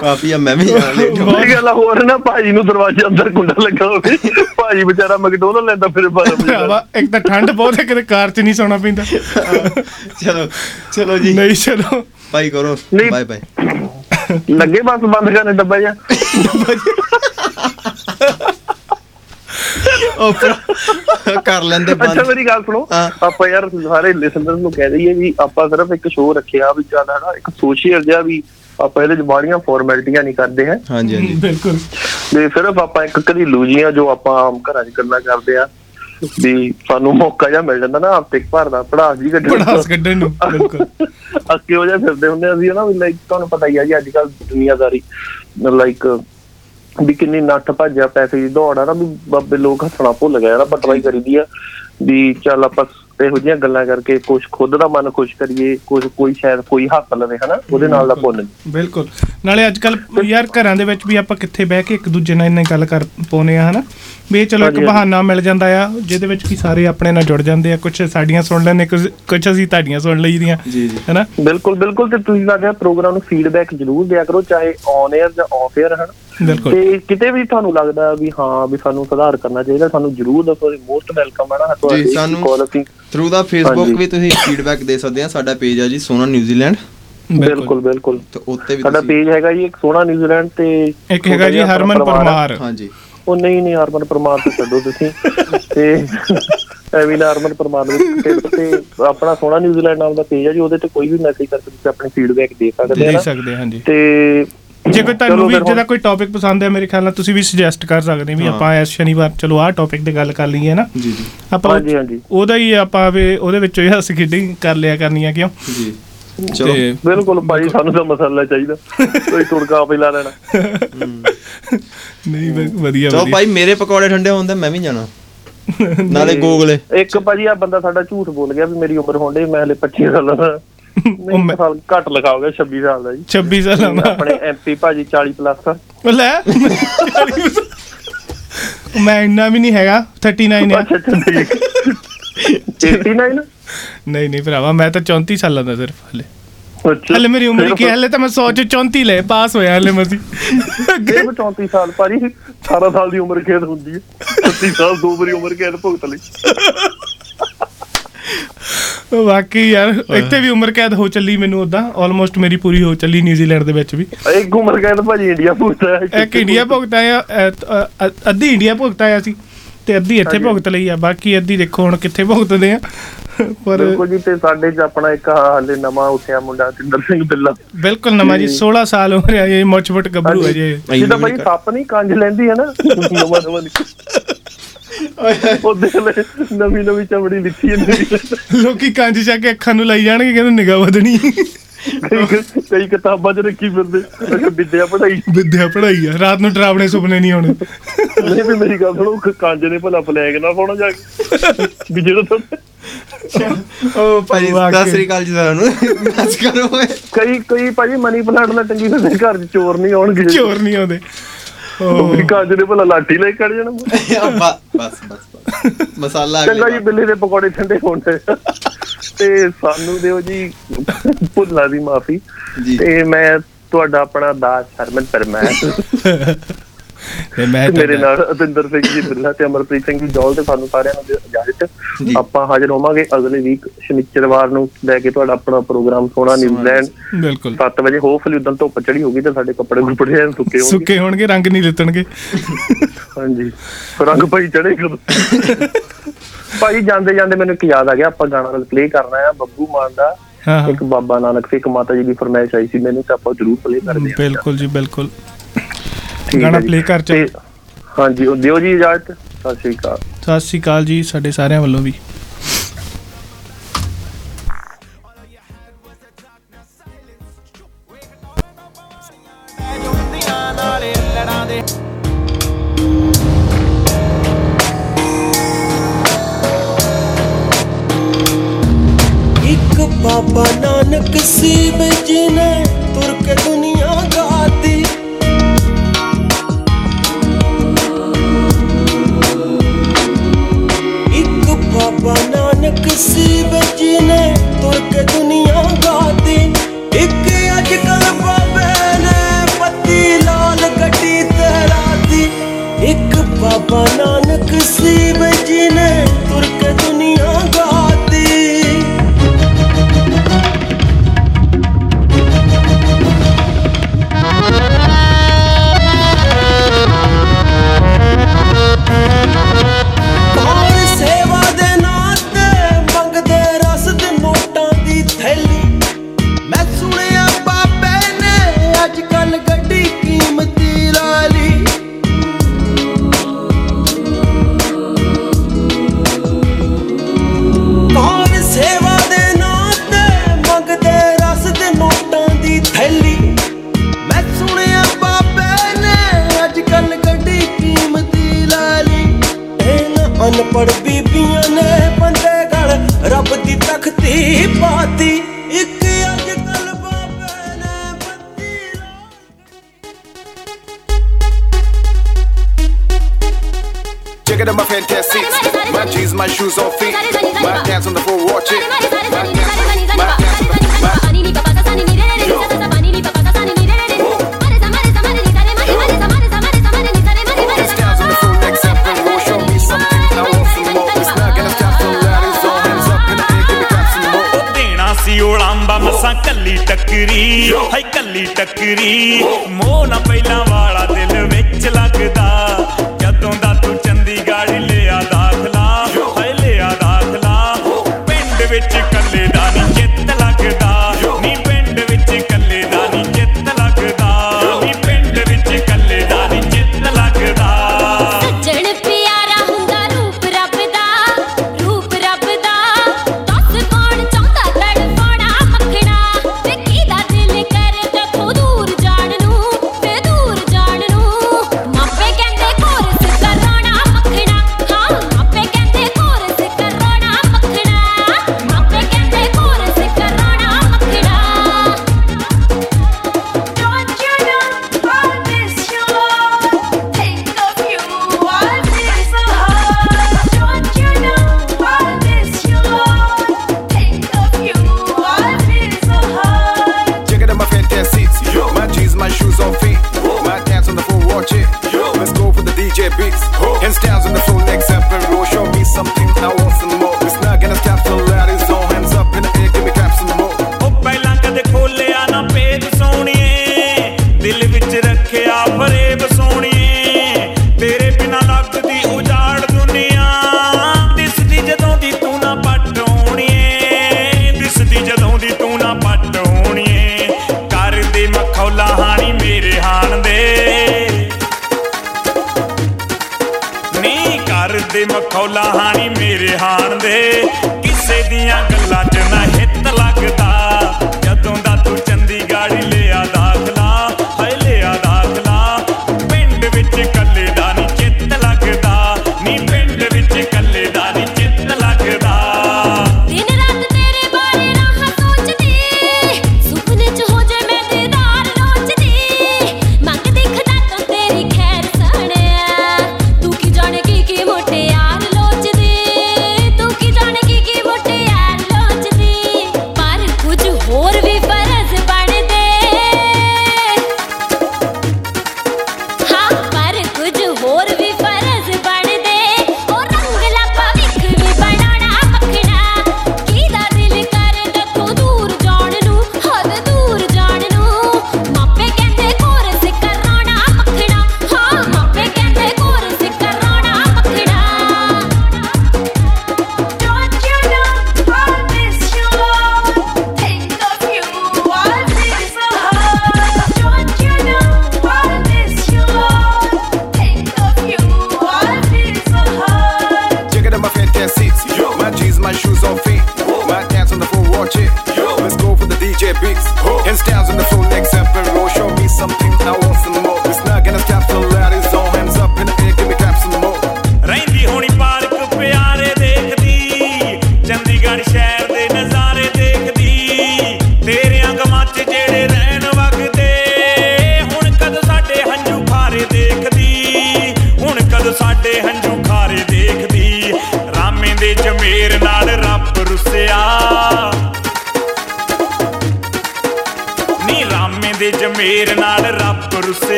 ਕਾਫੀ ਆ ਮੈਂ ਵੀ ਜਾਣ ਲਈ ਇਹ ਗੱਲ ਹੋਰ ਨਾ ਭਾਜੀ ਨੂੰ ਦਰਵਾਜ਼ੇ ਅੰਦਰ ਕੁੰਡਾ ਲੱਗਾ ਹੋਵੇ। ਭਾਜੀ ਵਿਚਾਰਾ ਮੈਕਡੋਨਲ ਲੈਂਦਾ ਫਿਰ ਬਾਹਰ ਭਰਾਵਾ ਇੱਕ ਤਾਂ ਠੰਡ ਬਹੁਤ ਹੈ ਕਿਤੇ ਕਾਰ 'ਚ ਨਹੀਂ ਸੌਣਾ ਪੈਂਦਾ। ਚਲੋ ਚਲੋ ਜੀ। ਨਹੀਂ ਚਲੋ। ਬਾਈ ਕਰੋ। ਨਹੀਂ। Bye bye. ਲੱਗੇ ਬਸ ਬੰਦ ਕਰਨ ਡੱਬਾ ਜਾ ਉਹ ਭਰਾ, ਕਰ ਲੈਂਦੇ ਅੱਛਾ ਬੰਦ ਮੇਰੀ ਗੱਲ ਸੁਣੋ। ਆਪਾਂ ਯਾਰ ਸਾਰੇ ਲਿਸਨਰਸ ਨੂੰ ਕਹਿ ਦਈਏ ਵੀ ਆਪਾਂ ਸਿਰਫ ਇੱਕ ਸ਼ੋਅ ਰੱਖਿਆ ਵੀ ਚੱਲ ਹੈ ਨਾ ਇੱਕ ਸੋਸ਼ਲ ਜਿਹਾ ਵੀ ਆਪਾਂ ਇਹਦੇ ਚ ਬਾੜੀਆਂ ਫਾਰਮੈਲਿਟੀਆਂ ਨਹੀਂ ਕਰਦੇ ਹੈ। ਹਾਂਜੀ ਹਾਂਜੀ। ਬਿਲਕੁਲ। ਤੇ ਸਿਰਫ ਆਪਾਂ ਇੱਕ ਘਰੇਲੂ ਜੀਆਂ ਜੋ ਆਪਾਂ ਆਮ ਘਰਾਂ 'ਚ ਗੱਲਾਂ ਕਰਦੇ ਆ ਵੀ ਸਾਨੂੰ ਮੌਕਾ ਜਿਹਾ ਮਿਲ ਜਾਂਦਾ ਨਾ ਹਫ਼ਤੇ ਭਰ ਦਾ ਪੜਾਸ ਜੀ ਕੱਢਣ ਦਾ। ਪੜਾਸ ਕੱਢਣ ਨੂੰ ਬਿਲਕੁਲ। ਅੱਕੇ ਹੋ ਜਾ ਫਿਰਦੇ ਹੁੰਦੇ ਆ ਅਸੀਂ ਨਾ ਵੀ ਲਾਈਕ ਤੁਹਾਨੂੰ ਪਤਾ ਹੀ ਆ ਜੀ ਅੱਜ ਕੱਲ ਦੁਨੀਆਦਾਰੀ ਲਾਈਕ ਵੀ ਕਿੰਨੀ ਨੱਠ ਭੱਜਿਆ ਪੈਸੇ ਦੀ ਦੌੜ ਆ ਨਾ ਵੀ ਬਾਬੇ ਲੋਕ ਹੱਸਣਾ ਭੁੱਲ ਗਏ ਨਾ ਪਟਵਾਈ ਕਰੀਦੀ ਆ ਵੀ ਚੱਲ ਆਪਾਂ ਇਹੋ ਜਿਹੀਆਂ ਗੱਲਾਂ ਕਰਕੇ ਕੁਝ ਖੁਦ ਦਾ ਮਨ ਖੁਸ਼ ਕਰੀਏ ਕੁਝ ਕੋਈ ਸ਼ਾਇਦ ਕੋਈ ਹੱਸ ਲਵੇ ਹਨਾ? ਉਹਦੇ ਨਾਲ ਦਾ ਪੁੰਨ ਬਿਲਕੁਲ। ਨਾਲੇ ਅੱਜ ਕੱਲ ਯਾਰ ਘਰਾਂ ਦੇ ਵਿੱਚ ਵੀ ਆਪਾਂ ਕਿੱਥੇ ਬਹਿ ਕੇ ਇੱਕ ਦੂਜੇ ਨਾਲ ਇੰਨਾ ਗੱਲ ਕਰ ਪਾਉਨੇ ਆ ਹਨਾ? ਵੀ ਇਹ ਚਲੋ ਇੱਕ। ਬਹਾਨਾ ਮਿਲ ਜਾਂਦਾ ਆ ਜਿਹਦੇ ਵਿੱਚ ਕੀ ਸਾਰੇ ਆਪਣੇ ਨਾਲ ਜੁੜ ਜਾਂਦੇ ਆ ਕੁਝ ਸਾਡੀਆਂ ਸੁਣ ਲੈਂਦੇ ਕੁਝ ਕੁਝ ਅਸੀਂ ਤੁਹਾਡੀਆਂ ਸੁਣ ਲਈਦੀਆਂ ਹਨਾ? ਬਿਲਕੁਲ ਬਿਲਕੁਲ। ਤੇ ਤੁਸੀਂ ਸਾਡੇ ਪ੍ਰੋਗਰਾਮ ਨੂੰ ਫੀਡਬੈਕ ਜ਼ਰੂਰ ਦਿਆ ਕਰੋ ਚਾਹੇ ਔਨ 에ਅਰ ਜਾਂ ਆਫ 에ਅਰ ਹਨ? ਬਿਲਕੁਲ। ਤੇ ਕਿਤੇ ਵੀ ਤੁਹਾਨੂੰ ਲੱਗਦਾ ਵੀ ਹਾਂ ਵੀ ਸਾਨੂੰ ਸੁਧਾਰ ਕਰਨਾ ਚਾਹੀਦਾ ਸਾਨੂੰ ਜ਼ਰੂਰ ਦੱਸੋ ਮੋਸਟ ਵੈਲਕਮ ਹੈ ਨਾ ਜੀ ਸਾਨੂੰ ਕਾਲ ਅਸੀਂ ਥਰੂ ਦਾ ਫੇਸਬੁੱਕ। ਵੀ ਤੁਸੀਂ ਫੀਡਬੈਕ ਦੇ ਸਕਦੇ ਆ ਸਾਡਾ ਪੇਜ ਆ ਜੀ ਸੋਨਾ ਨਿਊਜ਼ੀਲੈਂਡ ਬਿਲਕੁਲ। ਬਿਲਕੁਲ ਤੇ ਉੱਤੇ ਵੀ ਸਾਡਾ ਤੁਸੀਂ ਪੇਜ ਹੈਗਾ ਜੀ ਇੱਕ ਸੋਹਣਾ ਨਿਊਜ਼ੀਲੈਂਡ ਤੇ ਇੱਕ ਹੈਗਾ ਜੀ ਹਰਮਨ। ਪਰਮਾਰ। ਹਾਂਜੀ। ਉਹ ਨਹੀਂ ਨਹੀਂ ਹਰਮਨ ਪਰਮਾਰ ਤੋਂ ਛੱਡੋ ਤੁਸੀਂ। ਤੇ ਐਵੇਂ ਨਾ ਹਰਮਨ ਪਰਮਾਰ ਦੇ ਤੇ ਤੇ ਆਪਣਾ ਸੋਹਣਾ ਨਿਊਜ਼ੀਲੈਂਡ ਨਾਮ ਦਾ ਪੇਜ ਹੈ ਜੀ ਉਹਦੇ ਤੇ ਕੋਈ ਵੀ ਮੈਸੇਜ ਕਰਕੇ ਤੁਸੀਂ ਆਪਣੀ ਫੀਡਬੈਕ ਦੇ ਸਕਦੇ ਦੇ ਆ ਨਾ। ਸਕਦੇ ਹਾਂਜੀ। ਤੇ ਜੇ ਕੋਈ ਤੁਹਾਨੂੰ ਵੀ ਜਿਹਦਾ ਕੋਈ ਟੌਪਿਕ ਪਸੰਦ ਹੈ ਮੇਰੇ ਖਿਆਲ ਨਾਲ ਤੁਸੀਂ ਵੀ ਸੁਜੈਸਟ ਕਰ ਸਕਦੇ ਵੀ। ਆਪਾਂ ਇਸ ਸ਼ਨੀਵਾਰ ਚਲੋ ਆਹ ਟੌਪਿਕ ਤੇ ਗੱਲ ਕਰ ਲਈਏ ਨਾ। ਜੀ ਜੀ। ਆਪਾਂ ਹਾਂਜੀ ਹਾਂਜੀ। ਉਹਦਾ ਹੀ ਆਪਾਂ ਵੀ ਉਹਦੇ ਵਿੱਚੋਂ ਹੀ ਹੱਸ ਖੇਡੀ ਕਰ ਲਿਆ ਕਰਨੀ ਆ ਕਿਉਂ? ਜੀ। ਚਲੋ। ਬਿਲਕੁਲ ਭਾਈ ਸਾਨੂੰ ਤਾਂ ਮਸਾਲਾ ਚਾਹੀਦਾ। ਕੋਈ ਤੁੜਕਾ ਆਪੇ ਲਾ ਲੈਣਾ। ਨਹੀਂ ਵਧੀਆ ਚਲੋ ਭਾਈ ਮੇਰੇ ਪਕੌੜੇ ਠੰਡੇ ਹੁੰਦੇ ਮੈਂ ਵੀ ਜਾਣਾ। ਨਾਲੇ ਗੋਗਲੇ। ਇੱਕ ਭਾਜੀ ਆ ਬੰਦਾ ਸਾਡਾ ਝੂਠ ਬੋਲ ਗਿਆ ਵੀ ਮੇਰੀ ਉਮਰ ਹੋਣ ਡਈ ਮੈਂ ਹਲੇ 25 ਸਾਲਾਂ ਦਾ। ਉਹ ਮੈਂ- ਸਾਲ ਘੱਟ ਲਿਖਾਓਗੇ 26 ਸਾਲ ਦਾ ਜੀ। 26 ਸਾਲਾਂ ਦਾ ਆਪਣੇ ਐਮਪੀ ਭਾਜੀ 40 ਪਲੱਸ ਲੈ। ਮੈਂ ਇੰਨਾ ਵੀ ਨਹੀਂ ਹੈਗਾ 39 ਆ। ਅੱਛਾ ਅੱਛਾ ਠੀਕ। 89 ਨਹੀਂ ਨਹੀਂ ਭਰਾਵਾ ਮੈਂ ਤਾਂ 34 ਸਾਲਾਂ ਦਾ ਸਿਰਫ ਹਲੇ। ਅੱਛਾ ਹਲੇ ਮੇਰੀ ਉਮਰ ਕੀ ਹੈ? ਹਲੇ ਤਾਂ ਮੈਂ 100 ਚ 34 ਲੈ ਪਾਸ ਹੋਇਆ ਹਲੇ ਮਸੀ ਇਹ 34 ਸਾਲ ਭਾਜੀ। 18 ਸਾਲ ਦੀ ਉਮਰ ਕੈਦ ਹੁੰਦੀ ਹੈ। 36 ਸਾਲ ਦੋ ਵਾਰੀ ਉਮਰ ਕੈਦ ਭੁਗਤ ਲਈ। ਵਾਕਈ ਯਾਰ ਇੱਥੇ ਵੀ ਉਮਰ ਕੈਦ ਹੋ ਚੱਲੀ ਮੈਨੂੰ ਉਦਾਂ ਆਲਮੋਸਟ ਮੇਰੀ ਪੂਰੀ ਹੋ ਚੱਲੀ ਨਿਊਜ਼ੀਲੈਂਡ ਦੇ ਵਿੱਚ ਵੀ। ਇੱਕ ਉਮਰ ਕੈਦ ਭਾਜੀ ਇੰਡੀਆ ਭੁਗਤਿਆ ਹੈ। ਇੱਕ ਇੰਡੀਆ ਭੁਗਤਾ ਆ ਅੱਧੀ ਇੰਡੀਆ ਭੁਗਤਾ ਆ ਸੀ ਤੇ ਅੱਧੀ ਇੱਥੇ। ਭੁਗਤ ਲਈ ਆ ਬਾਕੀ ਅੱਧੀ ਦੇਖੋ ਹੁਣ ਕਿੱਥੇ ਭੁਗਤਦੇ ਆ। ਪਰ ਬਿਲਕੁਲ ਜੀ ਤੇ ਸਾਡੇ ਚ ਆਪਣਾ ਇੱਕ ਹਾਲੇ ਨਵਾਂ ਉੱਠਿਆ ਮੁੰਡਾ ਤਿੰਦਰ ਸਿੰਘ ਬਿੱਲਾ। ਬਿਲਕੁਲ ਨਵਾਂ ਜੀ 16 ਸਾਲ ਉਮਰ ਆ ਇਹ ਮੁੱਛ-ਮੁੱਟ ਗੱਭਰੂ ਹੈ ਜੀ ਜਿਹਦਾ ਭਾਈ ਸੱਪ ਨਹੀਂ ਕੰਜ ਲੈਂਦੀ ਹੈ ਨਾ ਨਵਾਂ ਨਵਾਂ ਉਹ ਦੇਖ ਲੈ ਨਵੀਂ ਨਵੀਂ ਚਮੜੀ ਲਿੱਥੀ ਹੈ ਨਵੀਂ ਲੋਕੀ ਕੰਜ ਚੱਕ ਕੇ ਅੱਖਾਂ ਨੂੰ ਲਾਈ ਜਾਣਗੇ ਕਹਿੰਦੇ ਨਿਗਾਹ ਵਧਣੀ। ਕਈ ਕਿਤਾਬਾਂ 'ਚ ਰੱਖੀ ਫਿਰਦੇ। ਅੱਛਾ ਵਿਦਿਆ ਪੜਾਈ ਵਿਦਿਆ ਪੜਾਈ ਆ ਰਾਤ ਨੂੰ ਡਰਾਵਣੇ ਸੁਪਨੇ ਨਹੀਂ ਆਉਣੇ। ਨਹੀਂ ਵੀ ਮੇਰੀ ਗੱਲ ਸੁਣੋ ਕਾਂਜੇ ਨੇ ਭਲਾ ਫਲੈਗ ਨਾ ਪਾਉਣਾ ਜਾ ਕੇ। ਵੀ ਜਿਹੜਾ ਤੁਹਾਨੂੰ ਉਹ ਭਾਈ ਸਤਿ ਸ੍ਰੀ ਅਕਾਲ ਜੀ ਸਾਰਿਆਂ ਨੂੰ। ਬਸ ਕਰੋ ਕਈ ਕਈ ਭਾਜੀ ਮਨੀ ਪਲਾਂਟ ਨਾਲ ਟੰਗੀ ਫਿਰਦੇ ਘਰ 'ਚ ਚੋਰ ਨਹੀਂ ਆਉਣਗੇ। ਚੋਰ ਨਹੀਂ ਆਉਂਦੇ। ਉਹ ਵੀ ਕਾਂਜੇ ਨੇ ਭਲਾ ਲਾਠੀ ਲੈ ਕੇ ਖੜ ਜਾਣਾ। ਬਸ ਬਸ ਬਸ। ਮਸਾਲਾ ਚੰਗਾ ਜੀ ਬਿੱਲੀ ਦੇ ਪਕੌੜੇ ਠੰਡੇ ਹੋਣੇ। ਤੇ ਸਾਨੂੰ ਦਿਓ ਜੀ ਭੁੱਲਾਂ ਦੀ ਮਾਫੀ। ਤੇ ਮੈਂ ਤੁਹਾਡਾ ਆਪਣਾ ਦਾਸ ਸ਼ਰਮਨ ਪਰਮੈਨ ਤੇ ਮੈਂ ਮੇਰੇ ਨਾਲ ਅਤਿੰਦਰ ਸਿੰਘ ਜੀ ਬਿੱਲਾ ਤੇ ਅਮਰਪ੍ਰੀਤ ਸਿੰਘ ਜੀ ਜੌਲ ਤੇ ਸਾਨੂੰ ਸਾਰਿਆਂ ਨੂੰ ਇਜਾਜ਼ਤ ਆਪਾਂ ਹਾਜ਼ਰ ਹੋਵਾਂਗੇ ਅਗਲੇ ਵੀਕ ਸ਼ਨੀਚਰਵਾਰ ਨੂੰ ਲੈ ਕੇ ਤੁਹਾਡਾ ਆਪਣਾ ਪ੍ਰੋਗਰਾਮ ਸੋਹਣਾ ਨਿਊਜ਼ੀਲੈਂਡ ਬਿਲਕੁਲ। 7 ਵਜੇ। ਹੋਪਫੁਲੀ ਉਦੋਂ ਧੁੱਪ ਚੜੀ ਹੋਗੀ ਤੇ ਸਾਡੇ ਕੱਪੜੇ ਕੁਪੜੇ ਐਨ ਸੁੱਕੇ ਹੋਣਗੇ। ਸੁੱਕੇ ਹੋਣਗੇ ਰੰਗ ਨਹੀਂ ਲਿੱਤਣਗੇ। ਹਾਂਜੀ। ਰੰਗ ਭਾਈ ਚੜੇ ਕਦੋਂ ਭਾਈ ਜਾਂਦੇ ਜਾਂਦੇ ਮੈਨੂੰ ਇੱਕ ਯਾਦ ਆ ਗਿਆ ਆਪਾਂ ਗਾਣਾ ਪਲੇ ਕਰਨਾ ਆ ਬੱਬੂ ਮਾਨ ਦਾ। ਇੱਕ ਬਾਬਾ ਨਾਨਕ ਤੇ ਇੱਕ ਮਾਤਾ ਜੀ ਦੀ ਫਰਮਾਇਸ਼ ਆਈ ਸੀ ਮੈਨੂੰ ਤਾਂ ਆਪਾਂ ਜ਼ਰੂਰ ਪਲੇ ਕਰਦੇ ਹਾਂ ਬਿਲਕੁਲ ਜੀ ਬਿਲਕੁਲ। ਗਾਣਾ। ਪਲੇ ਕਰ ਚ ਤੇ ਹਾਂਜੀ ਉਹ ਦਿਓ ਜੀ ਇਜਾਜ਼ਤ। ਸਤਿ ਸ਼੍ਰੀ ਅਕਾਲ। ਸਤਿ ਸ਼੍ਰੀ ਅਕਾਲ ਜੀ ਸਾਡੇ ਸਾਰਿਆਂ ਵੱਲੋਂ ਵੀ। ਇੱਕ ਬਾਬਾ ਨਾਨਕ ਸੀ ਜੀ ਨੇ ਤੁਰ ਕੇ ਦੁਨੀਆ ਪਿੰਡ ਵਿੱਚ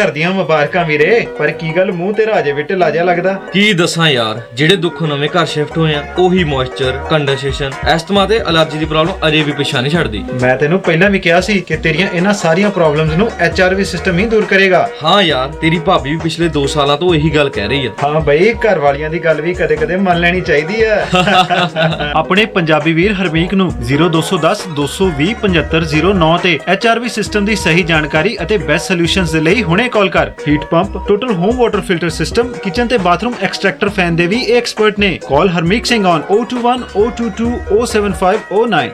marca ਦੀਆਂ ਮੁਬਾਰਕਾਂ ਵੀਰੇ ਪਰ ਕੀ ਗੱਲ ਮੂੰਹ ਤੇ ਰਾਜੇ ਵਿਟ ਲਾਜਾ ਲੱਗਦਾ? ਕੀ ਦੱਸਾਂ ਯਾਰ ਜਿਹੜੇ ਦੁੱਖੋਂ ਨਵੇਂ ਘਰ ਸ਼ਿਫਟ ਹੋਏ ਆ ਉਹੀ ਮੋਇਸਚਰ ਕੰਡੈਂਸੇਸ਼ਨ ਐਸਥਮਾ ਤੇ ਅਲਰਜੀ ਦੀ ਪ੍ਰੋਬਲਮ ਅਜੇ ਵੀ ਪਿੱਛਾ ਨਹੀਂ ਛੱਡਦੀ। ਮੈਂ ਤੈਨੂੰ ਪਹਿਲਾਂ ਵੀ ਕਿਹਾ ਸੀ ਕਿ ਤੇਰੀਆਂ ਇਹਨਾਂ ਸਾਰੀਆਂ ਪ੍ਰੋਬਲਮਸ ਨੂੰ ਐਚਆਰਵੀ ਸਿਸਟਮ ਹੀ ਦੂਰ ਕਰੇਗਾ। ਹਾਂ ਯਾਰ ਤੇਰੀ ਭਾਬੀ ਵੀ ਪਿਛਲੇ 2 ਸਾਲਾਂ ਤੋਂ ਇਹੀ ਗੱਲ ਕਹਿ ਰਹੀ ਆ। ਹਾਂ ਬਈ ਘਰ ਵਾਲੀਆਂ ਦੀ ਗੱਲ ਵੀ ਕਦੇ-ਕਦੇ ਮੰਨ ਲੈਣੀ ਚਾਹੀਦੀ ਹੈ ਆਪਣੇ ਪੰਜਾਬੀ ਵੀਰ ਹਰਮੀਕ ਨੂੰ 0210 220 7509 ਤੇ ਐਚਆਰਵੀ ਸਿਸਟਮ ਦੀ ਸਹੀ ਜਾਣਕਾਰੀ ਅਤੇ ਬੈਸਟ ਸੋਲੂਸ਼ਨਸ ਦੇ ਲਈ ਹੁਣੇ ਕਾਲ ਕਰ heat pump total home water filter system kitchen ਤੇ ਬਾਥਰੂਮ ਐਕਸਟ੍ਰੈਕਟਰ ਫੈਨ ਦੇ ਵੀ ਐਕਸਪਰਟ ਨੇ। ਕਾਲ ਹਰਮੀਕ ਸਿੰਘ ਔਨ 021 022 07509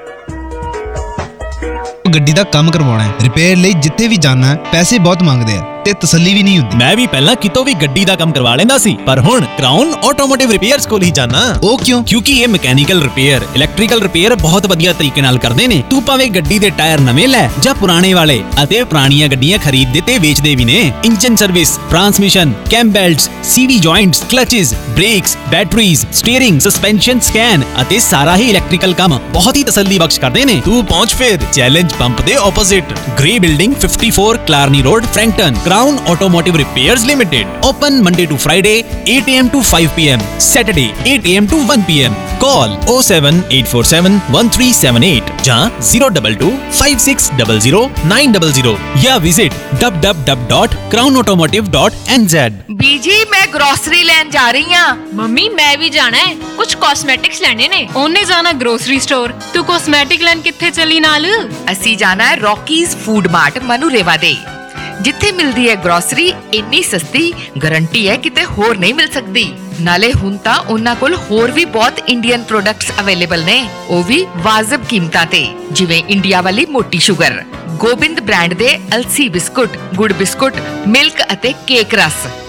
ਗੱਡੀ ਦਾ ਕੰਮ ਕਰਵਾਉਣਾ ਹੈ ਰਿਪੇਅਰ ਲਈ ਜਿੱਥੇ ਵੀ ਜਾਣਾ ਹੈ, ਪੈਸੇ ਬਹੁਤ ਮੰਗਦੇ ਆ। ਤੇ ਤਸੱਲੀ ਵੀ ਨਹੀਂ ਹੁੰਦੀ। ਮੈਂ ਵੀ ਪਹਿਲਾਂ ਕਿਤੋਂ ਵੀ ਗੱਡੀ ਦਾ ਕੰਮ ਕਰਵਾ ਲੈਂਦਾ ਸੀ ਪਰ ਹੁਣ ਕਰਾਊਨ ਆਟੋਮੋਟਿਵ ਰਿਪੇਅਰਸ ਕੋਲ ਹੀ ਜਾਣਾ ਉਹ ਕਿਉਂ? ਕਿਉਂਕਿ ਇਹ ਮਕੈਨੀਕਲ ਰਿਪੇਅਰ ਇਲੈਕਟ੍ਰੀਕਲ ਰਿਪੇਅਰ ਬਹੁਤ ਵਧੀਆ ਤਰੀਕੇ ਨਾਲ ਕਰਦੇ ਨੇ। ਤੂੰ ਭਾਵੇਂ ਗੱਡੀ ਦੇ ਟਾਇਰ ਨਵੇਂ ਲੈ ਜਾਂ ਪੁਰਾਣੇ ਵਾਲੇ ਅਤੇ ਪੁਰਾਣੀਆਂ ਗੱਡੀਆਂ ਖਰੀਦਦੇ ਤੇ ਵੇਚਦੇ ਵੀ ਨੇ। Engine service transmission cam belts CV joints clutches brakes batteries steering suspension scan ਅਤੇ ਸਾਰਾ ਹੀ ਇਲੈਕਟ੍ਰੀਕਲ ਕੰਮ ਬਹੁਤ ਹੀ ਤਸੱਲੀ ਬਖਸ਼ ਕਰਦੇ ਨੇ। ਤੂੰ ਪਹੁੰਚ ਫਿਰ ਚੈਲੰਜ ਪੰਪ ਦੇ opposite grey building 54 ਕਲਾਰਨੀ road Frankton Crown Automotive Repairs Limited. Open Monday to Friday, 8 a.m. to 5 p.m. Saturday, 8 a.m. to 1 p.m. Call 07847 1378 ਜਾਂ 022 5600 900 ਜਾਂ visit www.crownautomotive.nz ਬੀਜੀ ਮੈਂ ਗਰੋਸਰੀ ਲੈਣ ਜਾ ਰਹੀ ਹਾਂ ਮੰਮੀ ਮੈਂ ਵੀ ਜਾਣਾ ਹੈ ਕੁਝ ਕਾਸਮੈਟਿਕਸ ਲੈਣੇ ਨੇ ਉਹਨੇ ਜਾਣਾ ਗਰੋਸਰੀ ਸਟੋਰ ਤੂੰ ਕਾਸਮੈਟਿਕ ਲੈਣ ਕਿੱਥੇ ਚੱਲੀ ਨਾਲ ਅਸੀਂ ਜਾਣਾ ਹੈ Rocky's food mart Manurewa ਦੇ ਜਿੱਥੇ ਮਿਲਦੀ ਹੈ ਗਰੋਸਰੀ ਇੰਨੀ ਸਸਤੀ ਗਾਰੰਟੀ ਹੈ ਕਿਤੇ ਹੋਰ ਨਹੀਂ ਮਿਲ ਸਕਦੀ। ਨਾਲੇ ਹੁਣ ਤਾਂ ਉਹਨਾਂ ਕੋਲ ਹੋਰ ਵੀ ਬਹੁਤ ਇੰਡੀਅਨ ਪ੍ਰੋਡਕਟਸ ਅਵੇਲੇਬਲ ਨੇ। ਉਹ ਵੀ ਵਾਜਬ ਕੀਮਤਾਂ ਤੇ, ਜਿਵੇਂ ਇੰਡੀਆ ਵਾਲੀ ਮੋਟੀ ਸ਼ੂਗਰ ਗੋਬਿੰਦ ਬ੍ਰਾਂਡ ਦੇ ਅਲਸੀ ਬਿਸਕੁਟ, ਗੁੜ ਬਿਸਕੁਟ ਮਿਲਕ ਅਤੇ ਕੇਕ ਰਸ।